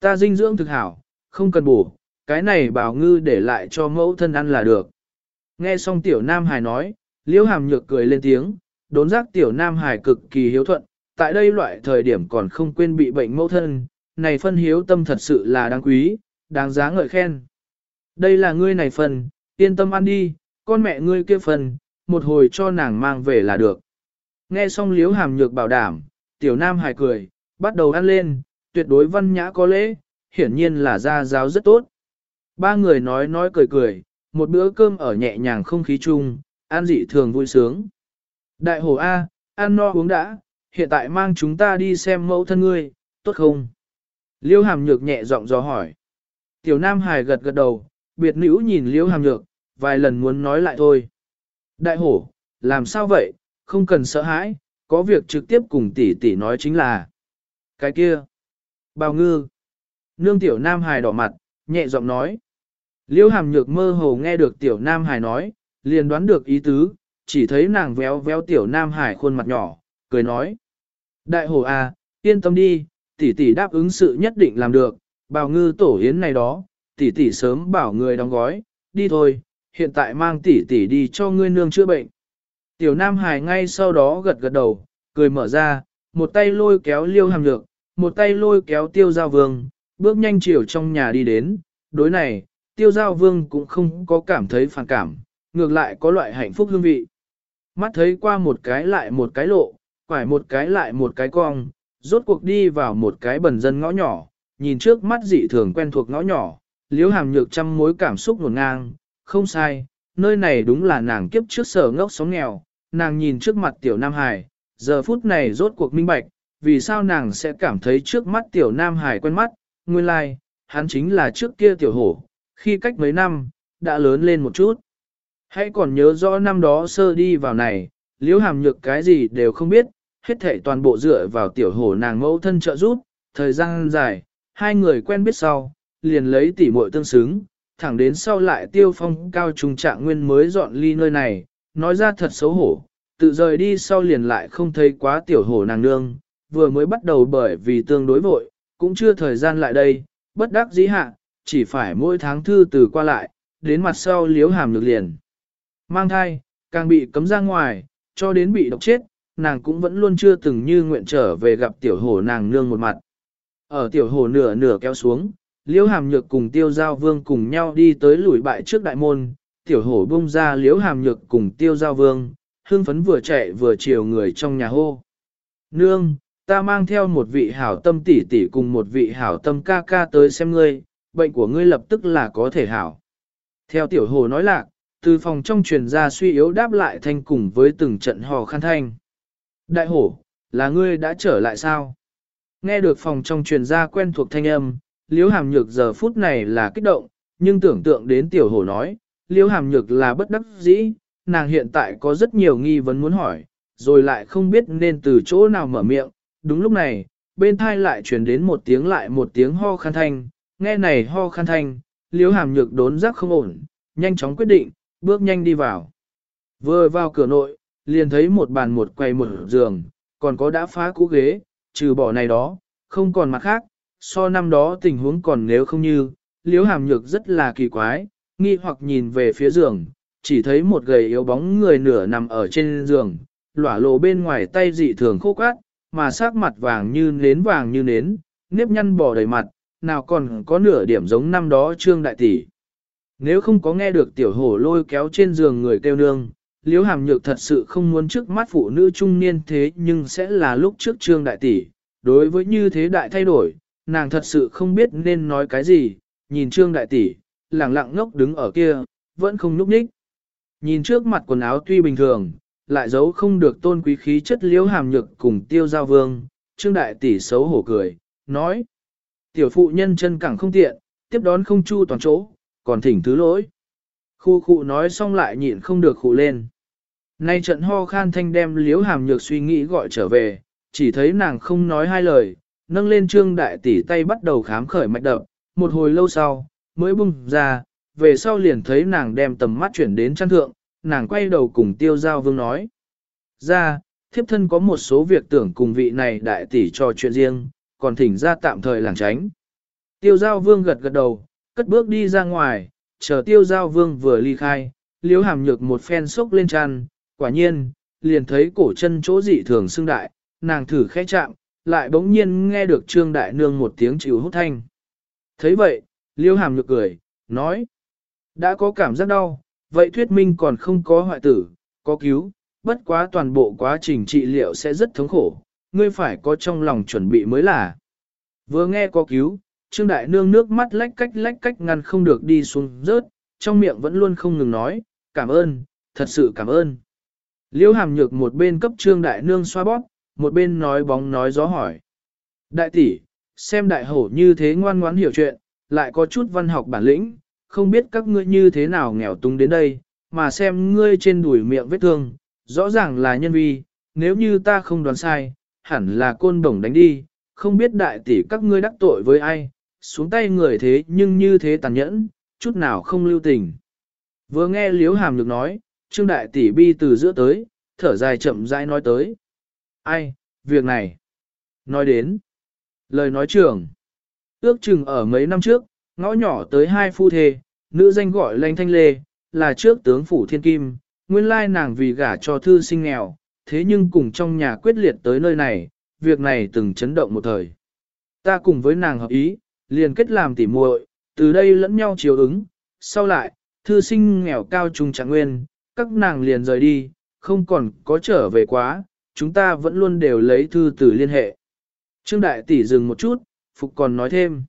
Ta dinh dưỡng thực hảo, không cần bổ, cái này bào ngư để lại cho mẫu thân ăn là được. Nghe xong tiểu nam hải nói, liễu hàm nhược cười lên tiếng, đốn giác tiểu nam hải cực kỳ hiếu thuận, tại đây loại thời điểm còn không quên bị bệnh mẫu thân, này phân hiếu tâm thật sự là đáng quý, đáng giá ngợi khen. Đây là ngươi này phần, yên tâm ăn đi, con mẹ ngươi kia phần, một hồi cho nàng mang về là được. Nghe xong liếu hàm nhược bảo đảm, tiểu nam hài cười, bắt đầu ăn lên, tuyệt đối văn nhã có lễ, hiển nhiên là gia giáo rất tốt. Ba người nói nói cười cười, một bữa cơm ở nhẹ nhàng không khí chung, ăn dị thường vui sướng. Đại hồ A, ăn no uống đã, hiện tại mang chúng ta đi xem mẫu thân ngươi, tốt không? Liêu hàm nhược nhẹ giọng dò hỏi. Tiểu Nam Hải gật gật đầu, biệt nữ nhìn Liêu hàm nhược, vài lần muốn nói lại thôi. Đại hổ, làm sao vậy, không cần sợ hãi, có việc trực tiếp cùng tỷ tỷ nói chính là. Cái kia. Bào ngư. Nương tiểu Nam Hải đỏ mặt, nhẹ giọng nói. Liêu hàm nhược mơ hồ nghe được tiểu Nam Hải nói, liền đoán được ý tứ, chỉ thấy nàng véo véo tiểu Nam Hải khuôn mặt nhỏ, cười nói. Đại hồ à, yên tâm đi, tỷ tỷ đáp ứng sự nhất định làm được, bào ngư tổ yến này đó, tỷ tỷ sớm bảo người đóng gói, đi thôi, hiện tại mang tỷ tỷ đi cho ngươi nương chữa bệnh. Tiểu Nam Hải ngay sau đó gật gật đầu, cười mở ra, một tay lôi kéo liêu hàm lược, một tay lôi kéo tiêu giao vương, bước nhanh chiều trong nhà đi đến, đối này, tiêu giao vương cũng không có cảm thấy phản cảm, ngược lại có loại hạnh phúc hương vị. Mắt thấy qua một cái lại một cái lộ, quải một cái lại một cái cong, rốt cuộc đi vào một cái bần dân ngõ nhỏ, nhìn trước mắt dị thường quen thuộc ngõ nhỏ, liếu hàm nhược trăm mối cảm xúc nguồn ngang, không sai, nơi này đúng là nàng kiếp trước sở ngốc sống nghèo, nàng nhìn trước mặt tiểu Nam Hải, giờ phút này rốt cuộc minh bạch, vì sao nàng sẽ cảm thấy trước mắt tiểu Nam Hải quen mắt, nguyên lai, like, hắn chính là trước kia tiểu hổ, khi cách mấy năm, đã lớn lên một chút. Hãy còn nhớ rõ năm đó sơ đi vào này, liếu hàm nhược cái gì đều không biết, hết thảy toàn bộ dựa vào tiểu hổ nàng mẫu thân trợ giúp, thời gian dài, hai người quen biết sau, liền lấy tỉ muội tương xứng, thẳng đến sau lại tiêu phong cao trùng trạng nguyên mới dọn ly nơi này, nói ra thật xấu hổ, tự rời đi sau liền lại không thấy quá tiểu hổ nàng nương, vừa mới bắt đầu bởi vì tương đối vội, cũng chưa thời gian lại đây, bất đắc dĩ hạ, chỉ phải mỗi tháng thư từ qua lại, đến mặt sau liếu hàm nhược liền. Mang thai, càng bị cấm ra ngoài, cho đến bị độc chết, nàng cũng vẫn luôn chưa từng như nguyện trở về gặp tiểu hổ nàng nương một mặt. Ở tiểu hổ nửa nửa kéo xuống, liễu hàm nhược cùng tiêu giao vương cùng nhau đi tới lùi bại trước đại môn, tiểu hổ bung ra liễu hàm nhược cùng tiêu giao vương, hương phấn vừa chạy vừa chiều người trong nhà hô. Nương, ta mang theo một vị hảo tâm tỷ tỷ cùng một vị hảo tâm ca ca tới xem ngươi, bệnh của ngươi lập tức là có thể hảo. Theo tiểu hồ nói lạc, từ phòng trong truyền ra suy yếu đáp lại thanh cùng với từng trận hò khăn thanh. Đại hổ, là ngươi đã trở lại sao? Nghe được phòng trong truyền ra quen thuộc thanh âm, liễu hàm nhược giờ phút này là kích động, nhưng tưởng tượng đến tiểu hổ nói, liễu hàm nhược là bất đắc dĩ, nàng hiện tại có rất nhiều nghi vấn muốn hỏi, rồi lại không biết nên từ chỗ nào mở miệng. Đúng lúc này, bên thai lại truyền đến một tiếng lại một tiếng ho khăn thanh, nghe này ho khăn thanh, liễu hàm nhược đốn giác không ổn, nhanh chóng quyết định, bước nhanh đi vào. Vừa vào cửa nội, liền thấy một bàn một quầy một giường, còn có đã phá cũ ghế, trừ bỏ này đó, không còn mặt khác, so năm đó tình huống còn nếu không như, liếu hàm nhược rất là kỳ quái, nghi hoặc nhìn về phía giường, chỉ thấy một gầy yếu bóng người nửa nằm ở trên giường, lỏa lộ bên ngoài tay dị thường khô cát, mà sắc mặt vàng như nến vàng như nến, nếp nhăn bò đầy mặt, nào còn có nửa điểm giống năm đó trương đại tỷ. Nếu không có nghe được tiểu hổ lôi kéo trên giường người kêu nương, liếu hàm nhược thật sự không muốn trước mắt phụ nữ trung niên thế nhưng sẽ là lúc trước trương đại tỷ. Đối với như thế đại thay đổi, nàng thật sự không biết nên nói cái gì, nhìn trương đại tỷ, lặng lặng ngốc đứng ở kia, vẫn không núp nhích. Nhìn trước mặt quần áo tuy bình thường, lại giấu không được tôn quý khí chất liếu hàm nhược cùng tiêu giao vương, trương đại tỷ xấu hổ cười, nói. Tiểu phụ nhân chân cẳng không tiện, tiếp đón không chu toàn chỗ, còn thỉnh thứ lỗi. Khu khu nói xong lại nhịn không được khụ lên. Nay trận ho khan thanh đem liếu hàm nhược suy nghĩ gọi trở về, chỉ thấy nàng không nói hai lời, nâng lên trương đại tỷ tay bắt đầu khám khởi mạch đập, một hồi lâu sau, mới bung ra, về sau liền thấy nàng đem tầm mắt chuyển đến chăn thượng, nàng quay đầu cùng tiêu giao vương nói. Ra, thiếp thân có một số việc tưởng cùng vị này đại tỷ cho chuyện riêng, còn thỉnh ra tạm thời làng tránh. Tiêu giao vương gật gật đầu, cất bước đi ra ngoài, chờ tiêu giao vương vừa ly khai, liếu hàm nhược một phen sốc lên chăn, quả nhiên, liền thấy cổ chân chỗ dị thường xưng đại, nàng thử khẽ chạm, lại bỗng nhiên nghe được trương đại nương một tiếng chịu hút thanh. thấy vậy, liêu hàm nhược cười, nói, đã có cảm giác đau, vậy thuyết minh còn không có hoại tử, có cứu, bất quá toàn bộ quá trình trị liệu sẽ rất thống khổ, ngươi phải có trong lòng chuẩn bị mới là. Vừa nghe có cứu, Trương Đại Nương nước mắt lách cách lách cách ngăn không được đi xuống rớt, trong miệng vẫn luôn không ngừng nói, cảm ơn, thật sự cảm ơn. Liễu hàm nhược một bên cấp Trương Đại Nương xoa bóp, một bên nói bóng nói gió hỏi. Đại tỷ, xem đại hổ như thế ngoan ngoãn hiểu chuyện, lại có chút văn học bản lĩnh, không biết các ngươi như thế nào nghèo túng đến đây, mà xem ngươi trên đùi miệng vết thương, rõ ràng là nhân vi, nếu như ta không đoán sai, hẳn là côn đồng đánh đi, không biết đại tỷ các ngươi đắc tội với ai, xuống tay người thế nhưng như thế tàn nhẫn, chút nào không lưu tình. Vừa nghe Liễu Hàm được nói, Trương Đại Tỷ bi từ giữa tới, thở dài chậm rãi nói tới. Ai, việc này. Nói đến. Lời nói trưởng. Ước chừng ở mấy năm trước, ngõ nhỏ tới hai phu thê, nữ danh gọi Lanh Thanh Lê, là trước tướng phủ thiên kim, nguyên lai nàng vì gả cho thư sinh nghèo, thế nhưng cùng trong nhà quyết liệt tới nơi này, việc này từng chấn động một thời. Ta cùng với nàng hợp ý, liền kết làm tỉ muội, từ đây lẫn nhau chiều ứng, sau lại, thư sinh nghèo cao trung trạng nguyên, các nàng liền rời đi, không còn có trở về quá, chúng ta vẫn luôn đều lấy thư tử liên hệ. Trương Đại Tỷ dừng một chút, Phục còn nói thêm.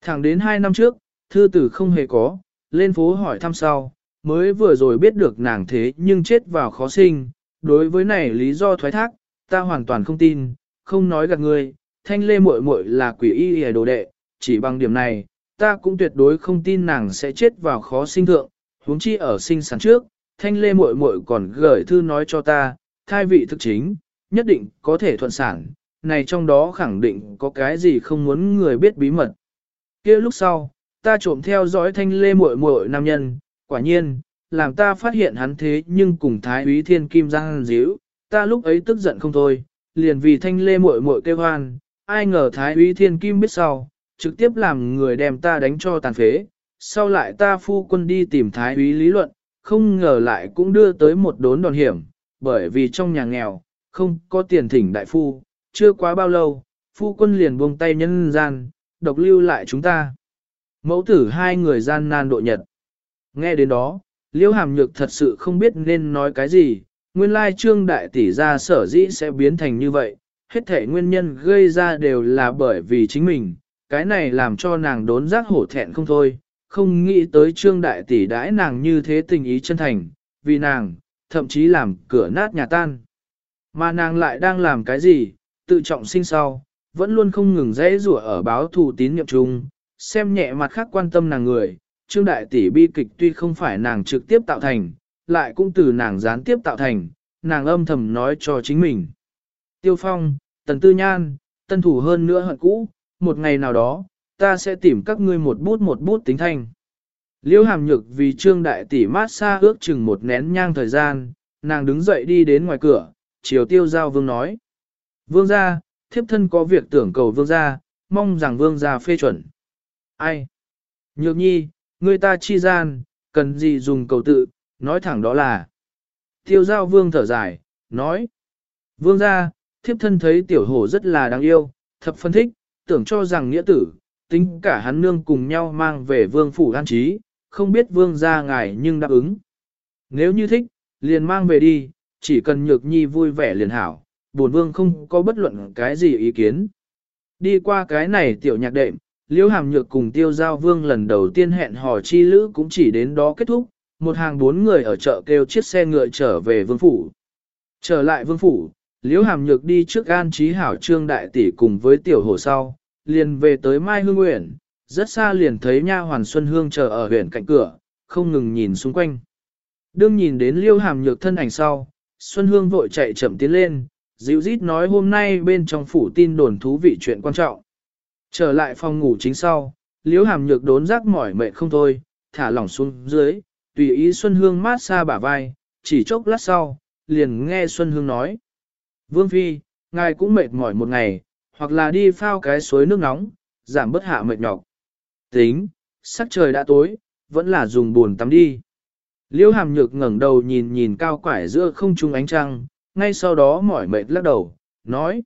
Thẳng đến hai năm trước, thư tử không hề có, lên phố hỏi thăm sau, mới vừa rồi biết được nàng thế nhưng chết vào khó sinh, đối với này lý do thoái thác, ta hoàn toàn không tin, không nói gạt người, thanh lê muội muội là quỷ y hề đồ đệ, chỉ bằng điểm này, ta cũng tuyệt đối không tin nàng sẽ chết vào khó sinh thượng, huống chi ở sinh sản trước, thanh lê muội muội còn gửi thư nói cho ta, thai vị thực chính, nhất định có thể thuận sản, này trong đó khẳng định có cái gì không muốn người biết bí mật. kia lúc sau, ta trộm theo dõi thanh lê muội muội nam nhân, quả nhiên, làm ta phát hiện hắn thế nhưng cùng thái úy thiên kim giang díu, ta lúc ấy tức giận không thôi, liền vì thanh lê muội muội kêu hoan, ai ngờ thái úy thiên kim biết sau, trực tiếp làm người đem ta đánh cho tàn phế, sau lại ta phu quân đi tìm thái úy lý luận, không ngờ lại cũng đưa tới một đốn đòn hiểm, bởi vì trong nhà nghèo, không có tiền thỉnh đại phu, chưa quá bao lâu, phu quân liền buông tay nhân gian, độc lưu lại chúng ta. Mẫu tử hai người gian nan độ nhật. Nghe đến đó, liễu hàm nhược thật sự không biết nên nói cái gì, nguyên lai trương đại tỷ gia sở dĩ sẽ biến thành như vậy, hết thể nguyên nhân gây ra đều là bởi vì chính mình, cái này làm cho nàng đốn giác hổ thẹn không thôi, không nghĩ tới trương đại tỷ đãi nàng như thế tình ý chân thành, vì nàng, thậm chí làm cửa nát nhà tan. Mà nàng lại đang làm cái gì, tự trọng sinh sau, vẫn luôn không ngừng dễ rủa ở báo thù tín nhiệm chung, xem nhẹ mặt khác quan tâm nàng người, trương đại tỷ bi kịch tuy không phải nàng trực tiếp tạo thành, lại cũng từ nàng gián tiếp tạo thành, nàng âm thầm nói cho chính mình. Tiêu Phong, Tần Tư Nhan, tân thủ hơn nữa hận cũ, một ngày nào đó, ta sẽ tìm các ngươi một bút một bút tính thanh. liễu hàm nhược vì trương đại tỷ mát xa ước chừng một nén nhang thời gian, nàng đứng dậy đi đến ngoài cửa, chiều tiêu giao vương nói. Vương gia, thiếp thân có việc tưởng cầu vương gia, mong rằng vương gia phê chuẩn. Ai? Nhược nhi, người ta chi gian, cần gì dùng cầu tự, nói thẳng đó là. Tiêu giao vương thở dài, nói. Vương gia, thiếp thân thấy tiểu hổ rất là đáng yêu, thập phân thích, tưởng cho rằng nghĩa tử, tính cả hắn nương cùng nhau mang về vương phủ an trí, không biết vương gia ngài nhưng đáp ứng. Nếu như thích, liền mang về đi, chỉ cần nhược nhi vui vẻ liền hảo, buồn vương không có bất luận cái gì ý kiến. Đi qua cái này tiểu nhạc đệm, liễu hàm nhược cùng tiêu giao vương lần đầu tiên hẹn hò chi lữ cũng chỉ đến đó kết thúc, một hàng bốn người ở chợ kêu chiếc xe ngựa trở về vương phủ. Trở lại vương phủ, liễu hàm nhược đi trước an trí hảo trương đại tỷ cùng với tiểu hồ sau, liền về tới Mai Hương Nguyện, rất xa liền thấy nha hoàn Xuân Hương chờ ở huyện cạnh cửa, không ngừng nhìn xung quanh. Đương nhìn đến liêu hàm nhược thân ảnh sau, Xuân Hương vội chạy chậm tiến lên, dịu rít nói hôm nay bên trong phủ tin đồn thú vị chuyện quan trọng. Trở lại phòng ngủ chính sau, liêu hàm nhược đốn rác mỏi mệt không thôi, thả lỏng xuống dưới, tùy ý Xuân Hương mát xa bả vai, chỉ chốc lát sau, liền nghe Xuân Hương nói. Vương Phi, ngài cũng mệt mỏi một ngày, hoặc là đi phao cái suối nước nóng, giảm bớt hạ mệt nhọc. Tính, sắc trời đã tối, vẫn là dùng buồn tắm đi. Liễu hàm nhược ngẩng đầu nhìn nhìn cao quải giữa không trung ánh trăng, ngay sau đó mỏi mệt lắc đầu, nói.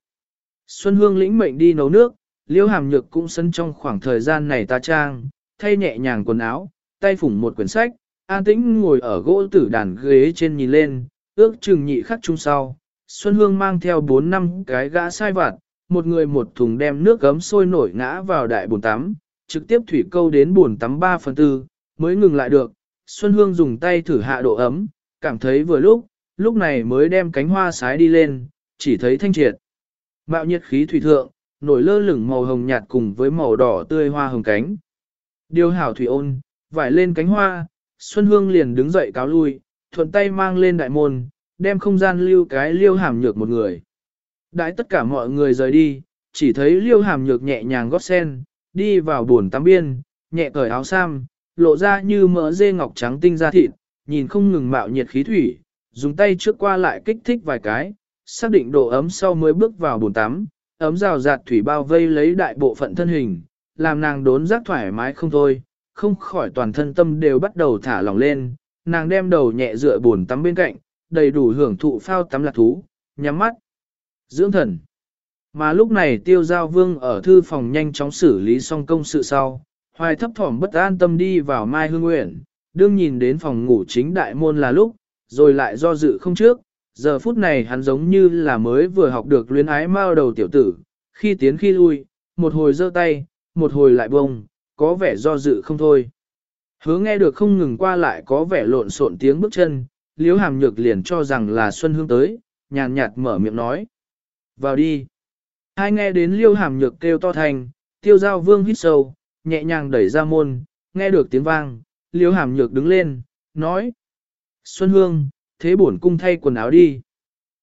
Xuân Hương lĩnh mệnh đi nấu nước, Liễu hàm nhược cũng sân trong khoảng thời gian này ta trang, thay nhẹ nhàng quần áo, tay phủng một quyển sách, an tĩnh ngồi ở gỗ tử đàn ghế trên nhìn lên, ước chừng nhị khắc chung sau. Xuân Hương mang theo 4 năm cái gã sai vặt, một người một thùng đem nước gấm sôi nổi ngã vào đại bồn tắm, trực tiếp thủy câu đến bồn tắm 3 phần tư, mới ngừng lại được. Xuân Hương dùng tay thử hạ độ ấm, cảm thấy vừa lúc, lúc này mới đem cánh hoa sái đi lên, chỉ thấy thanh triệt. Mạo nhiệt khí thủy thượng, nổi lơ lửng màu hồng nhạt cùng với màu đỏ tươi hoa hồng cánh. Điều hảo thủy ôn, vải lên cánh hoa, Xuân Hương liền đứng dậy cáo lui, thuận tay mang lên đại môn, đem không gian lưu cái liêu hàm nhược một người. Đãi tất cả mọi người rời đi, chỉ thấy liêu hàm nhược nhẹ nhàng gót sen, đi vào buồn tắm biên, nhẹ cởi áo sam, lộ ra như mỡ dê ngọc trắng tinh ra thịt, nhìn không ngừng mạo nhiệt khí thủy, dùng tay trước qua lại kích thích vài cái, xác định độ ấm sau mới bước vào buồn tắm, ấm rào rạt thủy bao vây lấy đại bộ phận thân hình, làm nàng đốn giác thoải mái không thôi, không khỏi toàn thân tâm đều bắt đầu thả lỏng lên, nàng đem đầu nhẹ dựa buồn tắm bên cạnh, đầy đủ hưởng thụ phao tắm lạc thú, nhắm mắt, dưỡng thần. Mà lúc này tiêu giao vương ở thư phòng nhanh chóng xử lý xong công sự sau, hoài thấp thỏm bất an tâm đi vào Mai Hương Nguyện, đương nhìn đến phòng ngủ chính đại môn là lúc, rồi lại do dự không trước, giờ phút này hắn giống như là mới vừa học được luyến ái mao đầu tiểu tử, khi tiến khi lui, một hồi giơ tay, một hồi lại bông, có vẻ do dự không thôi. Hứa nghe được không ngừng qua lại có vẻ lộn xộn tiếng bước chân, liếu hàm nhược liền cho rằng là Xuân Hương tới, nhàn nhạt mở miệng nói. Vào đi. Hai nghe đến liêu hàm nhược kêu to thành, tiêu giao vương hít sâu, nhẹ nhàng đẩy ra môn, nghe được tiếng vang, liêu hàm nhược đứng lên, nói. Xuân Hương, thế bổn cung thay quần áo đi.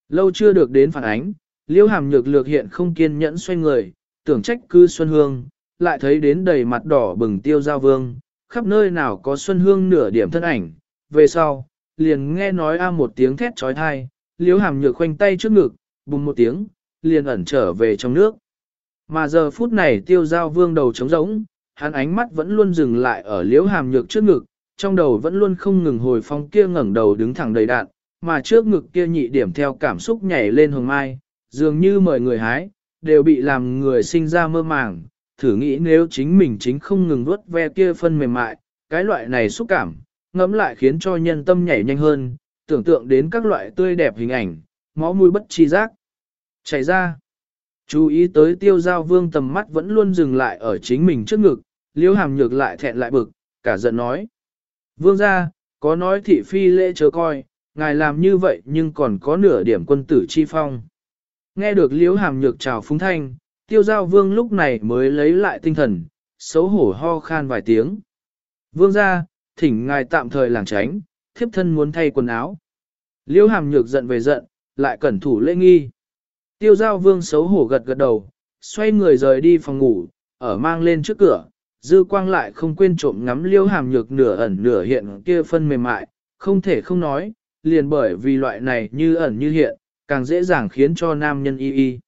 Lâu chưa được đến phản ánh, liêu hàm nhược lược hiện không kiên nhẫn xoay người, tưởng trách cư Xuân Hương, lại thấy đến đầy mặt đỏ bừng tiêu giao vương, khắp nơi nào có Xuân Hương nửa điểm thân ảnh. Về sau, liền nghe nói a một tiếng thét trói thai, liêu hàm nhược khoanh tay trước ngực, bùng một tiếng, liền ẩn trở về trong nước. Mà giờ phút này tiêu giao vương đầu trống rỗng, hắn ánh mắt vẫn luôn dừng lại ở liễu hàm nhược trước ngực, trong đầu vẫn luôn không ngừng hồi phong kia ngẩng đầu đứng thẳng đầy đạn, mà trước ngực kia nhị điểm theo cảm xúc nhảy lên hồng mai, dường như mời người hái, đều bị làm người sinh ra mơ màng, thử nghĩ nếu chính mình chính không ngừng vuốt ve kia phân mềm mại, cái loại này xúc cảm, ngẫm lại khiến cho nhân tâm nhảy nhanh hơn, tưởng tượng đến các loại tươi đẹp hình ảnh, máu mũi bất chi giác. Chảy ra. Chú ý tới tiêu giao vương tầm mắt vẫn luôn dừng lại ở chính mình trước ngực, liêu hàm nhược lại thẹn lại bực, cả giận nói. Vương ra, có nói thị phi lễ chớ coi, ngài làm như vậy nhưng còn có nửa điểm quân tử chi phong. Nghe được liêu hàm nhược chào phúng thanh, tiêu giao vương lúc này mới lấy lại tinh thần, xấu hổ ho khan vài tiếng. Vương ra, thỉnh ngài tạm thời làng tránh, thiếp thân muốn thay quần áo. Liêu hàm nhược giận về giận, lại cẩn thủ lễ nghi. Tiêu giao vương xấu hổ gật gật đầu, xoay người rời đi phòng ngủ, ở mang lên trước cửa, dư quang lại không quên trộm ngắm liêu hàm nhược nửa ẩn nửa hiện kia phân mềm mại, không thể không nói, liền bởi vì loại này như ẩn như hiện, càng dễ dàng khiến cho nam nhân y y.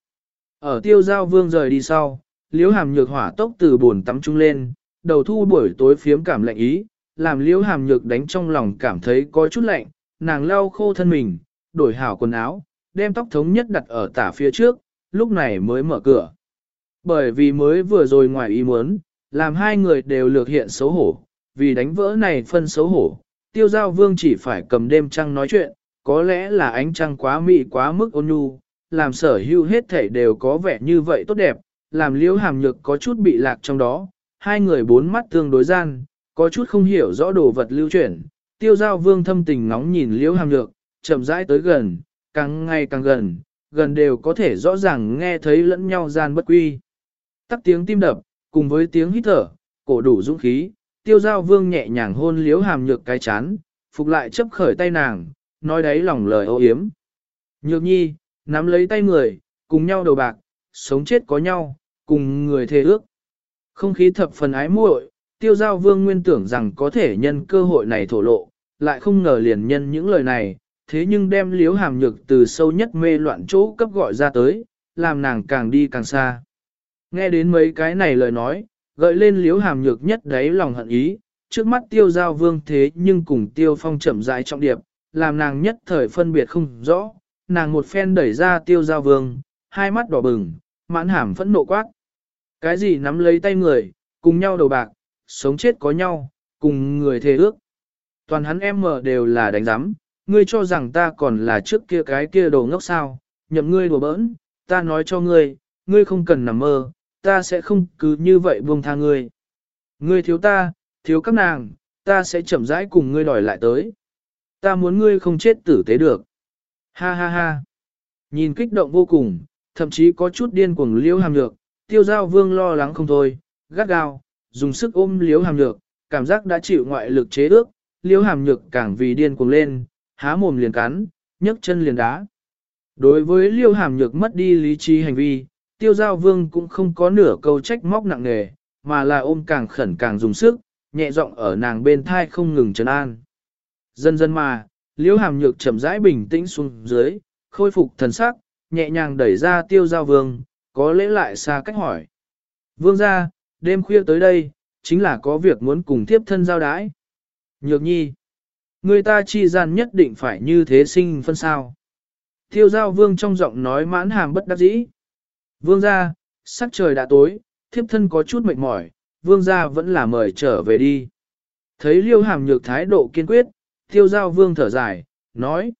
Ở tiêu giao vương rời đi sau, liêu hàm nhược hỏa tốc từ bồn tắm trung lên, đầu thu buổi tối phiếm cảm lạnh ý, làm liêu hàm nhược đánh trong lòng cảm thấy có chút lạnh, nàng lau khô thân mình, đổi hảo quần áo, đem tóc thống nhất đặt ở tả phía trước, lúc này mới mở cửa. Bởi vì mới vừa rồi ngoài ý muốn, làm hai người đều lược hiện xấu hổ, vì đánh vỡ này phân xấu hổ, tiêu giao vương chỉ phải cầm đêm trăng nói chuyện, có lẽ là ánh trăng quá mị quá mức ôn nhu, làm sở hữu hết thể đều có vẻ như vậy tốt đẹp, làm liễu hàm nhược có chút bị lạc trong đó, hai người bốn mắt tương đối gian, có chút không hiểu rõ đồ vật lưu chuyển, tiêu giao vương thâm tình ngóng nhìn liễu hàm nhược, chậm rãi tới gần, càng ngày càng gần, gần đều có thể rõ ràng nghe thấy lẫn nhau gian bất quy. Tắt tiếng tim đập, cùng với tiếng hít thở, cổ đủ dũng khí, tiêu giao vương nhẹ nhàng hôn liếu hàm nhược cái chán, phục lại chấp khởi tay nàng, nói đấy lòng lời ô yếm. Nhược nhi, nắm lấy tay người, cùng nhau đầu bạc, sống chết có nhau, cùng người thề ước. Không khí thập phần ái muội, tiêu giao vương nguyên tưởng rằng có thể nhân cơ hội này thổ lộ, lại không ngờ liền nhân những lời này, thế nhưng đem liếu hàm nhược từ sâu nhất mê loạn chỗ cấp gọi ra tới, làm nàng càng đi càng xa. Nghe đến mấy cái này lời nói, gợi lên liếu hàm nhược nhất đấy lòng hận ý, trước mắt tiêu giao vương thế nhưng cùng tiêu phong chậm rãi trọng điệp, làm nàng nhất thời phân biệt không rõ, nàng một phen đẩy ra tiêu giao vương, hai mắt đỏ bừng, mãn hàm phẫn nộ quát. Cái gì nắm lấy tay người, cùng nhau đầu bạc, sống chết có nhau, cùng người thề ước. Toàn hắn em mở đều là đánh giám, ngươi cho rằng ta còn là trước kia cái kia đồ ngốc sao, nhậm ngươi đùa bỡn, ta nói cho ngươi, ngươi không cần nằm mơ, ta sẽ không cứ như vậy buông tha ngươi. Ngươi thiếu ta, thiếu các nàng, ta sẽ chậm rãi cùng ngươi đòi lại tới. Ta muốn ngươi không chết tử tế được. Ha ha ha. Nhìn kích động vô cùng, thậm chí có chút điên cuồng liễu hàm nhược, tiêu giao vương lo lắng không thôi, gắt gao, dùng sức ôm liễu hàm nhược, cảm giác đã chịu ngoại lực chế ước, liễu hàm nhược càng vì điên cuồng lên, há mồm liền cắn, nhấc chân liền đá. Đối với liễu hàm nhược mất đi lý trí hành vi, tiêu giao vương cũng không có nửa câu trách móc nặng nề, mà là ôm càng khẩn càng dùng sức, nhẹ giọng ở nàng bên thai không ngừng trấn an. Dần dần mà, liễu hàm nhược chậm rãi bình tĩnh xuống dưới, khôi phục thần sắc, nhẹ nhàng đẩy ra tiêu giao vương, có lễ lại xa cách hỏi. Vương ra, đêm khuya tới đây, chính là có việc muốn cùng tiếp thân giao đái. Nhược nhi, người ta chi gian nhất định phải như thế sinh phân sao. Tiêu giao vương trong giọng nói mãn hàm bất đắc dĩ. Vương ra, sắc trời đã tối, thiếp thân có chút mệt mỏi, vương gia vẫn là mời trở về đi. Thấy liêu hàm nhược thái độ kiên quyết, tiêu giao vương thở dài, nói.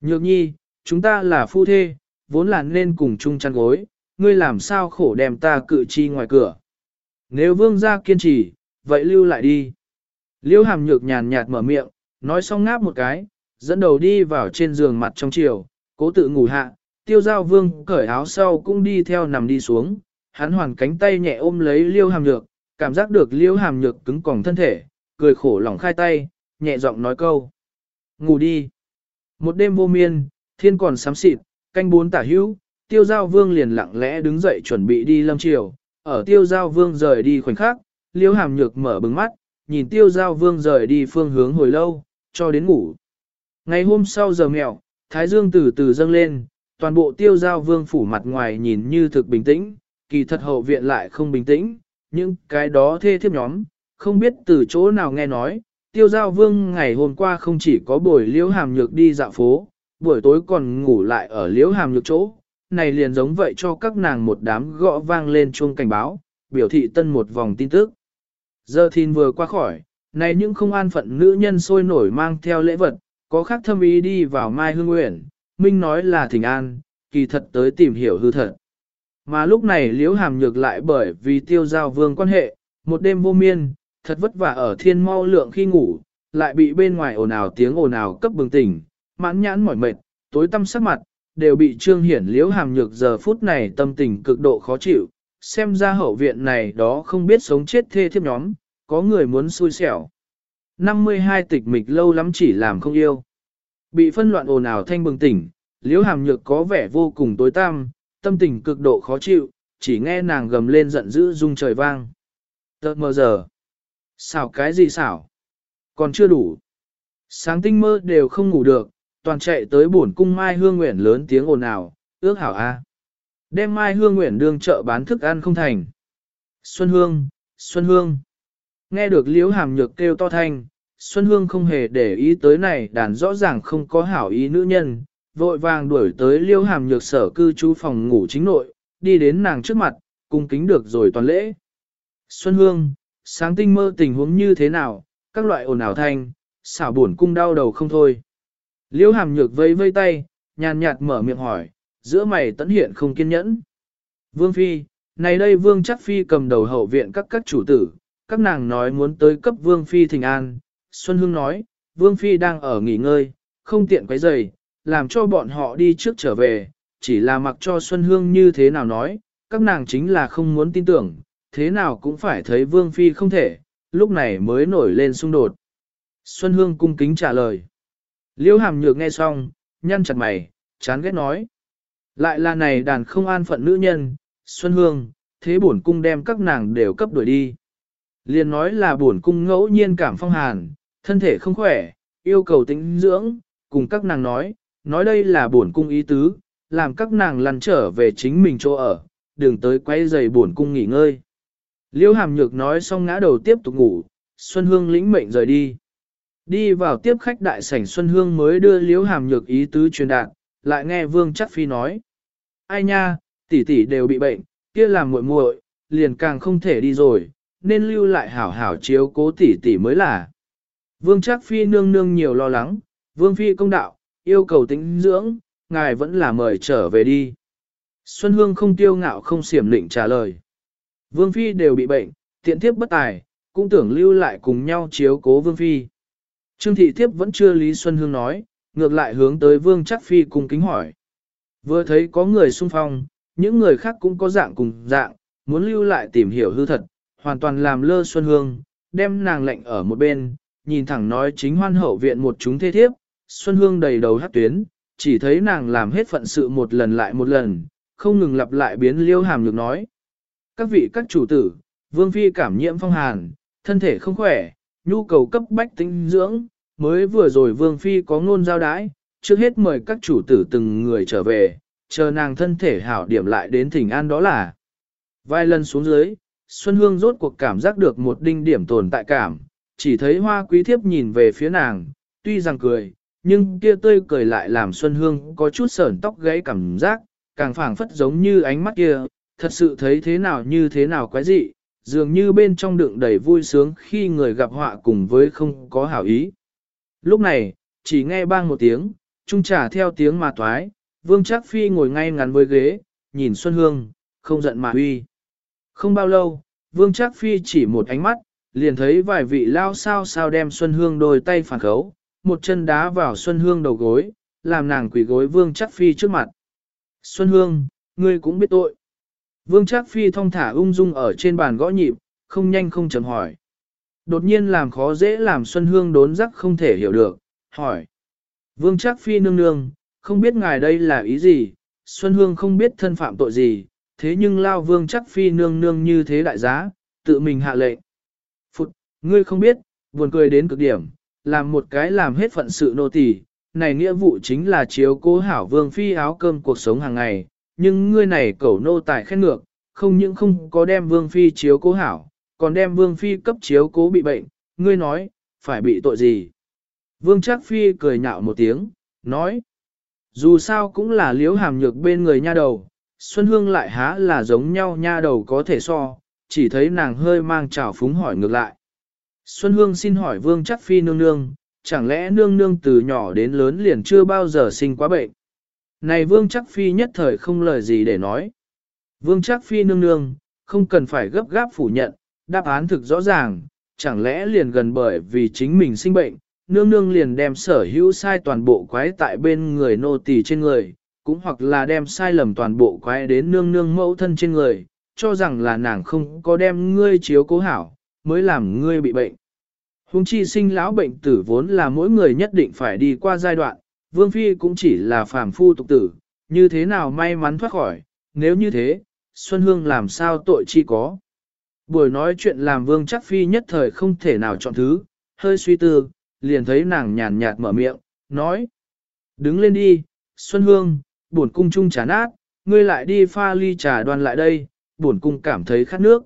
Nhược nhi, chúng ta là phu thê, vốn là nên cùng chung chăn gối, ngươi làm sao khổ đem ta cự chi ngoài cửa. Nếu vương gia kiên trì, vậy lưu lại đi. Liêu hàm nhược nhàn nhạt mở miệng, nói xong ngáp một cái, dẫn đầu đi vào trên giường mặt trong chiều, cố tự ngủ hạ, tiêu giao vương cởi áo sau cũng đi theo nằm đi xuống, hắn hoàn cánh tay nhẹ ôm lấy liêu hàm nhược, cảm giác được liêu hàm nhược cứng còng thân thể, cười khổ lỏng khai tay, nhẹ giọng nói câu. Ngủ đi. Một đêm vô miên, thiên còn sám xịt, canh bốn tả hữu, tiêu giao vương liền lặng lẽ đứng dậy chuẩn bị đi lâm chiều. Ở tiêu giao vương rời đi khoảnh khắc, liêu hàm nhược mở bừng mắt, nhìn tiêu giao vương rời đi phương hướng hồi lâu, cho đến ngủ. Ngày hôm sau giờ mẹo, thái dương từ từ dâng lên, toàn bộ tiêu giao vương phủ mặt ngoài nhìn như thực bình tĩnh, kỳ thật hậu viện lại không bình tĩnh, những cái đó thê thiếp nhóm, không biết từ chỗ nào nghe nói, tiêu giao vương ngày hôm qua không chỉ có buổi liễu hàm nhược đi dạo phố, buổi tối còn ngủ lại ở liễu hàm nhược chỗ, này liền giống vậy cho các nàng một đám gõ vang lên chuông cảnh báo, biểu thị tân một vòng tin tức. Giờ thìn vừa qua khỏi, này những không an phận nữ nhân sôi nổi mang theo lễ vật, có khác thâm ý đi vào Mai Hương Nguyện, Minh nói là thỉnh an, kỳ thật tới tìm hiểu hư thật. Mà lúc này liễu hàm nhược lại bởi vì tiêu giao vương quan hệ, một đêm vô miên, thật vất vả ở thiên mau lượng khi ngủ, lại bị bên ngoài ồn ào tiếng ồn ào cấp bừng tỉnh, mãn nhãn mỏi mệt, tối tâm sắc mặt, đều bị trương hiển liễu hàm nhược giờ phút này tâm tình cực độ khó chịu, xem ra hậu viện này đó không biết sống chết thê thiếp nhóm, có người muốn xui xẻo. 52 tịch mịch lâu lắm chỉ làm không yêu. Bị phân loạn ồn ào thanh bừng tỉnh, liễu hàm nhược có vẻ vô cùng tối tăm, tâm tình cực độ khó chịu, chỉ nghe nàng gầm lên giận dữ rung trời vang. Tớ mơ giờ. Xảo cái gì xảo? Còn chưa đủ. Sáng tinh mơ đều không ngủ được, toàn chạy tới bổn cung Mai Hương Nguyện lớn tiếng ồn ào, ước hảo a. Đem Mai Hương Nguyện đương chợ bán thức ăn không thành. Xuân Hương, Xuân Hương. Nghe được liễu hàm nhược kêu to thanh, Xuân Hương không hề để ý tới này đàn rõ ràng không có hảo ý nữ nhân, vội vàng đuổi tới Liễu hàm nhược sở cư trú phòng ngủ chính nội, đi đến nàng trước mặt, cung kính được rồi toàn lễ. Xuân Hương, sáng tinh mơ tình huống như thế nào, các loại ồn ào thanh, xảo buồn cung đau đầu không thôi. Liễu hàm nhược vây vây tay, nhàn nhạt mở miệng hỏi, giữa mày tấn hiện không kiên nhẫn. Vương Phi, này đây Vương chắc Phi cầm đầu hậu viện các các chủ tử, các nàng nói muốn tới cấp Vương Phi thỉnh an. Xuân Hương nói, Vương Phi đang ở nghỉ ngơi, không tiện quấy rầy, làm cho bọn họ đi trước trở về, chỉ là mặc cho Xuân Hương như thế nào nói, các nàng chính là không muốn tin tưởng, thế nào cũng phải thấy Vương Phi không thể, lúc này mới nổi lên xung đột. Xuân Hương cung kính trả lời. Liêu hàm nhược nghe xong, nhăn chặt mày, chán ghét nói. Lại là này đàn không an phận nữ nhân, Xuân Hương, thế bổn cung đem các nàng đều cấp đuổi đi. Liền nói là bổn cung ngẫu nhiên cảm phong hàn, thân thể không khỏe, yêu cầu tĩnh dưỡng, cùng các nàng nói, nói đây là bổn cung ý tứ, làm các nàng lăn trở về chính mình chỗ ở, đừng tới quay giày bổn cung nghỉ ngơi. Liêu hàm nhược nói xong ngã đầu tiếp tục ngủ, Xuân Hương lĩnh mệnh rời đi. Đi vào tiếp khách đại sảnh Xuân Hương mới đưa Liễu Hàm Nhược ý tứ truyền đạt, lại nghe Vương Chắc Phi nói: "Ai nha, tỷ tỷ đều bị bệnh, kia làm muội muội, liền càng không thể đi rồi, nên lưu lại hảo hảo chiếu cố tỷ tỷ mới là." Vương Trác Phi nương nương nhiều lo lắng, Vương Phi công đạo, yêu cầu tĩnh dưỡng, ngài vẫn là mời trở về đi. Xuân Hương không tiêu ngạo không xiểm lĩnh trả lời. Vương Phi đều bị bệnh, tiện thiếp bất tài, cũng tưởng lưu lại cùng nhau chiếu cố Vương Phi. Trương Thị Thiếp vẫn chưa Lý Xuân Hương nói, ngược lại hướng tới Vương Trác Phi cùng kính hỏi. Vừa thấy có người xung phong, những người khác cũng có dạng cùng dạng, muốn lưu lại tìm hiểu hư thật, hoàn toàn làm lơ Xuân Hương, đem nàng lệnh ở một bên, nhìn thẳng nói chính hoan hậu viện một chúng thê thiếp, Xuân Hương đầy đầu hát tuyến, chỉ thấy nàng làm hết phận sự một lần lại một lần, không ngừng lặp lại biến liêu hàm được nói. Các vị các chủ tử, Vương Phi cảm nhiễm phong hàn, thân thể không khỏe, nhu cầu cấp bách tinh dưỡng, mới vừa rồi Vương Phi có ngôn giao đái, trước hết mời các chủ tử từng người trở về, chờ nàng thân thể hảo điểm lại đến thỉnh an đó là. Vài lần xuống dưới, Xuân Hương rốt cuộc cảm giác được một đinh điểm tồn tại cảm, chỉ thấy hoa quý thiếp nhìn về phía nàng, tuy rằng cười, nhưng kia tươi cười lại làm Xuân Hương có chút sởn tóc gãy cảm giác, càng phảng phất giống như ánh mắt kia, thật sự thấy thế nào như thế nào quái dị, dường như bên trong đựng đầy vui sướng khi người gặp họa cùng với không có hảo ý. Lúc này, chỉ nghe bang một tiếng, trung trả theo tiếng mà toái, vương Trác phi ngồi ngay ngắn với ghế, nhìn Xuân Hương, không giận mà huy. Không bao lâu, vương Trác phi chỉ một ánh mắt, liền thấy vài vị lao sao sao đem Xuân Hương đôi tay phản khấu, một chân đá vào Xuân Hương đầu gối, làm nàng quỳ gối vương Trác phi trước mặt. Xuân Hương, ngươi cũng biết tội. Vương Trác Phi thong thả ung dung ở trên bàn gõ nhịp, không nhanh không chậm hỏi. Đột nhiên làm khó dễ làm Xuân Hương đốn rắc không thể hiểu được, hỏi. Vương Trác Phi nương nương, không biết ngài đây là ý gì, Xuân Hương không biết thân phạm tội gì, thế nhưng lao Vương Trác Phi nương nương như thế đại giá, tự mình hạ lệnh. Phụt, ngươi không biết, buồn cười đến cực điểm, làm một cái làm hết phận sự nô tỳ, này nghĩa vụ chính là chiếu cố hảo Vương Phi áo cơm cuộc sống hàng ngày, nhưng ngươi này cẩu nô tài khen ngược, không những không có đem vương phi chiếu cố hảo, còn đem vương phi cấp chiếu cố bị bệnh, ngươi nói, phải bị tội gì? Vương Trác Phi cười nhạo một tiếng, nói, dù sao cũng là liếu hàm nhược bên người nha đầu, Xuân Hương lại há là giống nhau nha đầu có thể so, chỉ thấy nàng hơi mang trào phúng hỏi ngược lại. Xuân Hương xin hỏi Vương Trác Phi nương nương, chẳng lẽ nương nương từ nhỏ đến lớn liền chưa bao giờ sinh quá bệnh? Này vương chắc phi nhất thời không lời gì để nói. Vương chắc phi nương nương, không cần phải gấp gáp phủ nhận, đáp án thực rõ ràng, chẳng lẽ liền gần bởi vì chính mình sinh bệnh, nương nương liền đem sở hữu sai toàn bộ quái tại bên người nô tỳ trên người, cũng hoặc là đem sai lầm toàn bộ quái đến nương nương mẫu thân trên người, cho rằng là nàng không có đem ngươi chiếu cố hảo, mới làm ngươi bị bệnh. Hùng chi sinh lão bệnh tử vốn là mỗi người nhất định phải đi qua giai đoạn, Vương Phi cũng chỉ là phàm phu tục tử, như thế nào may mắn thoát khỏi, nếu như thế, Xuân Hương làm sao tội chi có. Buổi nói chuyện làm Vương chắc Phi nhất thời không thể nào chọn thứ, hơi suy tư, liền thấy nàng nhàn nhạt mở miệng, nói. Đứng lên đi, Xuân Hương, buồn cung chung trà nát, ngươi lại đi pha ly trà đoan lại đây, buồn cung cảm thấy khát nước.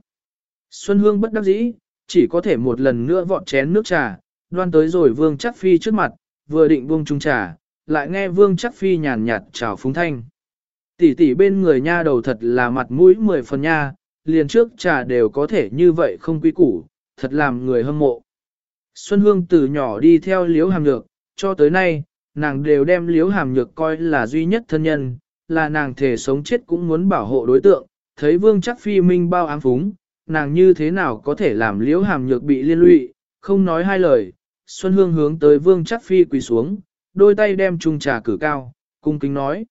Xuân Hương bất đắc dĩ, chỉ có thể một lần nữa vọt chén nước trà, đoan tới rồi Vương chắc Phi trước mặt, vừa định buông chung trà, lại nghe vương chắc phi nhàn nhạt chào phúng thanh. Tỷ tỷ bên người nha đầu thật là mặt mũi mười phần nha, liền trước trà đều có thể như vậy không quý củ, thật làm người hâm mộ. Xuân Hương từ nhỏ đi theo Liễu hàm nhược, cho tới nay, nàng đều đem Liễu hàm nhược coi là duy nhất thân nhân, là nàng thể sống chết cũng muốn bảo hộ đối tượng, thấy vương chắc phi minh bao ám phúng, nàng như thế nào có thể làm Liễu hàm nhược bị liên lụy, không nói hai lời, Xuân Hương hướng tới vương chắc phi quỳ xuống, đôi tay đem chung trà cử cao, cung kính nói.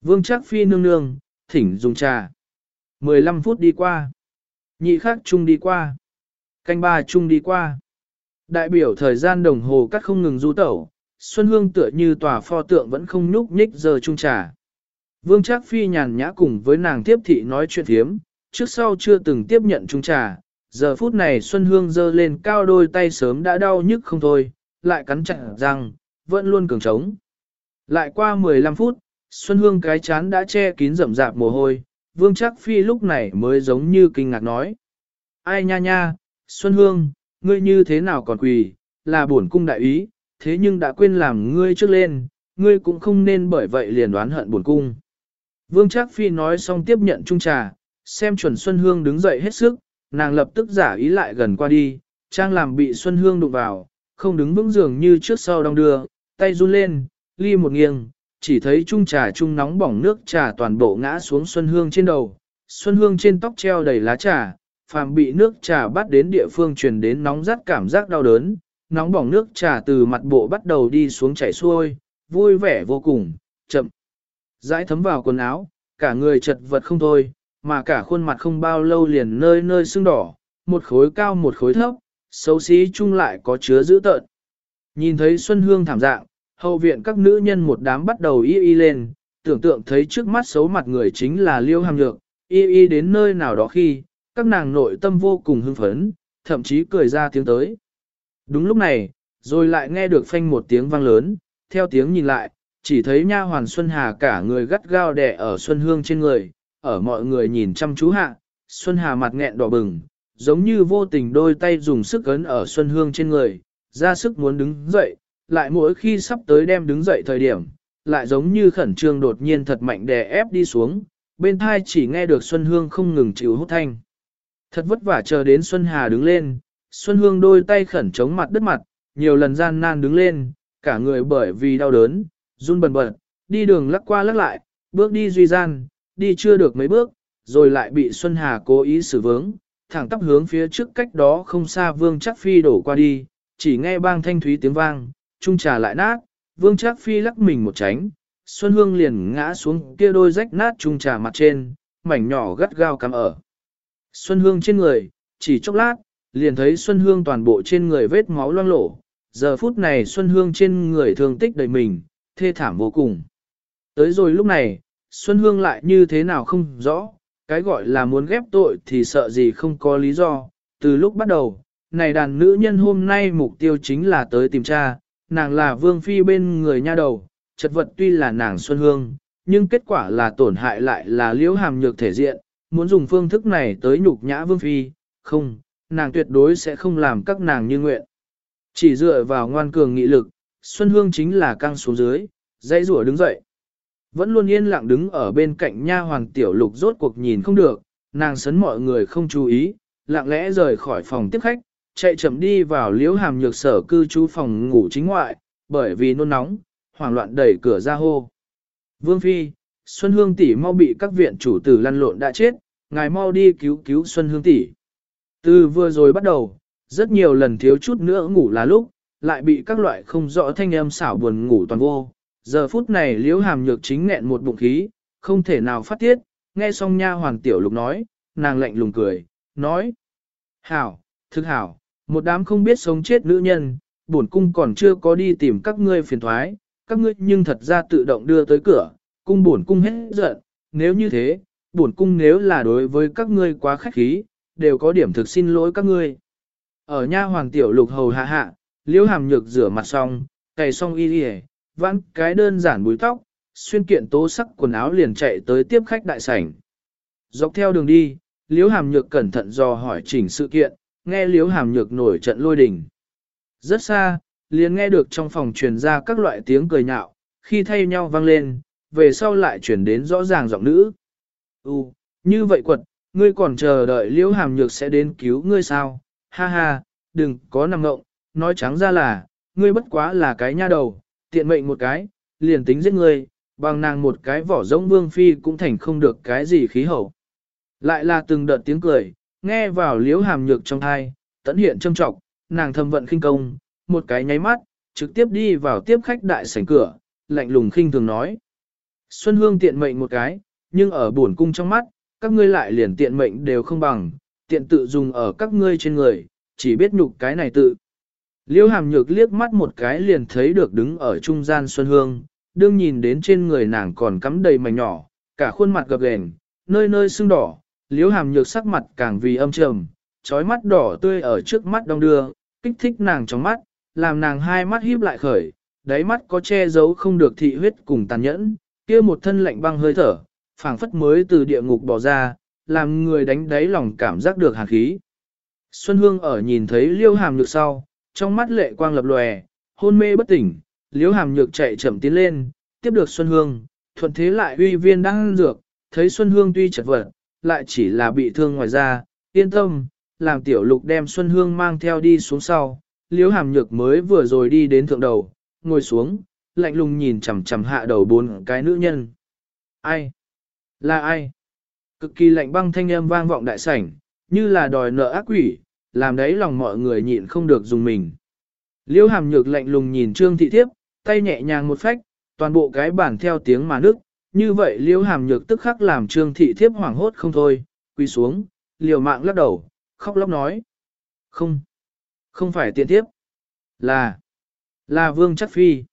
Vương chắc phi nương nương, thỉnh dùng trà. 15 phút đi qua. Nhị khắc chung đi qua. Canh ba chung đi qua. Đại biểu thời gian đồng hồ cắt không ngừng du tẩu, Xuân Hương tựa như tòa pho tượng vẫn không nhúc nhích giờ trung trà. Vương Trác Phi nhàn nhã cùng với nàng tiếp thị nói chuyện thiếm, trước sau chưa từng tiếp nhận trung trà. Giờ phút này Xuân Hương giơ lên cao đôi tay sớm đã đau nhức không thôi, lại cắn chặt răng, vẫn luôn cường trống. Lại qua 15 phút, Xuân Hương cái chán đã che kín rậm rạp mồ hôi, Vương Trác Phi lúc này mới giống như kinh ngạc nói. Ai nha nha, Xuân Hương, ngươi như thế nào còn quỳ, là bổn cung đại ý, thế nhưng đã quên làm ngươi trước lên, ngươi cũng không nên bởi vậy liền đoán hận bổn cung. Vương Trác Phi nói xong tiếp nhận chung trà, xem chuẩn Xuân Hương đứng dậy hết sức, nàng lập tức giả ý lại gần qua đi, trang làm bị Xuân Hương đụng vào, không đứng vững giường như trước sau đong đưa, tay run lên, ly một nghiêng, chỉ thấy chung trà chung nóng bỏng nước trà toàn bộ ngã xuống Xuân Hương trên đầu. Xuân Hương trên tóc treo đầy lá trà, phàm bị nước trà bắt đến địa phương truyền đến nóng rát cảm giác đau đớn, nóng bỏng nước trà từ mặt bộ bắt đầu đi xuống chảy xuôi, vui vẻ vô cùng, chậm. Dãi thấm vào quần áo, cả người chật vật không thôi, mà cả khuôn mặt không bao lâu liền nơi nơi sưng đỏ, một khối cao một khối thấp, xấu xí chung lại có chứa dữ tợn. Nhìn thấy Xuân Hương thảm dạng, hậu viện các nữ nhân một đám bắt đầu y y lên, tưởng tượng thấy trước mắt xấu mặt người chính là Liêu Hàm Nhược, y y đến nơi nào đó khi, các nàng nội tâm vô cùng hưng phấn, thậm chí cười ra tiếng tới. Đúng lúc này, rồi lại nghe được phanh một tiếng vang lớn, theo tiếng nhìn lại, chỉ thấy nha hoàn Xuân Hà cả người gắt gao đè ở Xuân Hương trên người, ở mọi người nhìn chăm chú hạ, Xuân Hà mặt nghẹn đỏ bừng, giống như vô tình đôi tay dùng sức ấn ở Xuân Hương trên người, ra sức muốn đứng dậy, lại mỗi khi sắp tới đem đứng dậy thời điểm, lại giống như khẩn trương đột nhiên thật mạnh đè ép đi xuống, bên thai chỉ nghe được Xuân Hương không ngừng chịu hút thanh. Thật vất vả chờ đến Xuân Hà đứng lên, Xuân Hương đôi tay khẩn chống mặt đất mặt, nhiều lần gian nan đứng lên, cả người bởi vì đau đớn, run bần bật, đi đường lắc qua lắc lại, bước đi duy gian, đi chưa được mấy bước, rồi lại bị Xuân Hà cố ý xử vướng, thẳng tắp hướng phía trước cách đó không xa Vương Trác Phi đổ qua đi, chỉ nghe bang thanh thúy tiếng vang, trung trà lại nát, Vương Trác Phi lắc mình một tránh, Xuân Hương liền ngã xuống kia đôi rách nát trung trà mặt trên, mảnh nhỏ gắt gao cắm ở. Xuân Hương trên người, chỉ chốc lát, liền thấy Xuân Hương toàn bộ trên người vết máu loang lổ, giờ phút này Xuân Hương trên người thương tích đầy mình, thê thảm vô cùng. Tới rồi lúc này, Xuân Hương lại như thế nào không rõ, cái gọi là muốn ghép tội thì sợ gì không có lý do. Từ lúc bắt đầu, này đàn nữ nhân hôm nay mục tiêu chính là tới tìm cha, nàng là vương phi bên người nha đầu, chật vật tuy là nàng Xuân Hương, nhưng kết quả là tổn hại lại là liễu hàm nhược thể diện, muốn dùng phương thức này tới nhục nhã vương phi, không, nàng tuyệt đối sẽ không làm các nàng như nguyện. Chỉ dựa vào ngoan cường nghị lực, Xuân Hương chính là căng xuống dưới, dãy rủa đứng dậy. Vẫn luôn yên lặng đứng ở bên cạnh nha hoàng tiểu lục rốt cuộc nhìn không được, nàng sấn mọi người không chú ý, lặng lẽ rời khỏi phòng tiếp khách, chạy chậm đi vào liễu hàm nhược sở cư trú phòng ngủ chính ngoại, bởi vì nôn nóng, hoảng loạn đẩy cửa ra hô. Vương Phi, Xuân Hương tỷ mau bị các viện chủ tử lăn lộn đã chết, ngài mau đi cứu cứu Xuân Hương tỷ. Từ vừa rồi bắt đầu, rất nhiều lần thiếu chút nữa ngủ là lúc, lại bị các loại không rõ thanh âm xảo buồn ngủ toàn vô. Giờ phút này liễu hàm nhược chính nghẹn một bụng khí, không thể nào phát tiết, nghe xong nha hoàng tiểu lục nói, nàng lạnh lùng cười, nói. Hảo, thực hảo, một đám không biết sống chết nữ nhân, bổn cung còn chưa có đi tìm các ngươi phiền thoái, các ngươi nhưng thật ra tự động đưa tới cửa, cung bổn cung hết giận, nếu như thế, bổn cung nếu là đối với các ngươi quá khách khí, đều có điểm thực xin lỗi các ngươi. Ở nha hoàng tiểu lục hầu hạ hạ, liễu hàm nhược rửa mặt xong, cày xong y y vãn cái đơn giản búi tóc, xuyên kiện tố sắc quần áo liền chạy tới tiếp khách đại sảnh. Dọc theo đường đi, liễu hàm nhược cẩn thận dò hỏi chỉnh sự kiện, nghe liễu hàm nhược nổi trận lôi đình. Rất xa, liền nghe được trong phòng truyền ra các loại tiếng cười nhạo, khi thay nhau vang lên, về sau lại chuyển đến rõ ràng giọng nữ. Ừ, như vậy quật, ngươi còn chờ đợi liễu hàm nhược sẽ đến cứu ngươi sao? Ha ha, đừng có nằm ngộng, nói trắng ra là, ngươi bất quá là cái nha đầu, tiện mệnh một cái, liền tính giết ngươi, bằng nàng một cái vỏ giống vương phi cũng thành không được cái gì khí hậu. Lại là từng đợt tiếng cười, nghe vào liễu hàm nhược trong thai, tận hiện châm trọng, nàng thâm vận khinh công, một cái nháy mắt, trực tiếp đi vào tiếp khách đại sảnh cửa, lạnh lùng khinh thường nói. Xuân Hương tiện mệnh một cái, nhưng ở buồn cung trong mắt, các ngươi lại liền tiện mệnh đều không bằng, tiện tự dùng ở các ngươi trên người, chỉ biết nhục cái này tự. Liêu hàm nhược liếc mắt một cái liền thấy được đứng ở trung gian Xuân Hương, đương nhìn đến trên người nàng còn cắm đầy mảnh nhỏ, cả khuôn mặt gập ghềnh, nơi nơi sưng đỏ, liêu hàm nhược sắc mặt càng vì âm trầm, trói mắt đỏ tươi ở trước mắt đông đưa, kích thích nàng trong mắt, làm nàng hai mắt híp lại khởi, đáy mắt có che giấu không được thị huyết cùng tàn nhẫn, kia một thân lạnh băng hơi thở, phảng phất mới từ địa ngục bỏ ra, làm người đánh đáy lòng cảm giác được hàn khí. Xuân Hương ở nhìn thấy liêu hàm nhược sau, trong mắt lệ quang lập lòe, hôn mê bất tỉnh, liêu hàm nhược chạy chậm tiến lên, tiếp được Xuân Hương, thuận thế lại uy viên đang dược, thấy Xuân Hương tuy chật vật, lại chỉ là bị thương ngoài da, yên tâm, làm tiểu lục đem Xuân Hương mang theo đi xuống sau, liêu hàm nhược mới vừa rồi đi đến thượng đầu, ngồi xuống, lạnh lùng nhìn chằm chằm hạ đầu bốn cái nữ nhân. Ai? Là ai? Cực kỳ lạnh băng thanh âm vang vọng đại sảnh, như là đòi nợ ác quỷ, làm đấy lòng mọi người nhịn không được dùng mình. Liêu hàm nhược lạnh lùng nhìn trương thị thiếp, tay nhẹ nhàng một phách, toàn bộ cái bản theo tiếng mà nước, như vậy liêu hàm nhược tức khắc làm trương thị thiếp hoảng hốt không thôi, Quỳ xuống, liều mạng lắc đầu, khóc lóc nói. Không, không phải tiện thiếp, là, là vương chắc phi.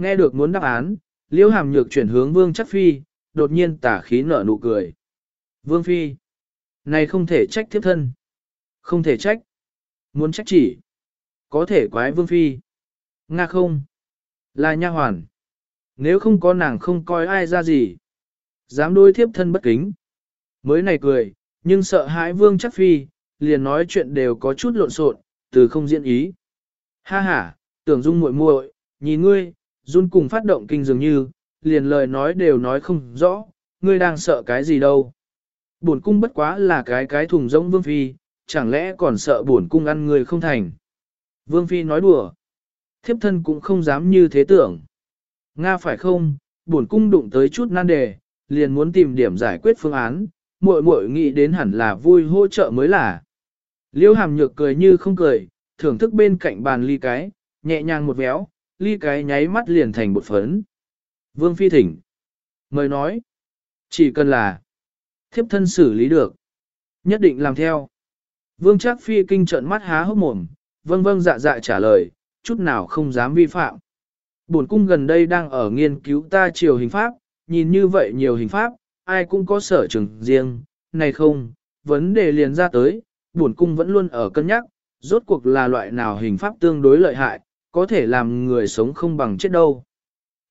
Nghe được muốn đáp án, liêu hàm nhược chuyển hướng vương chắc phi, đột nhiên tả khí nở nụ cười. Vương phi, này không thể trách thiếp thân. Không thể trách. Muốn trách chỉ. Có thể quái vương phi. Nga không. Là nha hoàn. Nếu không có nàng không coi ai ra gì. Dám đối thiếp thân bất kính. Mới này cười, nhưng sợ hãi vương chắc phi, liền nói chuyện đều có chút lộn xộn, từ không diễn ý. Ha ha, tưởng dung muội muội, nhìn ngươi, run cùng phát động kinh dường như, liền lời nói đều nói không rõ, ngươi đang sợ cái gì đâu. Bổn cung bất quá là cái cái thùng rỗng vương phi, chẳng lẽ còn sợ bổn cung ăn người không thành. Vương phi nói đùa. Thiếp thân cũng không dám như thế tưởng. Nga phải không, bổn cung đụng tới chút nan đề, liền muốn tìm điểm giải quyết phương án, muội muội nghĩ đến hẳn là vui hỗ trợ mới là. Liêu hàm nhược cười như không cười, thưởng thức bên cạnh bàn ly cái, nhẹ nhàng một véo, ly cái nháy mắt liền thành bột phấn. Vương phi thỉnh. Mời nói. Chỉ cần là thiếp thân xử lý được. Nhất định làm theo. Vương Trác Phi kinh trợn mắt há hốc mồm, vâng vâng dạ dạ trả lời, chút nào không dám vi phạm. Bổn cung gần đây đang ở nghiên cứu ta chiều hình pháp, nhìn như vậy nhiều hình pháp, ai cũng có sở trường riêng, này không, vấn đề liền ra tới, bổn cung vẫn luôn ở cân nhắc, rốt cuộc là loại nào hình pháp tương đối lợi hại, có thể làm người sống không bằng chết đâu.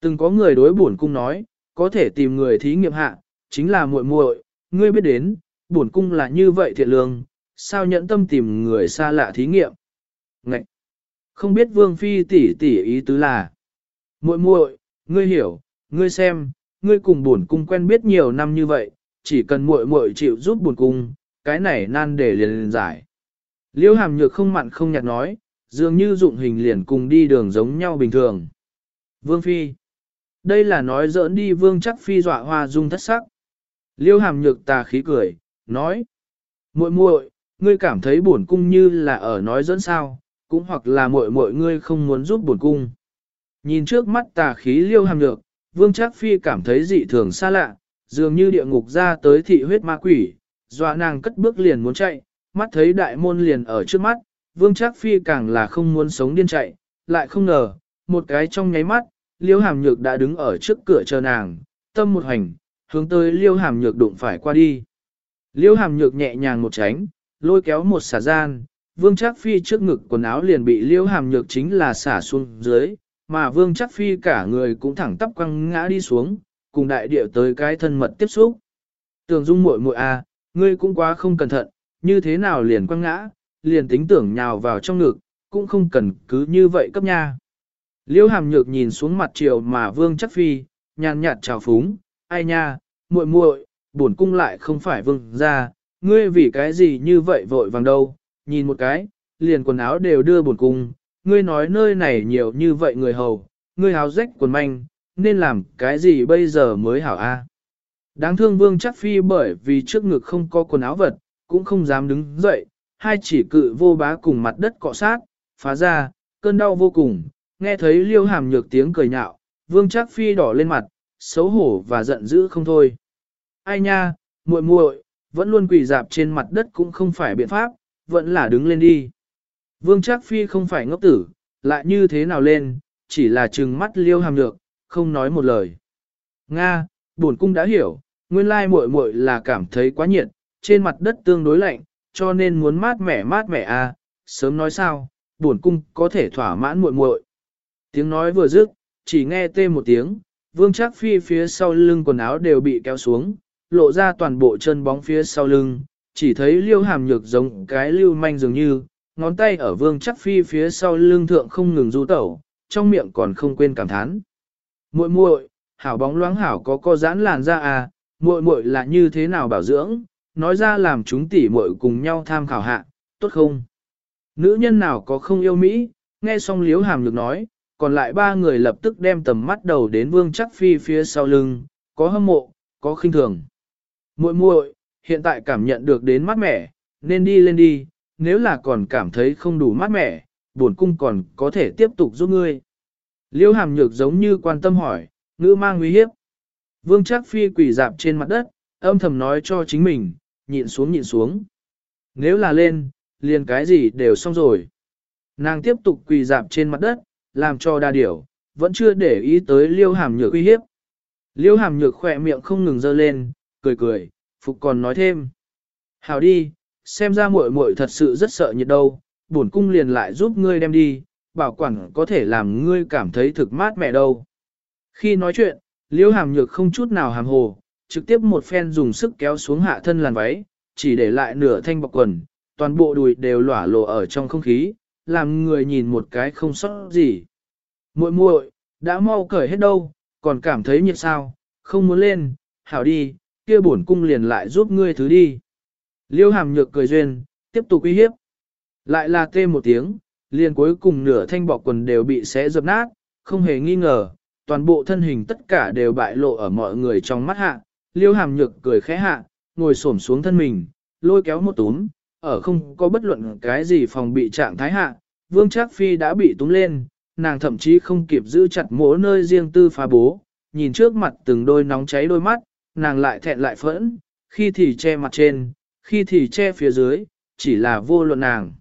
Từng có người đối bổn cung nói, có thể tìm người thí nghiệm hạ, chính là muội muội, ngươi biết đến, bổn cung là như vậy thiện lương, sao nhẫn tâm tìm người xa lạ thí nghiệm. Ngậy! Không biết vương phi tỷ tỷ ý tứ là. muội muội, ngươi hiểu, ngươi xem, ngươi cùng bổn cung quen biết nhiều năm như vậy, chỉ cần muội muội chịu giúp bổn cung, cái này nan để liền liền giải. Liêu hàm nhược không mặn không nhạt nói, dường như dụng hình liền cùng đi đường giống nhau bình thường. Vương phi! Đây là nói giỡn đi vương chắc phi dọa hoa dung thất sắc. Liêu hàm nhược tà khí cười, nói. muội muội, ngươi cảm thấy bổn cung như là ở nói dẫn sao, cũng hoặc là muội muội ngươi không muốn giúp bổn cung. Nhìn trước mắt tà khí liêu hàm nhược, vương trác phi cảm thấy dị thường xa lạ, dường như địa ngục ra tới thị huyết ma quỷ, dọa nàng cất bước liền muốn chạy, mắt thấy đại môn liền ở trước mắt, vương trác phi càng là không muốn sống điên chạy, lại không ngờ, một cái trong nháy mắt, liêu hàm nhược đã đứng ở trước cửa chờ nàng, tâm một hành, hướng tới liêu hàm nhược đụng phải qua đi. Liêu hàm nhược nhẹ nhàng một tránh, lôi kéo một xả gian, vương Trác phi trước ngực quần áo liền bị liêu hàm nhược chính là xả xuống dưới, mà vương Trác phi cả người cũng thẳng tắp quăng ngã đi xuống, cùng đại địa tới cái thân mật tiếp xúc. Tưởng dung muội muội a, à, ngươi cũng quá không cẩn thận, như thế nào liền quăng ngã, liền tính tưởng nhào vào trong ngực, cũng không cần cứ như vậy cấp nha. Liêu hàm nhược nhìn xuống mặt triều mà vương chắc phi, nhàn nhạt chào phúng, ai nha, muội muội, bổn cung lại không phải vương gia, ngươi vì cái gì như vậy vội vàng đâu, nhìn một cái, liền quần áo đều đưa bổn cung, ngươi nói nơi này nhiều như vậy người hầu, ngươi háo rách quần manh, nên làm cái gì bây giờ mới hảo a? Đáng thương vương chắc phi bởi vì trước ngực không có quần áo vật, cũng không dám đứng dậy, hai chỉ cự vô bá cùng mặt đất cọ sát, phá ra, cơn đau vô cùng, nghe thấy liêu hàm nhược tiếng cười nhạo, vương chắc phi đỏ lên mặt, xấu hổ và giận dữ không thôi. Ai nha, muội muội, vẫn luôn quỳ dạp trên mặt đất cũng không phải biện pháp, vẫn là đứng lên đi. Vương Trác Phi không phải ngốc tử, lại như thế nào lên, chỉ là trừng mắt liêu hàm nhược, không nói một lời. Nga, bổn cung đã hiểu, nguyên lai muội muội là cảm thấy quá nhiệt, trên mặt đất tương đối lạnh, cho nên muốn mát mẻ mát mẻ à, sớm nói sao, bổn cung có thể thỏa mãn muội muội. Tiếng nói vừa dứt, chỉ nghe tê một tiếng, vương trác phi phía sau lưng quần áo đều bị kéo xuống, lộ ra toàn bộ chân bóng phía sau lưng, chỉ thấy liêu hàm nhược giống cái lưu manh dường như, ngón tay ở vương chắc phi phía sau lưng thượng không ngừng du tẩu, trong miệng còn không quên cảm thán. muội muội, hảo bóng loáng hảo có co giãn làn da à, muội muội là như thế nào bảo dưỡng, nói ra làm chúng tỉ muội cùng nhau tham khảo hạ, tốt không? Nữ nhân nào có không yêu Mỹ, nghe xong liếu hàm nhược nói, còn lại ba người lập tức đem tầm mắt đầu đến vương chắc phi phía sau lưng, có hâm mộ, có khinh thường. muội muội, hiện tại cảm nhận được đến mát mẻ, nên đi lên đi, nếu là còn cảm thấy không đủ mát mẻ, buồn cung còn có thể tiếp tục giúp ngươi. Liêu hàm nhược giống như quan tâm hỏi, ngữ mang nguy hiếp. Vương Trác Phi quỳ dạp trên mặt đất, âm thầm nói cho chính mình, nhịn xuống nhịn xuống. Nếu là lên, liền cái gì đều xong rồi. Nàng tiếp tục quỳ dạp trên mặt đất, làm cho đa điểu, vẫn chưa để ý tới liêu hàm nhược uy hiếp. Liêu hàm nhược khỏe miệng không ngừng dơ lên, cười cười, Phục còn nói thêm. Hào đi, xem ra muội muội thật sự rất sợ nhiệt đâu, bổn cung liền lại giúp ngươi đem đi, bảo quản có thể làm ngươi cảm thấy thực mát mẻ đâu. Khi nói chuyện, liêu hàm nhược không chút nào hàm hồ, trực tiếp một phen dùng sức kéo xuống hạ thân làn váy, chỉ để lại nửa thanh bọc quần, toàn bộ đùi đều lỏa lộ ở trong không khí, làm người nhìn một cái không sót gì. muội muội đã mau cởi hết đâu, còn cảm thấy nhiệt sao, không muốn lên, hảo đi, kia bổn cung liền lại giúp ngươi thứ đi. Liêu hàm nhược cười duyên, tiếp tục uy hiếp. Lại là tê một tiếng, liền cuối cùng nửa thanh bọc quần đều bị xé dập nát, không hề nghi ngờ, toàn bộ thân hình tất cả đều bại lộ ở mọi người trong mắt hạ. Liêu hàm nhược cười khẽ hạ, ngồi xổm xuống thân mình, lôi kéo một túm, ở không có bất luận cái gì phòng bị trạng thái hạ. Vương Trác Phi đã bị túm lên, nàng thậm chí không kịp giữ chặt mỗi nơi riêng tư phá bố, nhìn trước mặt từng đôi nóng cháy đôi mắt, nàng lại thẹn lại phẫn, khi thì che mặt trên, khi thì che phía dưới, chỉ là vô luận nàng.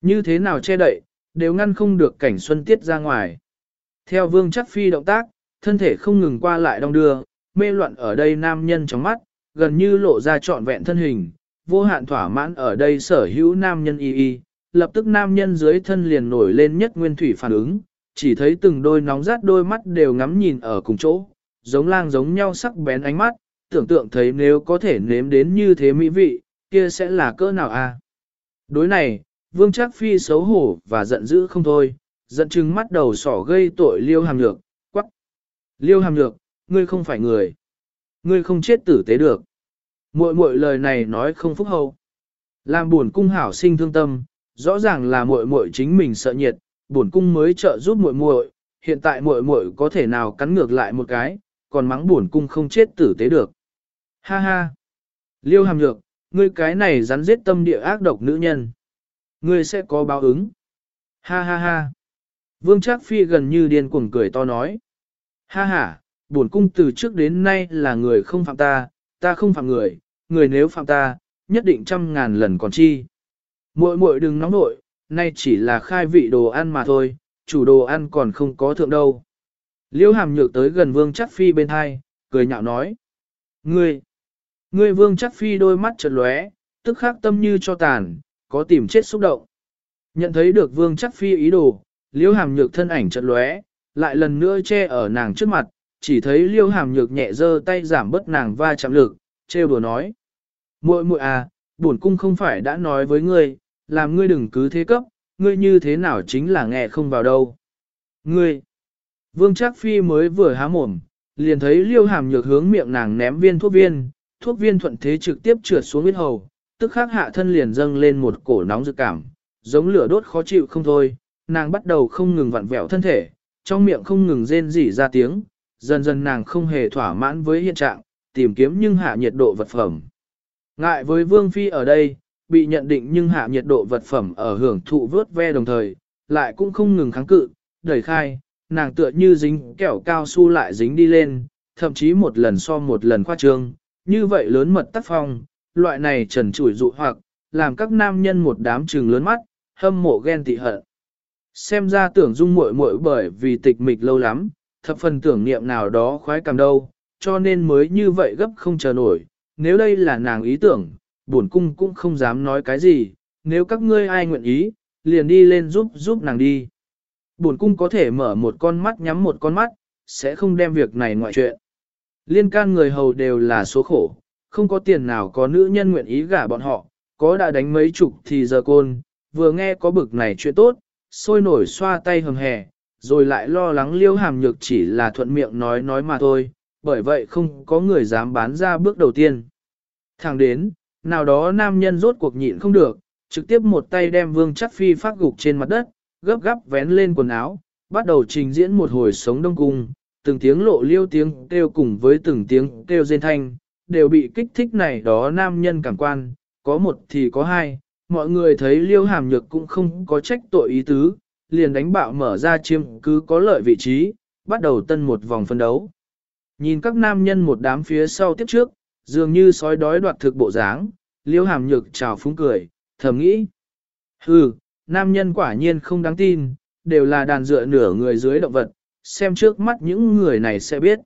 Như thế nào che đậy, đều ngăn không được cảnh xuân tiết ra ngoài. Theo vương chắc phi động tác, thân thể không ngừng qua lại đong đưa, mê loạn ở đây nam nhân trong mắt, gần như lộ ra trọn vẹn thân hình, vô hạn thỏa mãn ở đây sở hữu nam nhân y y, lập tức nam nhân dưới thân liền nổi lên nhất nguyên thủy phản ứng, chỉ thấy từng đôi nóng rát đôi mắt đều ngắm nhìn ở cùng chỗ, giống lang giống nhau sắc bén ánh mắt, tưởng tượng thấy nếu có thể nếm đến như thế mỹ vị, kia sẽ là cỡ nào a? À? Đối này, Vương Trác Phi xấu hổ và giận dữ không thôi, giận chừng mắt đầu sỏ gây tội Liêu Hàm Nhược, quắc. Liêu Hàm Nhược, ngươi không phải người. Ngươi không chết tử tế được. Muội muội lời này nói không phúc hậu. Làm buồn cung hảo sinh thương tâm, rõ ràng là muội muội chính mình sợ nhiệt, buồn cung mới trợ giúp muội muội, hiện tại muội muội có thể nào cắn ngược lại một cái, còn mắng buồn cung không chết tử tế được. Ha ha! Liêu hàm nhược, ngươi cái này rắn giết tâm địa ác độc nữ nhân. Ngươi sẽ có báo ứng. Ha ha ha! Vương Trác Phi gần như điên cuồng cười to nói. Ha ha! Bổn cung từ trước đến nay là người không phạm ta, ta không phạm người, người nếu phạm ta, nhất định trăm ngàn lần còn chi. Muội muội đừng nóng nội, nay chỉ là khai vị đồ ăn mà thôi, chủ đồ ăn còn không có thượng đâu. Liễu hàm nhược tới gần vương chắc phi bên hai, cười nhạo nói. Ngươi, ngươi vương chắc phi đôi mắt chợt lóe, tức khắc tâm như cho tàn, có tìm chết xúc động. Nhận thấy được vương chắc phi ý đồ, Liễu hàm nhược thân ảnh chợt lóe, lại lần nữa che ở nàng trước mặt, chỉ thấy liêu hàm nhược nhẹ giơ tay giảm bớt nàng va chạm lực, trêu đùa nói. muội muội à, bổn cung không phải đã nói với ngươi, làm ngươi đừng cứ thế cấp, ngươi như thế nào chính là nghe không vào đâu. Ngươi, Vương Trác Phi mới vừa há mồm, liền thấy liêu hàm nhược hướng miệng nàng ném viên thuốc viên, thuốc viên thuận thế trực tiếp trượt xuống huyết hầu, tức khắc hạ thân liền dâng lên một cổ nóng dự cảm, giống lửa đốt khó chịu không thôi, nàng bắt đầu không ngừng vặn vẹo thân thể, trong miệng không ngừng rên rỉ ra tiếng, dần dần nàng không hề thỏa mãn với hiện trạng, tìm kiếm nhưng hạ nhiệt độ vật phẩm. Ngại với Vương Phi ở đây, bị nhận định nhưng hạ nhiệt độ vật phẩm ở hưởng thụ vớt ve đồng thời, lại cũng không ngừng kháng cự, đẩy khai, nàng tựa như dính kẹo cao su lại dính đi lên, thậm chí một lần so một lần khoa trương, như vậy lớn mật tác phong, loại này trần trụi dụ hoặc, làm các nam nhân một đám trừng lớn mắt, hâm mộ ghen tị hận. Xem ra tưởng dung muội muội bởi vì tịch mịch lâu lắm, thập phần tưởng niệm nào đó khoái cảm đâu, cho nên mới như vậy gấp không chờ nổi. Nếu đây là nàng ý tưởng, bổn cung cũng không dám nói cái gì, nếu các ngươi ai nguyện ý, liền đi lên giúp giúp nàng đi. Bổn cung có thể mở một con mắt nhắm một con mắt, sẽ không đem việc này ngoại chuyện. Liên can người hầu đều là số khổ, không có tiền nào có nữ nhân nguyện ý gả bọn họ, có đã đánh mấy chục thì giờ côn, vừa nghe có bực này chuyện tốt, sôi nổi xoa tay hầm hè, rồi lại lo lắng liêu hàm nhược chỉ là thuận miệng nói nói mà thôi, bởi vậy không có người dám bán ra bước đầu tiên. Thẳng đến, nào đó nam nhân rốt cuộc nhịn không được, trực tiếp một tay đem vương chắc phi phát gục trên mặt đất, gấp gấp vén lên quần áo, bắt đầu trình diễn một hồi sống đông cung, từng tiếng lộ liêu tiếng kêu cùng với từng tiếng kêu rên thanh, đều bị kích thích này đó nam nhân cảm quan, có một thì có hai, mọi người thấy liêu hàm nhược cũng không có trách tội ý tứ, liền đánh bạo mở ra chiêm cứ có lợi vị trí, bắt đầu tân một vòng phân đấu. Nhìn các nam nhân một đám phía sau tiếp trước, dường như sói đói đoạt thực bộ dáng, liêu hàm nhược chào phúng cười, thầm nghĩ. Hừ, nam nhân quả nhiên không đáng tin, đều là đàn dựa nửa người dưới động vật, xem trước mắt những người này sẽ biết.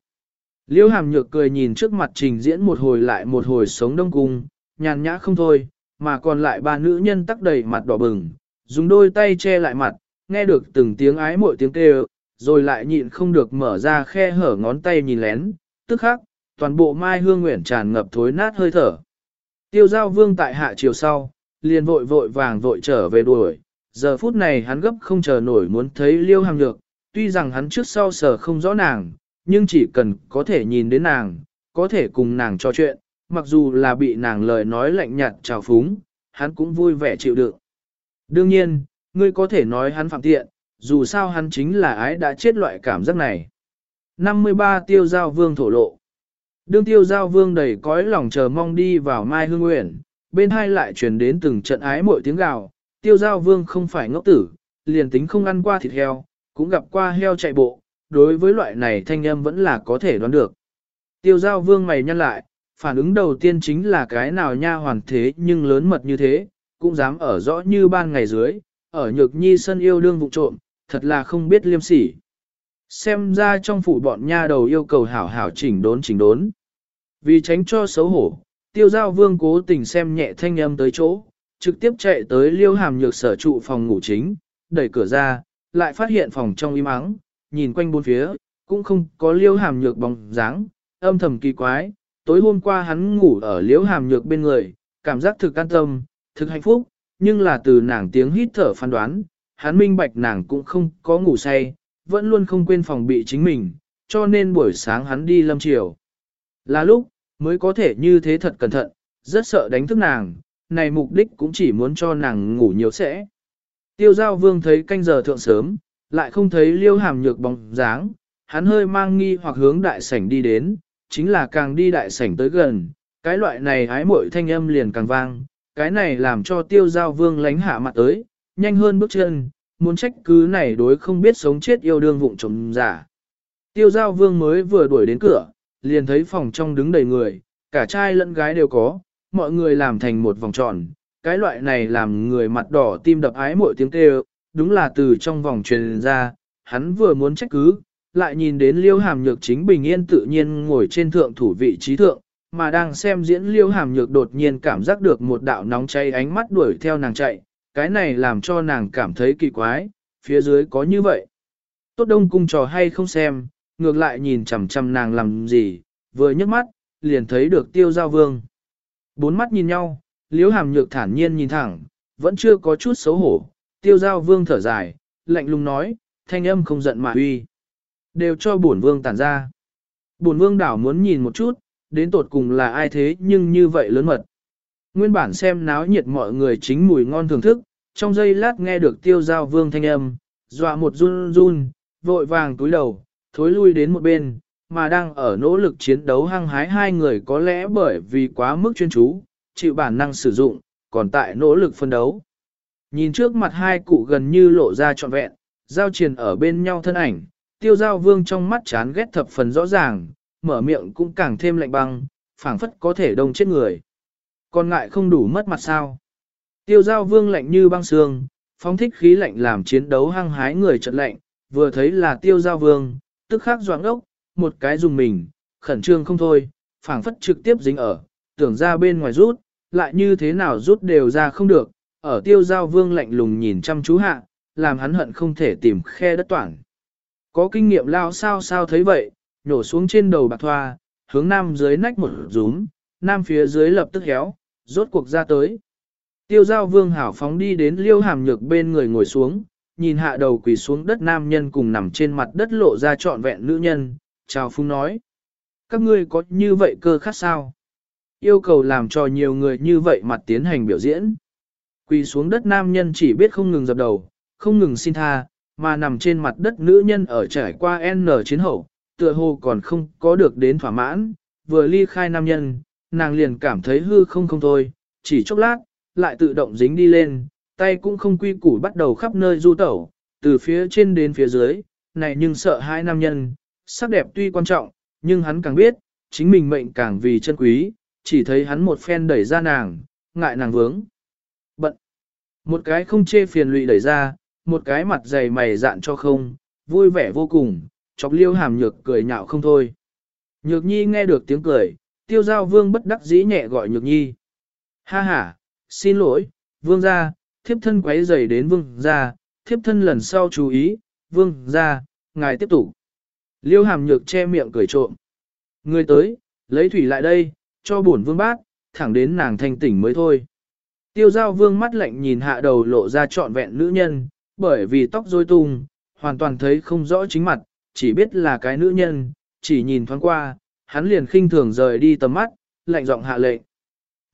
Liêu hàm nhược cười nhìn trước mặt trình diễn một hồi lại một hồi sống đông cung, nhàn nhã không thôi, mà còn lại ba nữ nhân tắc đầy mặt đỏ bừng, dùng đôi tay che lại mặt, nghe được từng tiếng ái mội tiếng kêu, rồi lại nhịn không được mở ra khe hở ngón tay nhìn lén, tức khắc, toàn bộ mai hương nguyện tràn ngập thối nát hơi thở. Tiêu giao vương tại hạ chiều sau, liền vội vội vàng vội trở về đuổi, giờ phút này hắn gấp không chờ nổi muốn thấy liêu hàng nhược, tuy rằng hắn trước sau sở không rõ nàng, nhưng chỉ cần có thể nhìn đến nàng, có thể cùng nàng trò chuyện, mặc dù là bị nàng lời nói lạnh nhạt trào phúng, hắn cũng vui vẻ chịu đựng. Đương nhiên, ngươi có thể nói hắn phạm tiện, dù sao hắn chính là ái đã chết loại cảm giác này. 53 tiêu giao vương thổ lộ. Đương tiêu giao vương đầy cõi lòng chờ mong đi vào mai hương Nguyễn, bên hai lại truyền đến từng trận ái mỗi tiếng gào, tiêu giao vương không phải ngốc tử, liền tính không ăn qua thịt heo, cũng gặp qua heo chạy bộ, đối với loại này thanh âm vẫn là có thể đoán được. Tiêu giao vương mày nhăn lại, phản ứng đầu tiên chính là cái nào nha hoàn thế nhưng lớn mật như thế, cũng dám ở rõ như ban ngày dưới, ở nhược nhi sân yêu đương vụ trộm, thật là không biết liêm sỉ. Xem ra trong phủ bọn nha đầu yêu cầu hảo hảo chỉnh đốn chỉnh đốn. Vì tránh cho xấu hổ, tiêu giao vương cố tình xem nhẹ thanh âm tới chỗ, trực tiếp chạy tới liêu hàm nhược sở trụ phòng ngủ chính, đẩy cửa ra, lại phát hiện phòng trong im ắng, nhìn quanh bốn phía, cũng không có liêu hàm nhược bóng dáng, âm thầm kỳ quái, tối hôm qua hắn ngủ ở liễu hàm nhược bên người, cảm giác thực an tâm, thực hạnh phúc, nhưng là từ nàng tiếng hít thở phán đoán, hắn minh bạch nàng cũng không có ngủ say, vẫn luôn không quên phòng bị chính mình, cho nên buổi sáng hắn đi lâm chiều. Là lúc, mới có thể như thế thật cẩn thận, rất sợ đánh thức nàng, này mục đích cũng chỉ muốn cho nàng ngủ nhiều sẽ. Tiêu giao vương thấy canh giờ thượng sớm, lại không thấy liêu hàm nhược bóng dáng, hắn hơi mang nghi hoặc hướng đại sảnh đi đến, chính là càng đi đại sảnh tới gần, cái loại này hái mội thanh âm liền càng vang, cái này làm cho tiêu giao vương lánh hạ mặt tới, nhanh hơn bước chân, muốn trách cứ này đối không biết sống chết yêu đương vụng trộm giả. Tiêu giao vương mới vừa đuổi đến cửa, liền thấy phòng trong đứng đầy người, cả trai lẫn gái đều có, mọi người làm thành một vòng tròn, cái loại này làm người mặt đỏ tim đập ái mỗi tiếng kêu, đúng là từ trong vòng truyền ra, hắn vừa muốn trách cứ, lại nhìn đến liêu hàm nhược chính bình yên tự nhiên ngồi trên thượng thủ vị trí thượng, mà đang xem diễn liêu hàm nhược đột nhiên cảm giác được một đạo nóng cháy ánh mắt đuổi theo nàng chạy, cái này làm cho nàng cảm thấy kỳ quái, phía dưới có như vậy. Tốt đông cung trò hay không xem, ngược lại nhìn chằm chằm nàng làm gì, vừa nhấc mắt, liền thấy được tiêu giao vương. Bốn mắt nhìn nhau, liêu hàm nhược thản nhiên nhìn thẳng, vẫn chưa có chút xấu hổ, tiêu giao vương thở dài, lạnh lùng nói, thanh âm không giận mà uy. Đều cho bổn vương tản ra. Bổn vương đảo muốn nhìn một chút, đến tột cùng là ai thế nhưng như vậy lớn mật. Nguyên bản xem náo nhiệt mọi người chính mùi ngon thưởng thức, trong giây lát nghe được tiêu giao vương thanh âm, dọa một run run, vội vàng túi đầu, thối lui đến một bên, mà đang ở nỗ lực chiến đấu hăng hái hai người có lẽ bởi vì quá mức chuyên chú, chịu bản năng sử dụng, còn tại nỗ lực phân đấu. Nhìn trước mặt hai cụ gần như lộ ra trọn vẹn, giao triền ở bên nhau thân ảnh, tiêu giao vương trong mắt chán ghét thập phần rõ ràng, mở miệng cũng càng thêm lạnh băng, phảng phất có thể đông chết người. Còn ngại không đủ mất mặt sao. Tiêu giao vương lạnh như băng sương, phóng thích khí lạnh làm chiến đấu hăng hái người trận lạnh, vừa thấy là tiêu giao vương, tức khắc doãn ốc, một cái dùng mình, khẩn trương không thôi, phảng phất trực tiếp dính ở, tưởng ra bên ngoài rút, lại như thế nào rút đều ra không được, ở tiêu giao vương lạnh lùng nhìn chăm chú hạ, làm hắn hận không thể tìm khe đất toản. Có kinh nghiệm lao sao sao thấy vậy, nhổ xuống trên đầu bạc thoa, hướng nam dưới nách một rúm, nam phía dưới lập tức héo, rốt cuộc ra tới. Tiêu giao vương hảo phóng đi đến liêu hàm nhược bên người ngồi xuống, nhìn hạ đầu quỳ xuống đất nam nhân cùng nằm trên mặt đất lộ ra trọn vẹn nữ nhân, chào phung nói. Các ngươi có như vậy cơ khát sao? Yêu cầu làm cho nhiều người như vậy mặt tiến hành biểu diễn. Quỳ xuống đất nam nhân chỉ biết không ngừng dập đầu, không ngừng xin tha, mà nằm trên mặt đất nữ nhân ở trải qua N chiến hậu, tựa hồ còn không có được đến thỏa mãn, vừa ly khai nam nhân, nàng liền cảm thấy hư không không thôi, chỉ chốc lát, lại tự động dính đi lên, tay cũng không quy củ bắt đầu khắp nơi du tẩu, từ phía trên đến phía dưới, này nhưng sợ hai nam nhân, sắc đẹp tuy quan trọng, nhưng hắn càng biết, chính mình mệnh càng vì chân quý, chỉ thấy hắn một phen đẩy ra nàng, ngại nàng vướng. Bận. Một cái không chê phiền lụy đẩy ra, một cái mặt dày mày dạn cho không, vui vẻ vô cùng, chọc liêu hàm nhược cười nhạo không thôi. Nhược nhi nghe được tiếng cười, tiêu giao vương bất đắc dĩ nhẹ gọi nhược nhi. Ha ha, xin lỗi, vương gia, thiếp thân quấy rầy đến vương gia, thiếp thân lần sau chú ý, vương gia, ngài tiếp tục. Liêu hàm nhược che miệng cười trộm. Người tới, lấy thủy lại đây, cho bổn vương bát, thẳng đến nàng thanh tỉnh mới thôi. Tiêu giao vương mắt lạnh nhìn hạ đầu lộ ra trọn vẹn nữ nhân, bởi vì tóc rối tung, hoàn toàn thấy không rõ chính mặt, chỉ biết là cái nữ nhân, chỉ nhìn thoáng qua, hắn liền khinh thường rời đi tầm mắt, lạnh giọng hạ lệnh.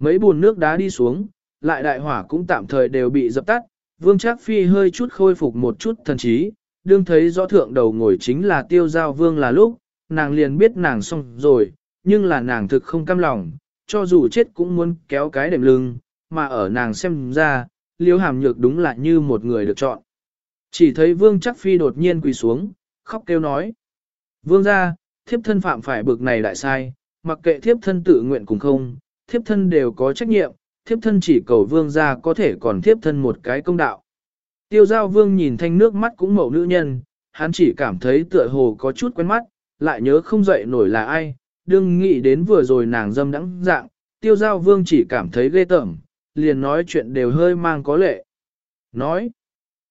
Mấy buồn nước đá đi xuống, lại đại hỏa cũng tạm thời đều bị dập tắt, vương trác phi hơi chút khôi phục một chút thần trí, đương thấy rõ thượng đầu ngồi chính là tiêu giao vương là lúc, nàng liền biết nàng xong rồi, nhưng là nàng thực không cam lòng, cho dù chết cũng muốn kéo cái đệm lưng, mà ở nàng xem ra, liêu hàm nhược đúng là như một người được chọn. Chỉ thấy vương chắc phi đột nhiên quỳ xuống, khóc kêu nói. Vương ra, thiếp thân phạm phải bực này đại sai, mặc kệ thiếp thân tự nguyện cùng không, thiếp thân đều có trách nhiệm, thiếp thân chỉ cầu vương ra có thể còn thiếp thân một cái công đạo. Tiêu giao vương nhìn thanh nước mắt cũng mẫu nữ nhân, hắn chỉ cảm thấy tựa hồ có chút quen mắt, lại nhớ không dậy nổi là ai, đương nghĩ đến vừa rồi nàng dâm đắng dạng, tiêu giao vương chỉ cảm thấy ghê tởm, liền nói chuyện đều hơi mang có lệ. Nói,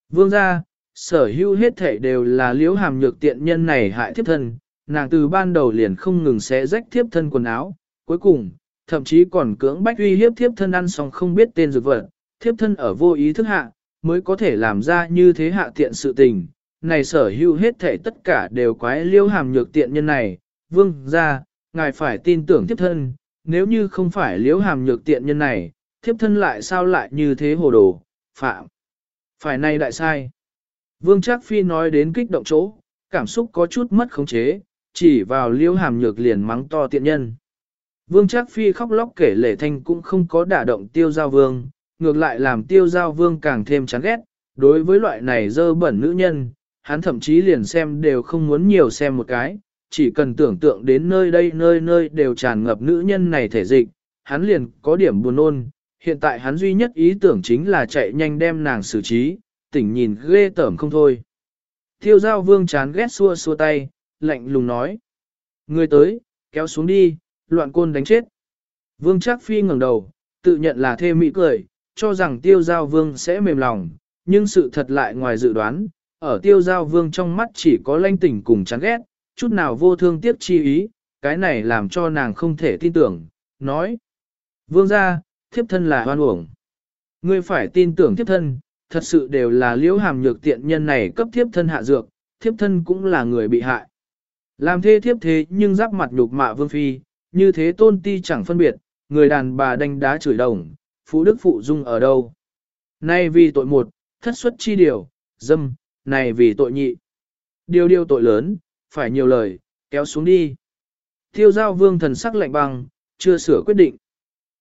vương ra, sở hữu hết thể đều là liễu hàm nhược tiện nhân này hại thiếp thân, nàng từ ban đầu liền không ngừng xé rách thiếp thân quần áo, cuối cùng, thậm chí còn cưỡng bách uy hiếp thiếp thân ăn xong không biết tên dược vật, thiếp thân ở vô ý thức hạ, mới có thể làm ra như thế hạ tiện sự tình. Này sở hữu hết thể tất cả đều quái liễu hàm nhược tiện nhân này, vương ra, ngài phải tin tưởng thiếp thân, nếu như không phải liễu hàm nhược tiện nhân này, thiếp thân lại sao lại như thế hồ đồ, phạm. Phải này đại sai. Vương Trác Phi nói đến kích động chỗ, cảm xúc có chút mất khống chế, chỉ vào liêu hàm nhược liền mắng to tiện nhân. Vương Trác Phi khóc lóc kể lể thanh cũng không có đả động tiêu giao vương, ngược lại làm tiêu giao vương càng thêm chán ghét, đối với loại này dơ bẩn nữ nhân, hắn thậm chí liền xem đều không muốn nhiều xem một cái, chỉ cần tưởng tượng đến nơi đây nơi nơi đều tràn ngập nữ nhân này thể dịch, hắn liền có điểm buồn nôn, hiện tại hắn duy nhất ý tưởng chính là chạy nhanh đem nàng xử trí, tỉnh nhìn ghê tởm không thôi. Tiêu giao vương chán ghét xua xua tay, lạnh lùng nói. Người tới, kéo xuống đi, loạn côn đánh chết. Vương chắc phi ngẩng đầu, tự nhận là thê mỹ cười, cho rằng tiêu giao vương sẽ mềm lòng, nhưng sự thật lại ngoài dự đoán, ở tiêu giao vương trong mắt chỉ có lanh tỉnh cùng chán ghét, chút nào vô thương tiếc chi ý, cái này làm cho nàng không thể tin tưởng, nói. Vương ra, thiếp thân là hoan uổng. Ngươi phải tin tưởng thiếp thân, thật sự đều là liễu hàm nhược tiện nhân này cấp thiếp thân hạ dược, thiếp thân cũng là người bị hại. Làm thế thiếp thế nhưng giáp mặt nhục mạ vương phi, như thế tôn ti chẳng phân biệt, người đàn bà đánh đá chửi đồng, phú đức phụ dung ở đâu. Nay vì tội một, thất xuất chi điều, dâm, này vì tội nhị. Điều điều tội lớn, phải nhiều lời, kéo xuống đi. Tiêu giao vương thần sắc lạnh băng, chưa sửa quyết định.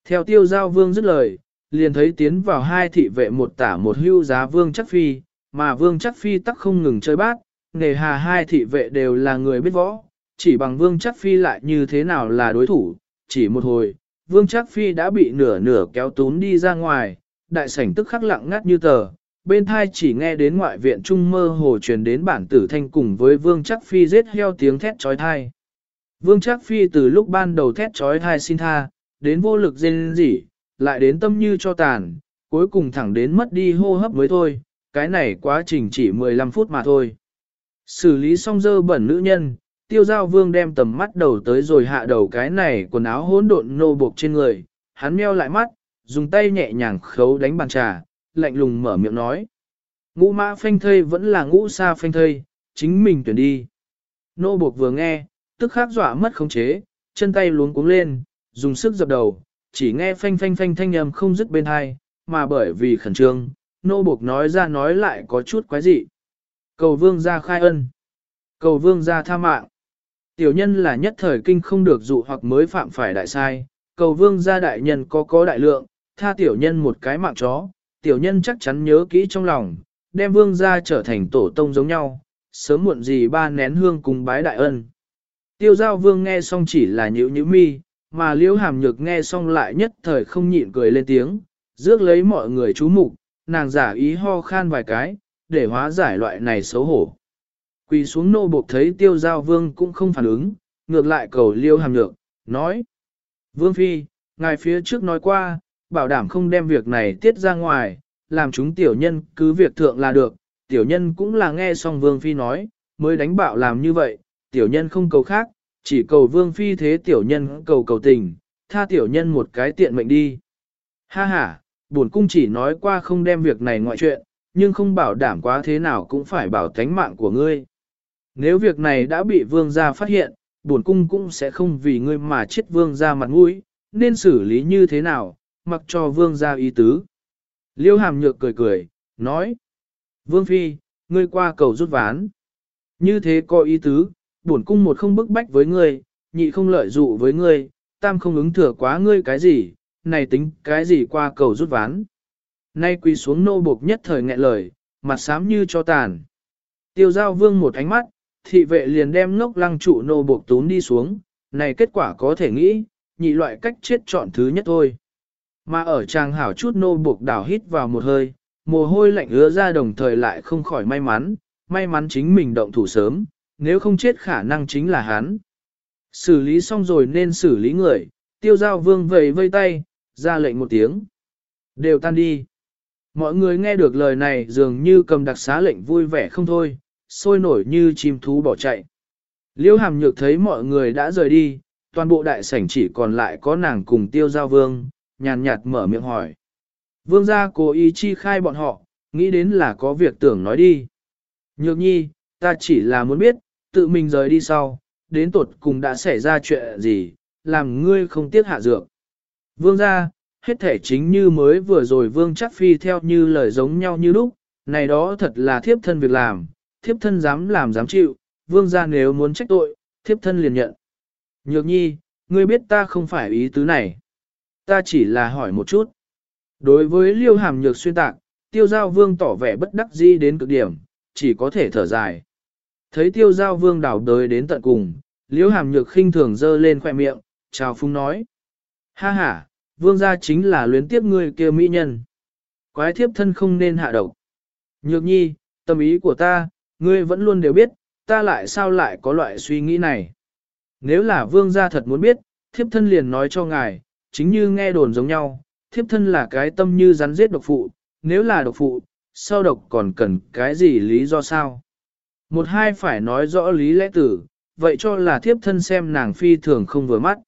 Theo tiêu giao vương dứt lời, liền thấy tiến vào hai thị vệ một tả một hưu giá vương chắc phi, mà vương chắc phi tắc không ngừng chơi bát, nề hà hai thị vệ đều là người biết võ, chỉ bằng vương chắc phi lại như thế nào là đối thủ, chỉ một hồi, Vương chắc Phi đã bị nửa nửa kéo tún đi ra ngoài, đại sảnh tức khắc lặng ngắt như tờ, bên thai chỉ nghe đến ngoại viện trung mơ hồ truyền đến bản tử thanh cùng với Vương chắc Phi giết heo tiếng thét trói thai. Vương Trác Phi từ lúc ban đầu thét trói thai xin tha, đến vô lực rên rỉ, lại đến tâm như cho tàn, cuối cùng thẳng đến mất đi hô hấp mới thôi, cái này quá trình chỉ 15 phút mà thôi. Xử lý xong dơ bẩn nữ nhân, tiêu giao vương đem tầm mắt đầu tới rồi hạ đầu cái này quần áo hỗn độn nô buộc trên người, hắn meo lại mắt, dùng tay nhẹ nhàng khấu đánh bàn trà, lạnh lùng mở miệng nói. Ngũ mã phanh thây vẫn là ngũ sa phanh thây, chính mình tuyển đi. Nô buộc vừa nghe, tức khắc dọa mất khống chế, chân tay luống cuống lên, dùng sức dập đầu, chỉ nghe phanh phanh phanh thanh âm không dứt bên hai, mà bởi vì khẩn trương, nô buộc nói ra nói lại có chút quái dị. Cầu vương ra khai ân. Cầu vương ra tha mạng. Tiểu nhân là nhất thời kinh không được dụ hoặc mới phạm phải đại sai. Cầu vương ra đại nhân có có đại lượng, tha tiểu nhân một cái mạng chó. Tiểu nhân chắc chắn nhớ kỹ trong lòng, đem vương ra trở thành tổ tông giống nhau. Sớm muộn gì ba nén hương cùng bái đại ân. Tiêu giao vương nghe xong chỉ là nhữ nhữ mi, mà liễu hàm nhược nghe xong lại nhất thời không nhịn cười lên tiếng, rước lấy mọi người chú mục, nàng giả ý ho khan vài cái, để hóa giải loại này xấu hổ. Quỳ xuống nô buộc thấy tiêu giao vương cũng không phản ứng, ngược lại cầu liêu hàm nhược, nói. Vương Phi, ngài phía trước nói qua, bảo đảm không đem việc này tiết ra ngoài, làm chúng tiểu nhân cứ việc thượng là được, tiểu nhân cũng là nghe xong Vương Phi nói, mới đánh bạo làm như vậy, tiểu nhân không cầu khác, chỉ cầu Vương Phi thế tiểu nhân cầu cầu tình, tha tiểu nhân một cái tiện mệnh đi. Ha ha, bổn cung chỉ nói qua không đem việc này ngoại chuyện, nhưng không bảo đảm quá thế nào cũng phải bảo tánh mạng của ngươi. Nếu việc này đã bị vương gia phát hiện, bổn cung cũng sẽ không vì ngươi mà chết vương gia mặt mũi, nên xử lý như thế nào, mặc cho vương gia ý tứ. Liêu hàm nhược cười cười, nói. Vương phi, ngươi qua cầu rút ván. Như thế có ý tứ, bổn cung một không bức bách với ngươi, nhị không lợi dụ với ngươi, tam không ứng thừa quá ngươi cái gì, này tính cái gì qua cầu rút ván. Nay quỳ xuống nô buộc nhất thời nghẹn lời, mặt xám như cho tàn. Tiêu giao vương một ánh mắt, thị vệ liền đem ngốc lăng trụ nô buộc tún đi xuống, này kết quả có thể nghĩ, nhị loại cách chết chọn thứ nhất thôi. Mà ở trang hảo chút nô buộc đảo hít vào một hơi, mồ hôi lạnh ứa ra đồng thời lại không khỏi may mắn, may mắn chính mình động thủ sớm, nếu không chết khả năng chính là hắn. Xử lý xong rồi nên xử lý người, tiêu giao vương vầy vây tay, ra lệnh một tiếng. Đều tan đi. Mọi người nghe được lời này dường như cầm đặc xá lệnh vui vẻ không thôi, sôi nổi như chim thú bỏ chạy. Liêu hàm nhược thấy mọi người đã rời đi, toàn bộ đại sảnh chỉ còn lại có nàng cùng tiêu giao vương, nhàn nhạt mở miệng hỏi. Vương gia cố ý chi khai bọn họ, nghĩ đến là có việc tưởng nói đi. Nhược nhi, ta chỉ là muốn biết, tự mình rời đi sau, đến tột cùng đã xảy ra chuyện gì, làm ngươi không tiếc hạ dược. Vương gia, hết thể chính như mới vừa rồi vương chắc phi theo như lời giống nhau như lúc, này đó thật là thiếp thân việc làm, thiếp thân dám làm dám chịu, vương gia nếu muốn trách tội, thiếp thân liền nhận. Nhược nhi, ngươi biết ta không phải ý tứ này. Ta chỉ là hỏi một chút. Đối với liêu hàm nhược xuyên tạc, tiêu giao vương tỏ vẻ bất đắc dĩ đến cực điểm, chỉ có thể thở dài. Thấy tiêu giao vương đảo đời đến tận cùng, liễu hàm nhược khinh thường dơ lên khoẻ miệng, chào phung nói. Ha ha, vương gia chính là luyến tiếp ngươi kia mỹ nhân. Quái thiếp thân không nên hạ độc. Nhược nhi, tâm ý của ta, ngươi vẫn luôn đều biết, ta lại sao lại có loại suy nghĩ này. Nếu là vương gia thật muốn biết, thiếp thân liền nói cho ngài, chính như nghe đồn giống nhau, thiếp thân là cái tâm như rắn giết độc phụ, nếu là độc phụ, sau độc còn cần cái gì lý do sao? Một hai phải nói rõ lý lẽ tử, vậy cho là thiếp thân xem nàng phi thường không vừa mắt.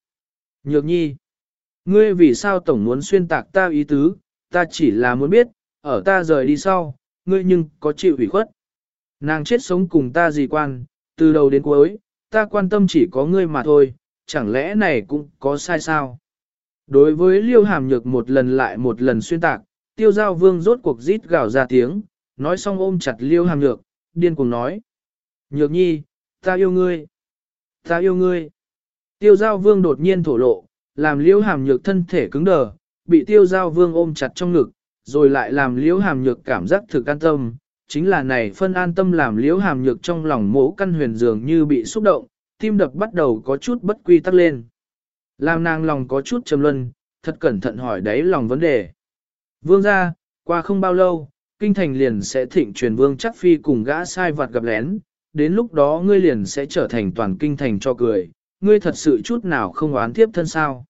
Nhược nhi, Ngươi vì sao tổng muốn xuyên tạc ta ý tứ, ta chỉ là muốn biết, ở ta rời đi sau, ngươi nhưng có chịu ủy khuất. Nàng chết sống cùng ta gì quan, từ đầu đến cuối, ta quan tâm chỉ có ngươi mà thôi, chẳng lẽ này cũng có sai sao? Đối với liêu hàm nhược một lần lại một lần xuyên tạc, tiêu giao vương rốt cuộc rít gào ra tiếng, nói xong ôm chặt liêu hàm nhược, điên cuồng nói. Nhược nhi, ta yêu ngươi, ta yêu ngươi. Tiêu giao vương đột nhiên thổ lộ, làm liễu hàm nhược thân thể cứng đờ, bị tiêu giao vương ôm chặt trong ngực, rồi lại làm liễu hàm nhược cảm giác thực an tâm. Chính là này phân an tâm làm liễu hàm nhược trong lòng mỗ căn huyền dường như bị xúc động, tim đập bắt đầu có chút bất quy tắc lên. Làm nàng lòng có chút trầm luân, thật cẩn thận hỏi đáy lòng vấn đề. Vương ra, qua không bao lâu, kinh thành liền sẽ thịnh truyền vương chắc phi cùng gã sai vặt gặp lén, đến lúc đó ngươi liền sẽ trở thành toàn kinh thành cho cười, ngươi thật sự chút nào không oán tiếp thân sao.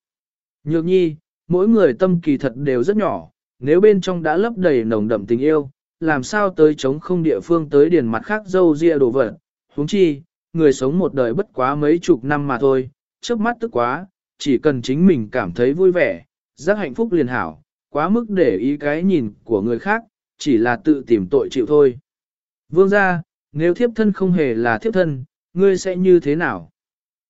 Nhược nhi, mỗi người tâm kỳ thật đều rất nhỏ, nếu bên trong đã lấp đầy nồng đậm tình yêu, làm sao tới chống không địa phương tới điền mặt khác dâu ria đồ vật, huống chi, người sống một đời bất quá mấy chục năm mà thôi, trước mắt tức quá, chỉ cần chính mình cảm thấy vui vẻ, rất hạnh phúc liền hảo, quá mức để ý cái nhìn của người khác, chỉ là tự tìm tội chịu thôi. Vương gia, nếu thiếp thân không hề là thiếp thân, ngươi sẽ như thế nào?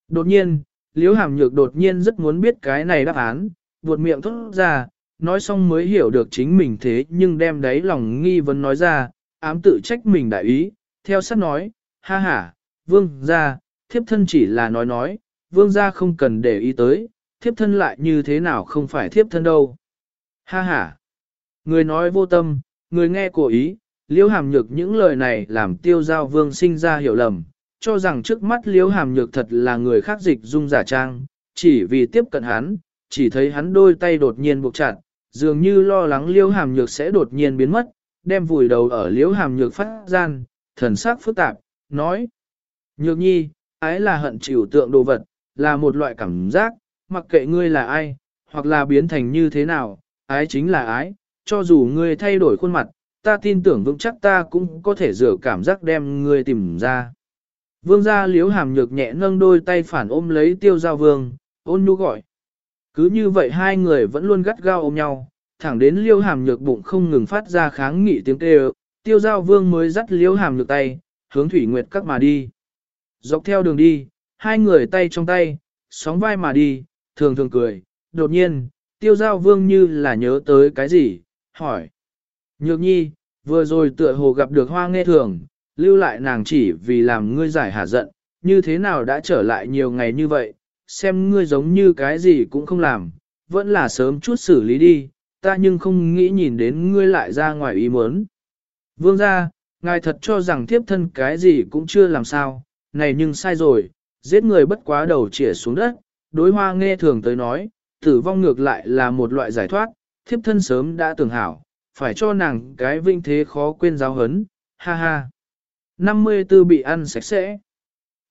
Đột nhiên, Liễu Hàm Nhược đột nhiên rất muốn biết cái này đáp án, buột miệng thốt ra, nói xong mới hiểu được chính mình thế nhưng đem đấy lòng nghi vấn nói ra, ám tự trách mình đại ý, theo sát nói, ha ha, vương gia, thiếp thân chỉ là nói nói, vương gia không cần để ý tới, thiếp thân lại như thế nào không phải thiếp thân đâu. Ha ha, người nói vô tâm, người nghe cổ ý, liễu hàm nhược những lời này làm tiêu giao vương sinh ra hiểu lầm, cho rằng trước mắt liễu hàm nhược thật là người khác dịch dung giả trang, chỉ vì tiếp cận hắn, chỉ thấy hắn đôi tay đột nhiên buộc chặt, dường như lo lắng liễu hàm nhược sẽ đột nhiên biến mất, đem vùi đầu ở liễu hàm nhược phát gian, thần sắc phức tạp, nói. Nhược nhi, ái là hận chịu tượng đồ vật, là một loại cảm giác, mặc kệ ngươi là ai, hoặc là biến thành như thế nào, ái chính là ái, cho dù ngươi thay đổi khuôn mặt, ta tin tưởng vững chắc ta cũng có thể rửa cảm giác đem ngươi tìm ra. Vương gia liếu hàm nhược nhẹ nâng đôi tay phản ôm lấy tiêu giao vương, ôn nhu gọi. Cứ như vậy hai người vẫn luôn gắt gao ôm nhau, thẳng đến liêu hàm nhược bụng không ngừng phát ra kháng nghị tiếng kêu, tiêu giao vương mới dắt liêu hàm nhược tay, hướng thủy nguyệt các mà đi. Dọc theo đường đi, hai người tay trong tay, sóng vai mà đi, thường thường cười, đột nhiên, tiêu giao vương như là nhớ tới cái gì, hỏi. Nhược nhi, vừa rồi tựa hồ gặp được hoa nghe thường, lưu lại nàng chỉ vì làm ngươi giải hả giận, như thế nào đã trở lại nhiều ngày như vậy, xem ngươi giống như cái gì cũng không làm, vẫn là sớm chút xử lý đi, ta nhưng không nghĩ nhìn đến ngươi lại ra ngoài ý muốn. Vương gia, ngài thật cho rằng thiếp thân cái gì cũng chưa làm sao, này nhưng sai rồi, giết người bất quá đầu chĩa xuống đất, đối hoa nghe thường tới nói, tử vong ngược lại là một loại giải thoát, thiếp thân sớm đã tưởng hảo, phải cho nàng cái vinh thế khó quên giáo hấn, ha ha. 54 bị ăn sạch sẽ.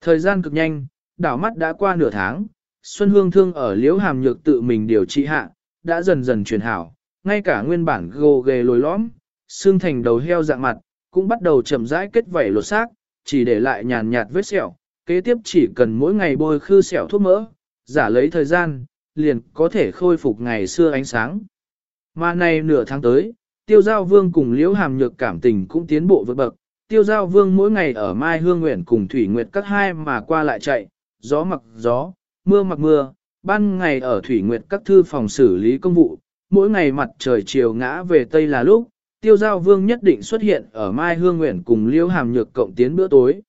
Thời gian cực nhanh, đảo mắt đã qua nửa tháng, Xuân Hương Thương ở liễu hàm nhược tự mình điều trị hạ, đã dần dần chuyển hảo, ngay cả nguyên bản gồ ghề lồi lõm, xương thành đầu heo dạng mặt, cũng bắt đầu chậm rãi kết vảy lột xác, chỉ để lại nhàn nhạt vết sẹo, kế tiếp chỉ cần mỗi ngày bôi khư sẹo thuốc mỡ, giả lấy thời gian, liền có thể khôi phục ngày xưa ánh sáng. Mà này nửa tháng tới, tiêu giao vương cùng liễu hàm nhược cảm tình cũng tiến bộ vượt bậc, tiêu giao vương mỗi ngày ở Mai Hương Nguyện cùng Thủy Nguyệt các hai mà qua lại chạy, gió mặc gió, mưa mặc mưa, ban ngày ở Thủy Nguyệt các thư phòng xử lý công vụ, mỗi ngày mặt trời chiều ngã về Tây là lúc, tiêu giao vương nhất định xuất hiện ở Mai Hương Nguyện cùng liễu hàm nhược cộng tiến bữa tối.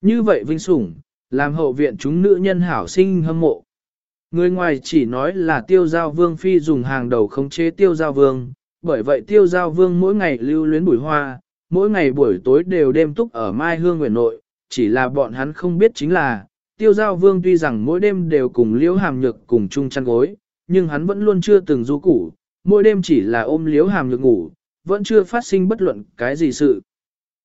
Như vậy vinh sủng, làm hậu viện chúng nữ nhân hảo sinh hâm mộ. Người ngoài chỉ nói là tiêu giao vương phi dùng hàng đầu khống chế tiêu giao vương, bởi vậy tiêu giao vương mỗi ngày lưu luyến bùi hoa, mỗi ngày buổi tối đều đêm túc ở Mai Hương Nguyện nội, chỉ là bọn hắn không biết chính là, tiêu giao vương tuy rằng mỗi đêm đều cùng liễu hàm nhược cùng chung chăn gối, nhưng hắn vẫn luôn chưa từng du củ, mỗi đêm chỉ là ôm liễu hàm nhược ngủ, vẫn chưa phát sinh bất luận cái gì sự.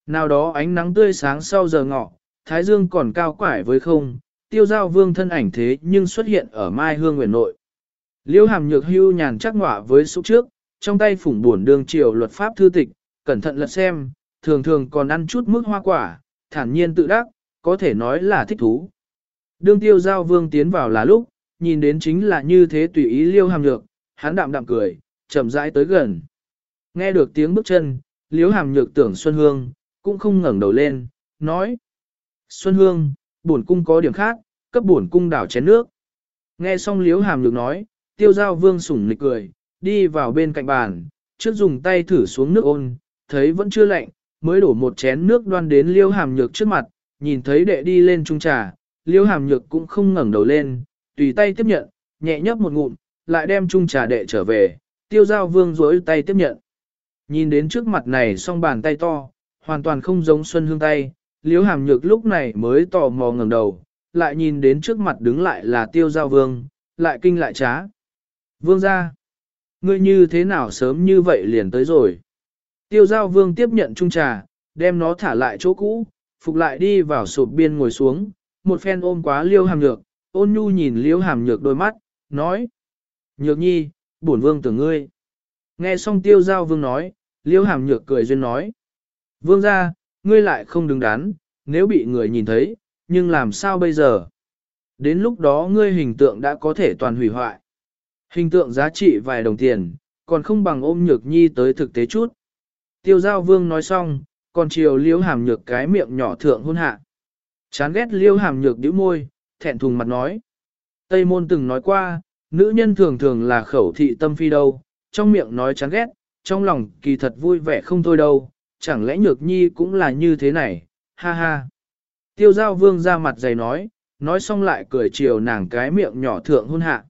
Nào đó ánh nắng tươi sáng sau giờ ngọ, thái dương còn cao quải với không, tiêu giao vương thân ảnh thế nhưng xuất hiện ở Mai Hương Nguyện nội. Liễu hàm nhược hưu nhàn chắc ngọa với xúc trước, trong tay phủng buồn đường triều luật pháp thư tịch, cẩn thận lật xem, thường thường còn ăn chút mức hoa quả, thản nhiên tự đắc, có thể nói là thích thú. Đương tiêu giao vương tiến vào là lúc, nhìn đến chính là như thế tùy ý liêu hàm nhược, hắn đạm đạm cười, chậm rãi tới gần. Nghe được tiếng bước chân, liêu hàm nhược tưởng Xuân Hương, cũng không ngẩng đầu lên, nói. Xuân Hương, bổn cung có điểm khác, cấp bổn cung đảo chén nước. Nghe xong liêu hàm nhược nói, tiêu giao vương sủng nịch cười, đi vào bên cạnh bàn, trước dùng tay thử xuống nước ôn, thấy vẫn chưa lạnh, mới đổ một chén nước đoan đến liêu hàm nhược trước mặt, nhìn thấy đệ đi lên trung trà, liêu hàm nhược cũng không ngẩng đầu lên, tùy tay tiếp nhận, nhẹ nhấp một ngụm, lại đem trung trà đệ trở về, tiêu giao vương rối tay tiếp nhận. Nhìn đến trước mặt này song bàn tay to, hoàn toàn không giống xuân hương tay, liêu hàm nhược lúc này mới tò mò ngẩng đầu, lại nhìn đến trước mặt đứng lại là tiêu giao vương, lại kinh lại trá. Vương ra, ngươi như thế nào sớm như vậy liền tới rồi. Tiêu giao vương tiếp nhận chung trà, đem nó thả lại chỗ cũ, phục lại đi vào sụp biên ngồi xuống, một phen ôm quá liêu hàm nhược, ôn nhu nhìn liêu hàm nhược đôi mắt, nói. Nhược nhi, bổn vương tưởng ngươi. Nghe xong tiêu giao vương nói, liêu hàm nhược cười duyên nói. Vương ra, ngươi lại không đứng đắn, nếu bị người nhìn thấy, nhưng làm sao bây giờ? Đến lúc đó ngươi hình tượng đã có thể toàn hủy hoại. Hình tượng giá trị vài đồng tiền, còn không bằng ôm nhược nhi tới thực tế chút. Tiêu giao vương nói xong, còn chiều liêu hàm nhược cái miệng nhỏ thượng hôn hạ. Chán ghét liêu hàm nhược đĩu môi, thẹn thùng mặt nói. Tây môn từng nói qua, nữ nhân thường thường là khẩu thị tâm phi đâu, trong miệng nói chán ghét, trong lòng kỳ thật vui vẻ không thôi đâu, chẳng lẽ nhược nhi cũng là như thế này, ha ha. Tiêu giao vương ra mặt dày nói, nói xong lại cười chiều nàng cái miệng nhỏ thượng hôn hạ.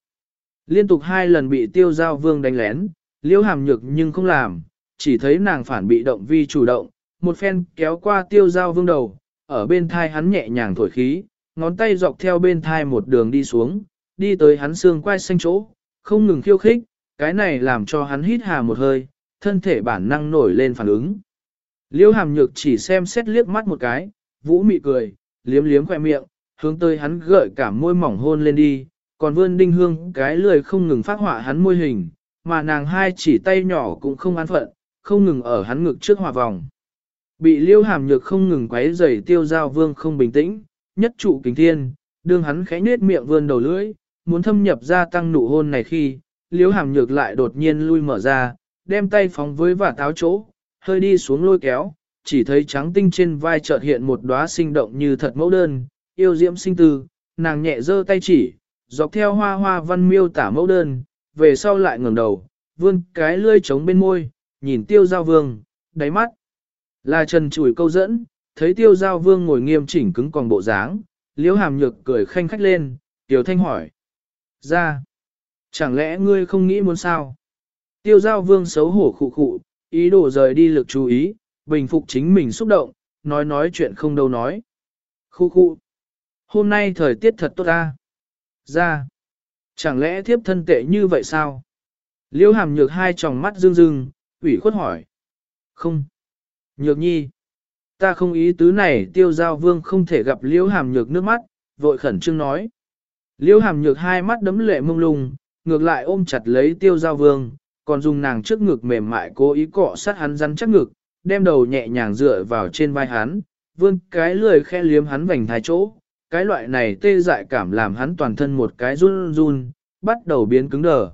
Liên tục hai lần bị tiêu giao vương đánh lén, liêu hàm nhược nhưng không làm, chỉ thấy nàng phản bị động vi chủ động, một phen kéo qua tiêu giao vương đầu, ở bên thai hắn nhẹ nhàng thổi khí, ngón tay dọc theo bên thai một đường đi xuống, đi tới hắn xương quai xanh chỗ, không ngừng khiêu khích, cái này làm cho hắn hít hà một hơi, thân thể bản năng nổi lên phản ứng. Liêu hàm nhược chỉ xem xét liếc mắt một cái, vũ mị cười, liếm liếm khoe miệng, hướng tới hắn gợi cả môi mỏng hôn lên đi, còn vươn đinh hương cái lười không ngừng phát họa hắn môi hình, mà nàng hai chỉ tay nhỏ cũng không an phận, không ngừng ở hắn ngực trước hòa vòng. Bị liêu hàm nhược không ngừng quấy rầy tiêu giao vương không bình tĩnh, nhất trụ kính thiên, đương hắn khẽ nết miệng vươn đầu lưỡi, muốn thâm nhập ra tăng nụ hôn này khi, liêu hàm nhược lại đột nhiên lui mở ra, đem tay phóng với và táo chỗ, hơi đi xuống lôi kéo, chỉ thấy trắng tinh trên vai chợt hiện một đóa sinh động như thật mẫu đơn, yêu diễm sinh tư, nàng nhẹ giơ tay chỉ, dọc theo hoa hoa văn miêu tả mẫu đơn, về sau lại ngẩng đầu, vươn cái lươi trống bên môi, nhìn tiêu giao vương, đáy mắt. Là trần chùi câu dẫn, thấy tiêu giao vương ngồi nghiêm chỉnh cứng còn bộ dáng, liễu hàm nhược cười khanh khách lên, tiểu thanh hỏi. Ra, chẳng lẽ ngươi không nghĩ muốn sao? Tiêu giao vương xấu hổ khụ khụ, ý đồ rời đi lực chú ý, bình phục chính mình xúc động, nói nói chuyện không đâu nói. Khu khu. Hôm nay thời tiết thật tốt ta. Ra. Chẳng lẽ thiếp thân tệ như vậy sao? Liêu hàm nhược hai tròng mắt rưng rưng, ủy khuất hỏi. Không. Nhược nhi. Ta không ý tứ này tiêu giao vương không thể gặp liêu hàm nhược nước mắt, vội khẩn trương nói. Liêu hàm nhược hai mắt đấm lệ mông lung, ngược lại ôm chặt lấy tiêu giao vương, còn dùng nàng trước ngực mềm mại cố ý cọ sát hắn rắn chắc ngực, đem đầu nhẹ nhàng dựa vào trên vai hắn, vươn cái lười khe liếm hắn vành thái chỗ. Cái loại này tê dại cảm làm hắn toàn thân một cái run run, bắt đầu biến cứng đờ.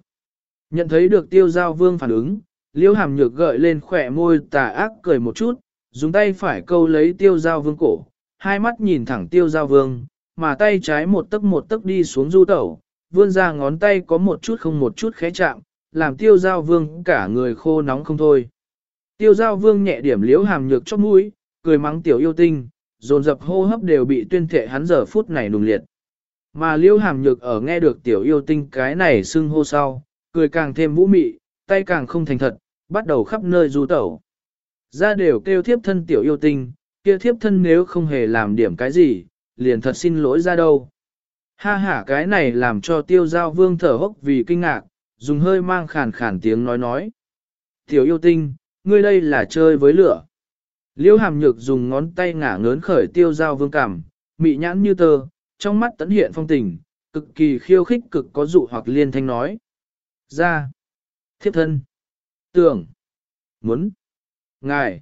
Nhận thấy được tiêu giao vương phản ứng, Liễu hàm nhược gợi lên khỏe môi tà ác cười một chút, dùng tay phải câu lấy tiêu giao vương cổ, hai mắt nhìn thẳng tiêu giao vương, mà tay trái một tấc một tấc đi xuống du tẩu, vươn ra ngón tay có một chút không một chút khẽ chạm, làm tiêu giao vương cả người khô nóng không thôi. Tiêu giao vương nhẹ điểm Liễu hàm nhược chót mũi, cười mắng tiểu yêu tinh, dồn dập hô hấp đều bị tuyên thệ hắn giờ phút này nùng liệt. Mà liêu hàm nhược ở nghe được tiểu yêu tinh cái này xưng hô sau, cười càng thêm vũ mị, tay càng không thành thật, bắt đầu khắp nơi du tẩu. Ra đều kêu thiếp thân tiểu yêu tinh, kia thiếp thân nếu không hề làm điểm cái gì, liền thật xin lỗi ra đâu. Ha ha cái này làm cho tiêu giao vương thở hốc vì kinh ngạc, dùng hơi mang khàn khàn tiếng nói nói. Tiểu yêu tinh, ngươi đây là chơi với lửa. Liêu hàm nhược dùng ngón tay ngả ngớn khởi tiêu giao vương cảm, mị nhãn như tơ, trong mắt tấn hiện phong tình, cực kỳ khiêu khích cực có dụ hoặc liên thanh nói. Ra. Thiếp thân. Tưởng. Muốn. Ngài.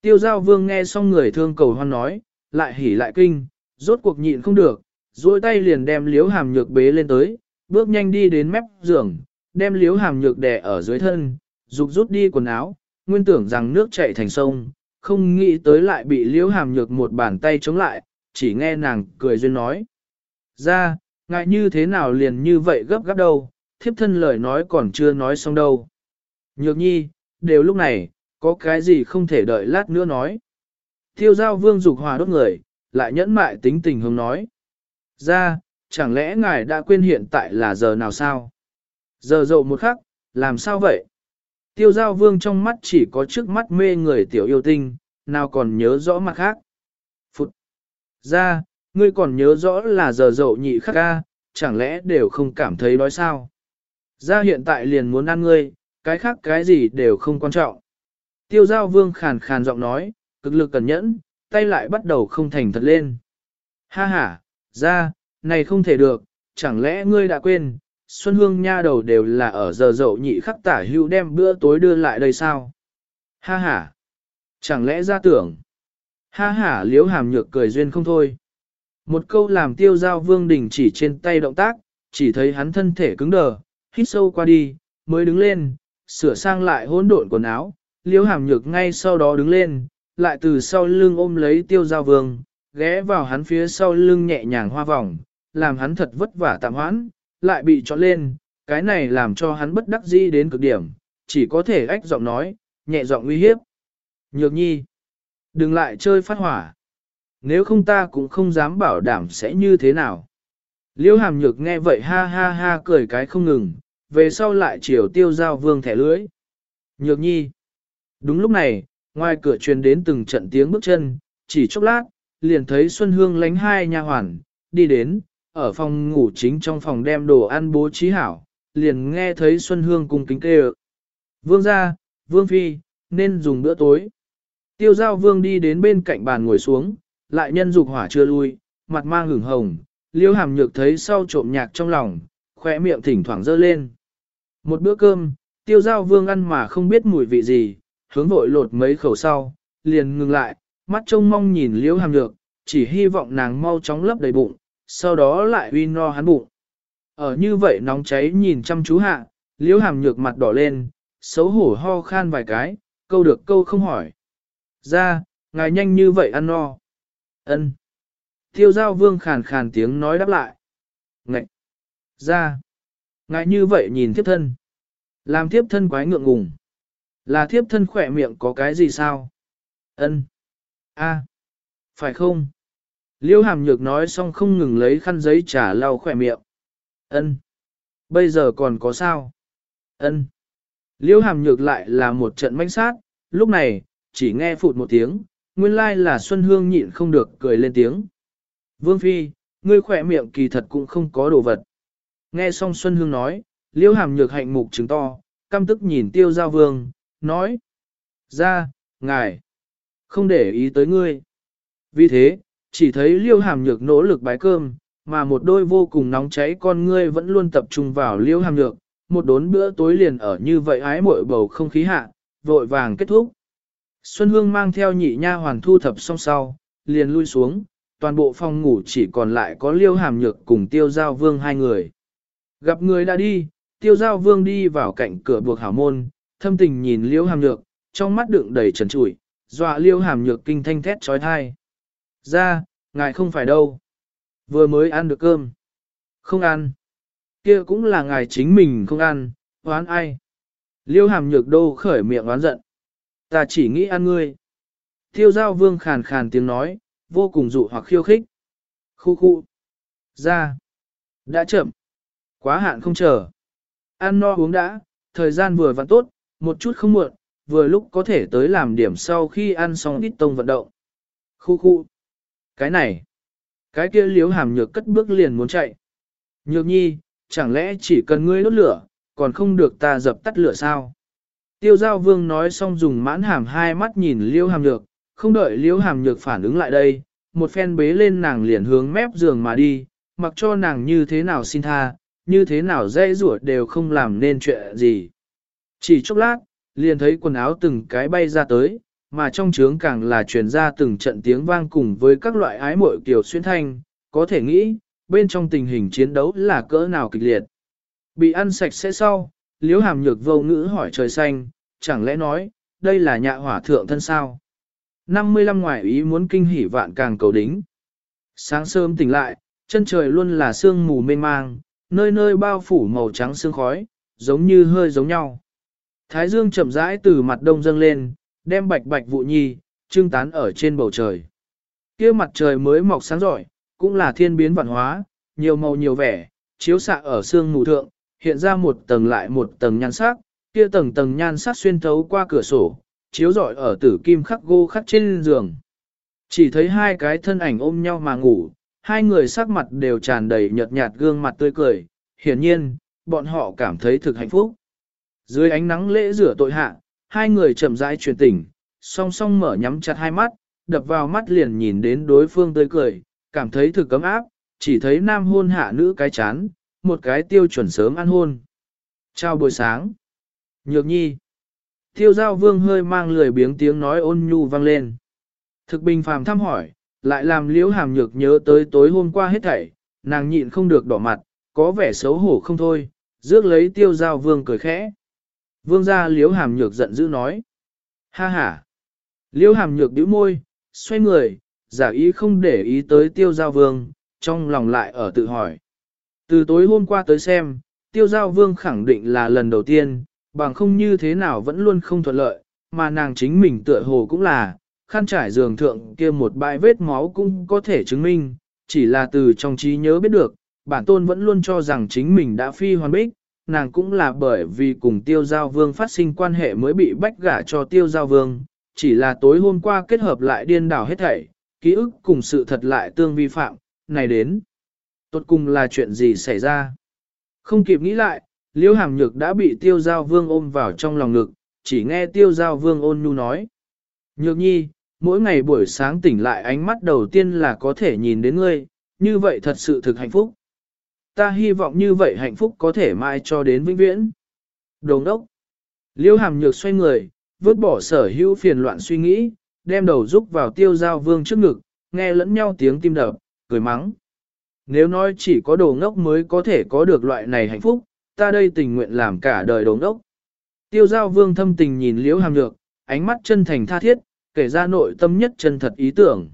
Tiêu giao vương nghe xong người thương cầu hoan nói, lại hỉ lại kinh, rốt cuộc nhịn không được, duỗi tay liền đem liếu hàm nhược bế lên tới, bước nhanh đi đến mép giường, đem liếu hàm nhược đè ở dưới thân, dục rút đi quần áo, nguyên tưởng rằng nước chảy thành sông, không nghĩ tới lại bị liễu hàm nhược một bàn tay chống lại, chỉ nghe nàng cười duyên nói. Ra, ngại như thế nào liền như vậy gấp gáp đâu, thiếp thân lời nói còn chưa nói xong đâu. Nhược nhi, đều lúc này, có cái gì không thể đợi lát nữa nói. Tiêu giao vương dục hòa đốt người, lại nhẫn mại tính tình hướng nói. Ra, chẳng lẽ ngài đã quên hiện tại là giờ nào sao? Giờ dậu một khắc, làm sao vậy? Tiêu giao vương trong mắt chỉ có trước mắt mê người tiểu yêu tinh, nào còn nhớ rõ mặt khác. Phụt! Ra, ngươi còn nhớ rõ là giờ dậu nhị khắc ca, chẳng lẽ đều không cảm thấy đói sao? Ra hiện tại liền muốn ăn ngươi, cái khác cái gì đều không quan trọng. Tiêu giao vương khàn khàn giọng nói, cực lực cẩn nhẫn, tay lại bắt đầu không thành thật lên. Ha ha, ra, này không thể được, chẳng lẽ ngươi đã quên, Xuân Hương nha đầu đều là ở giờ dậu nhị khắc tả hưu đem bữa tối đưa lại đây sao? Ha ha, chẳng lẽ ra tưởng? Ha ha liếu hàm nhược cười duyên không thôi. Một câu làm tiêu giao vương đình chỉ trên tay động tác, chỉ thấy hắn thân thể cứng đờ, hít sâu qua đi, mới đứng lên, sửa sang lại hỗn độn quần áo, liếu hàm nhược ngay sau đó đứng lên, lại từ sau lưng ôm lấy tiêu giao vương, ghé vào hắn phía sau lưng nhẹ nhàng hoa vòng, làm hắn thật vất vả tạm hoãn, lại bị trọn lên, cái này làm cho hắn bất đắc dĩ đến cực điểm, chỉ có thể ách giọng nói, nhẹ giọng uy hiếp. Nhược nhi, đừng lại chơi phát hỏa. Nếu không ta cũng không dám bảo đảm sẽ như thế nào. Liêu hàm nhược nghe vậy ha ha ha cười cái không ngừng, về sau lại chiều tiêu giao vương thẻ lưới. Nhược nhi. Đúng lúc này, ngoài cửa truyền đến từng trận tiếng bước chân, chỉ chốc lát, liền thấy Xuân Hương lánh hai nha hoàn, đi đến, ở phòng ngủ chính trong phòng đem đồ ăn bố trí hảo, liền nghe thấy Xuân Hương cùng kính kêu. Vương ra, Vương Phi, nên dùng bữa tối. Tiêu giao Vương đi đến bên cạnh bàn ngồi xuống, lại nhân dục hỏa chưa lui, mặt mang hửng hồng, liêu hàm nhược thấy sau trộm nhạc trong lòng, khỏe miệng thỉnh thoảng dơ lên. Một bữa cơm, tiêu giao vương ăn mà không biết mùi vị gì, hướng vội lột mấy khẩu sau, liền ngừng lại, mắt trông mong nhìn liêu hàm nhược, chỉ hy vọng nàng mau chóng lấp đầy bụng, sau đó lại uy no hắn bụng. Ở như vậy nóng cháy nhìn chăm chú hạ, liễu hàm nhược mặt đỏ lên, xấu hổ ho khan vài cái, câu được câu không hỏi. Ra, ngài nhanh như vậy ăn no. ân thiêu giao vương khàn khàn tiếng nói đáp lại. Ngậy! Ra! Ngài như vậy nhìn thiếp thân. Làm thiếp thân quái ngượng ngùng. Là thiếp thân khỏe miệng có cái gì sao? ân a Phải không? Liêu hàm nhược nói xong không ngừng lấy khăn giấy trả lau khỏe miệng. Ân, Bây giờ còn có sao? Ân. Liêu hàm nhược lại là một trận manh sát, lúc này, chỉ nghe phụt một tiếng, nguyên lai là Xuân Hương nhịn không được cười lên tiếng. Vương Phi, ngươi khỏe miệng kỳ thật cũng không có đồ vật. Nghe xong Xuân Hương nói, liêu hàm nhược hạnh mục trứng to, căm tức nhìn tiêu giao vương, nói. Ra, ngài, không để ý tới ngươi. Vì thế, chỉ thấy liêu hàm nhược nỗ lực bái cơm, mà một đôi vô cùng nóng cháy con ngươi vẫn luôn tập trung vào liêu hàm nhược, một đốn bữa tối liền ở như vậy ái muội bầu không khí hạ, vội vàng kết thúc. Xuân Hương mang theo nhị nha hoàn thu thập xong sau, liền lui xuống, toàn bộ phòng ngủ chỉ còn lại có liêu hàm nhược cùng tiêu giao vương hai người. Gặp người đã đi, tiêu giao vương đi vào cạnh cửa buộc hảo môn, thâm tình nhìn liêu hàm nhược, trong mắt đựng đầy trần trụi, dọa liêu hàm nhược kinh thanh thét trói thai. Ra, ngài không phải đâu. Vừa mới ăn được cơm. Không ăn. kia cũng là ngài chính mình không ăn, oán ai. Liêu hàm nhược đô khởi miệng oán giận. Ta chỉ nghĩ ăn ngươi. Tiêu giao vương khàn khàn tiếng nói, vô cùng dụ hoặc khiêu khích. Khu khu. Ra. Đã chậm. Quá hạn không chờ. Ăn no uống đã, thời gian vừa vặn tốt, một chút không muộn, vừa lúc có thể tới làm điểm sau khi ăn xong ít tông vận động. Khu khu. Cái này, cái kia liếu hàm nhược cất bước liền muốn chạy. Nhược nhi, chẳng lẽ chỉ cần ngươi đốt lửa, còn không được ta dập tắt lửa sao? Tiêu giao vương nói xong dùng mãn hàm hai mắt nhìn liêu hàm nhược, không đợi liêu hàm nhược phản ứng lại đây, một phen bế lên nàng liền hướng mép giường mà đi, mặc cho nàng như thế nào xin tha, như thế nào dây rủa đều không làm nên chuyện gì. Chỉ chốc lát, liền thấy quần áo từng cái bay ra tới, mà trong trướng càng là truyền ra từng trận tiếng vang cùng với các loại ái mội kiểu xuyên thanh, có thể nghĩ, bên trong tình hình chiến đấu là cỡ nào kịch liệt. Bị ăn sạch sẽ sau, liếu hàm nhược vô ngữ hỏi trời xanh, chẳng lẽ nói, đây là nhạ hỏa thượng thân sao? 55 ngoại ý muốn kinh hỉ vạn càng cầu đính. Sáng sớm tỉnh lại, chân trời luôn là sương mù mê mang, nơi nơi bao phủ màu trắng sương khói, giống như hơi giống nhau. Thái dương chậm rãi từ mặt đông dâng lên, đem bạch bạch vụ nhi, trưng tán ở trên bầu trời. kia mặt trời mới mọc sáng giỏi, cũng là thiên biến vạn hóa, nhiều màu nhiều vẻ, chiếu xạ ở xương mù thượng, hiện ra một tầng lại một tầng nhan sắc, kia tầng tầng nhan sắc xuyên thấu qua cửa sổ, chiếu rọi ở tử kim khắc gô khắc trên giường. Chỉ thấy hai cái thân ảnh ôm nhau mà ngủ, hai người sắc mặt đều tràn đầy nhợt nhạt gương mặt tươi cười, hiển nhiên, bọn họ cảm thấy thực hạnh phúc. Dưới ánh nắng lễ rửa tội hạ, hai người chậm rãi truyền tỉnh, song song mở nhắm chặt hai mắt, đập vào mắt liền nhìn đến đối phương tươi cười, cảm thấy thực cấm áp, chỉ thấy nam hôn hạ nữ cái chán, một cái tiêu chuẩn sớm ăn hôn. Chào buổi sáng. Nhược nhi. Tiêu giao vương hơi mang lười biếng tiếng nói ôn nhu vang lên. Thực bình phàm thăm hỏi, lại làm liễu hàm nhược nhớ tới tối hôm qua hết thảy, nàng nhịn không được đỏ mặt, có vẻ xấu hổ không thôi, rước lấy tiêu giao vương cười khẽ. Vương gia liễu hàm nhược giận dữ nói. Ha ha. Liễu hàm nhược đĩu môi, xoay người, giả ý không để ý tới tiêu giao vương, trong lòng lại ở tự hỏi. Từ tối hôm qua tới xem, tiêu giao vương khẳng định là lần đầu tiên, bằng không như thế nào vẫn luôn không thuận lợi, mà nàng chính mình tựa hồ cũng là, khăn trải giường thượng kia một bãi vết máu cũng có thể chứng minh, chỉ là từ trong trí nhớ biết được, bản tôn vẫn luôn cho rằng chính mình đã phi hoàn bích, nàng cũng là bởi vì cùng tiêu giao vương phát sinh quan hệ mới bị bách gả cho tiêu giao vương, chỉ là tối hôm qua kết hợp lại điên đảo hết thảy, ký ức cùng sự thật lại tương vi phạm, này đến. Tốt cùng là chuyện gì xảy ra? Không kịp nghĩ lại, liễu hàm nhược đã bị tiêu giao vương ôm vào trong lòng ngực, chỉ nghe tiêu giao vương ôn nhu nói. Nhược nhi, mỗi ngày buổi sáng tỉnh lại ánh mắt đầu tiên là có thể nhìn đến ngươi, như vậy thật sự thực hạnh phúc. Ta hy vọng như vậy hạnh phúc có thể mai cho đến vĩnh viễn. Đồng đốc. Liêu hàm nhược xoay người, vứt bỏ sở hữu phiền loạn suy nghĩ, đem đầu rúc vào tiêu giao vương trước ngực, nghe lẫn nhau tiếng tim đập, cười mắng. Nếu nói chỉ có đồ ngốc mới có thể có được loại này hạnh phúc, ta đây tình nguyện làm cả đời đồ ngốc. Tiêu giao vương thâm tình nhìn liễu hàm nhược, ánh mắt chân thành tha thiết, kể ra nội tâm nhất chân thật ý tưởng.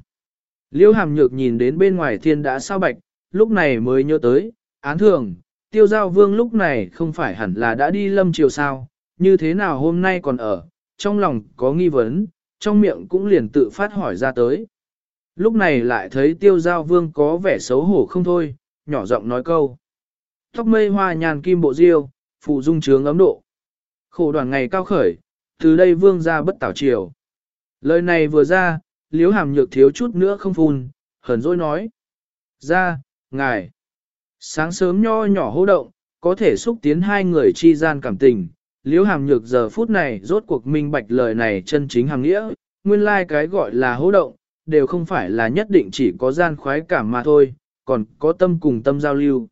Liễu hàm nhược nhìn đến bên ngoài thiên đã sao bạch, lúc này mới nhớ tới, án thường, tiêu giao vương lúc này không phải hẳn là đã đi lâm chiều sao, như thế nào hôm nay còn ở, trong lòng có nghi vấn, trong miệng cũng liền tự phát hỏi ra tới. Lúc này lại thấy tiêu giao vương có vẻ xấu hổ không thôi, nhỏ giọng nói câu. Tóc mây hoa nhàn kim bộ diêu, phụ dung trướng ấm độ. Khổ đoàn ngày cao khởi, từ đây vương ra bất tảo chiều. Lời này vừa ra, liếu hàm nhược thiếu chút nữa không phun, hờn dỗi nói. Ra, ngài. Sáng sớm nho nhỏ hô động, có thể xúc tiến hai người chi gian cảm tình. Liễu hàm nhược giờ phút này rốt cuộc minh bạch lời này chân chính hàng nghĩa, nguyên lai like cái gọi là hô động, đều không phải là nhất định chỉ có gian khoái cảm mà thôi, còn có tâm cùng tâm giao lưu.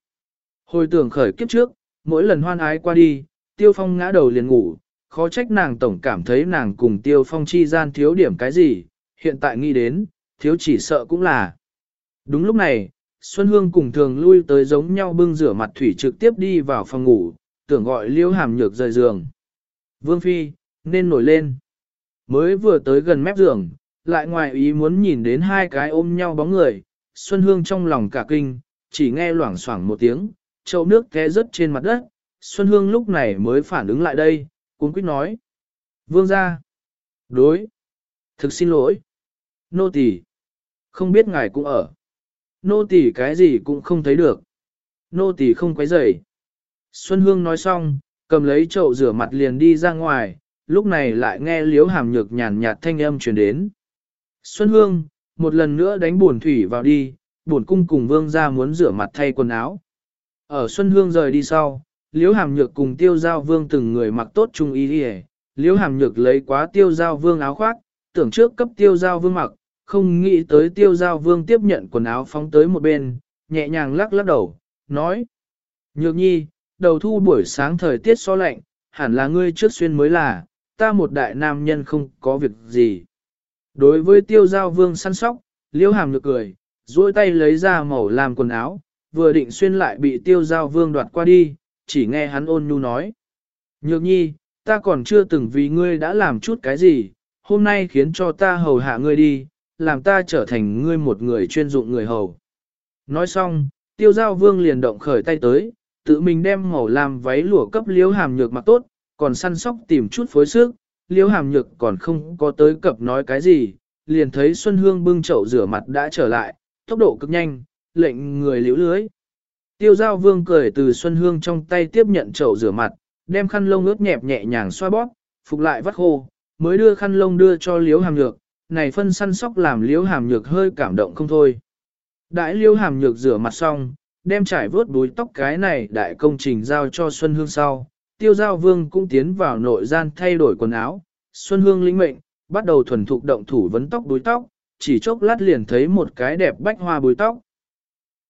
Hồi tưởng khởi kiếp trước, mỗi lần hoan ái qua đi, tiêu phong ngã đầu liền ngủ, khó trách nàng tổng cảm thấy nàng cùng tiêu phong chi gian thiếu điểm cái gì, hiện tại nghĩ đến, thiếu chỉ sợ cũng là. Đúng lúc này, Xuân Hương cùng thường lui tới giống nhau bưng rửa mặt thủy trực tiếp đi vào phòng ngủ, tưởng gọi liêu hàm nhược rời giường. Vương Phi, nên nổi lên. Mới vừa tới gần mép giường, lại ngoài ý muốn nhìn đến hai cái ôm nhau bóng người, Xuân Hương trong lòng cả kinh, chỉ nghe loảng xoảng một tiếng, chậu nước té rớt trên mặt đất, Xuân Hương lúc này mới phản ứng lại đây, cuốn quýt nói. Vương ra. Đối. Thực xin lỗi. Nô tỳ Không biết ngài cũng ở. Nô tỳ cái gì cũng không thấy được. Nô tỳ không quấy rầy. Xuân Hương nói xong, cầm lấy chậu rửa mặt liền đi ra ngoài, lúc này lại nghe liếu hàm nhược nhàn nhạt thanh âm truyền đến. Xuân Hương, một lần nữa đánh buồn thủy vào đi, buồn cung cùng vương ra muốn rửa mặt thay quần áo. Ở Xuân Hương rời đi sau, Liễu Hàm Nhược cùng Tiêu Giao Vương từng người mặc tốt chung y đi Liễu Hàm Nhược lấy quá Tiêu Giao Vương áo khoác, tưởng trước cấp Tiêu Giao Vương mặc, không nghĩ tới Tiêu Giao Vương tiếp nhận quần áo phóng tới một bên, nhẹ nhàng lắc lắc đầu, nói. Nhược nhi, đầu thu buổi sáng thời tiết so lạnh, hẳn là ngươi trước xuyên mới là, ta một đại nam nhân không có việc gì. Đối với Tiêu Giao Vương săn sóc, Liễu Hàm được cười, duỗi tay lấy ra màu làm quần áo, vừa định xuyên lại bị Tiêu Giao Vương đoạt qua đi, chỉ nghe hắn ôn nhu nói. Nhược nhi, ta còn chưa từng vì ngươi đã làm chút cái gì, hôm nay khiến cho ta hầu hạ ngươi đi, làm ta trở thành ngươi một người chuyên dụng người hầu. Nói xong, tiêu giao vương liền động khởi tay tới, tự mình đem màu làm váy lụa cấp liếu hàm nhược mặc tốt, còn săn sóc tìm chút phối sức, liếu hàm nhược còn không có tới cập nói cái gì, liền thấy Xuân Hương bưng chậu rửa mặt đã trở lại, tốc độ cực nhanh, lệnh người liễu lưới. Tiêu giao vương cười từ Xuân Hương trong tay tiếp nhận chậu rửa mặt, đem khăn lông ướt nhẹp nhẹ nhàng xoa bóp, phục lại vắt khô, mới đưa khăn lông đưa cho liếu hàm nhược, này phân săn sóc làm liếu hàm nhược hơi cảm động không thôi. Đại liễu hàm nhược rửa mặt xong, đem trải vớt đuôi tóc cái này đại công trình giao cho Xuân Hương sau. Tiêu giao vương cũng tiến vào nội gian thay đổi quần áo. Xuân Hương lĩnh mệnh, bắt đầu thuần thục động thủ vấn tóc đuôi tóc, chỉ chốc lát liền thấy một cái đẹp bách hoa bùi tóc.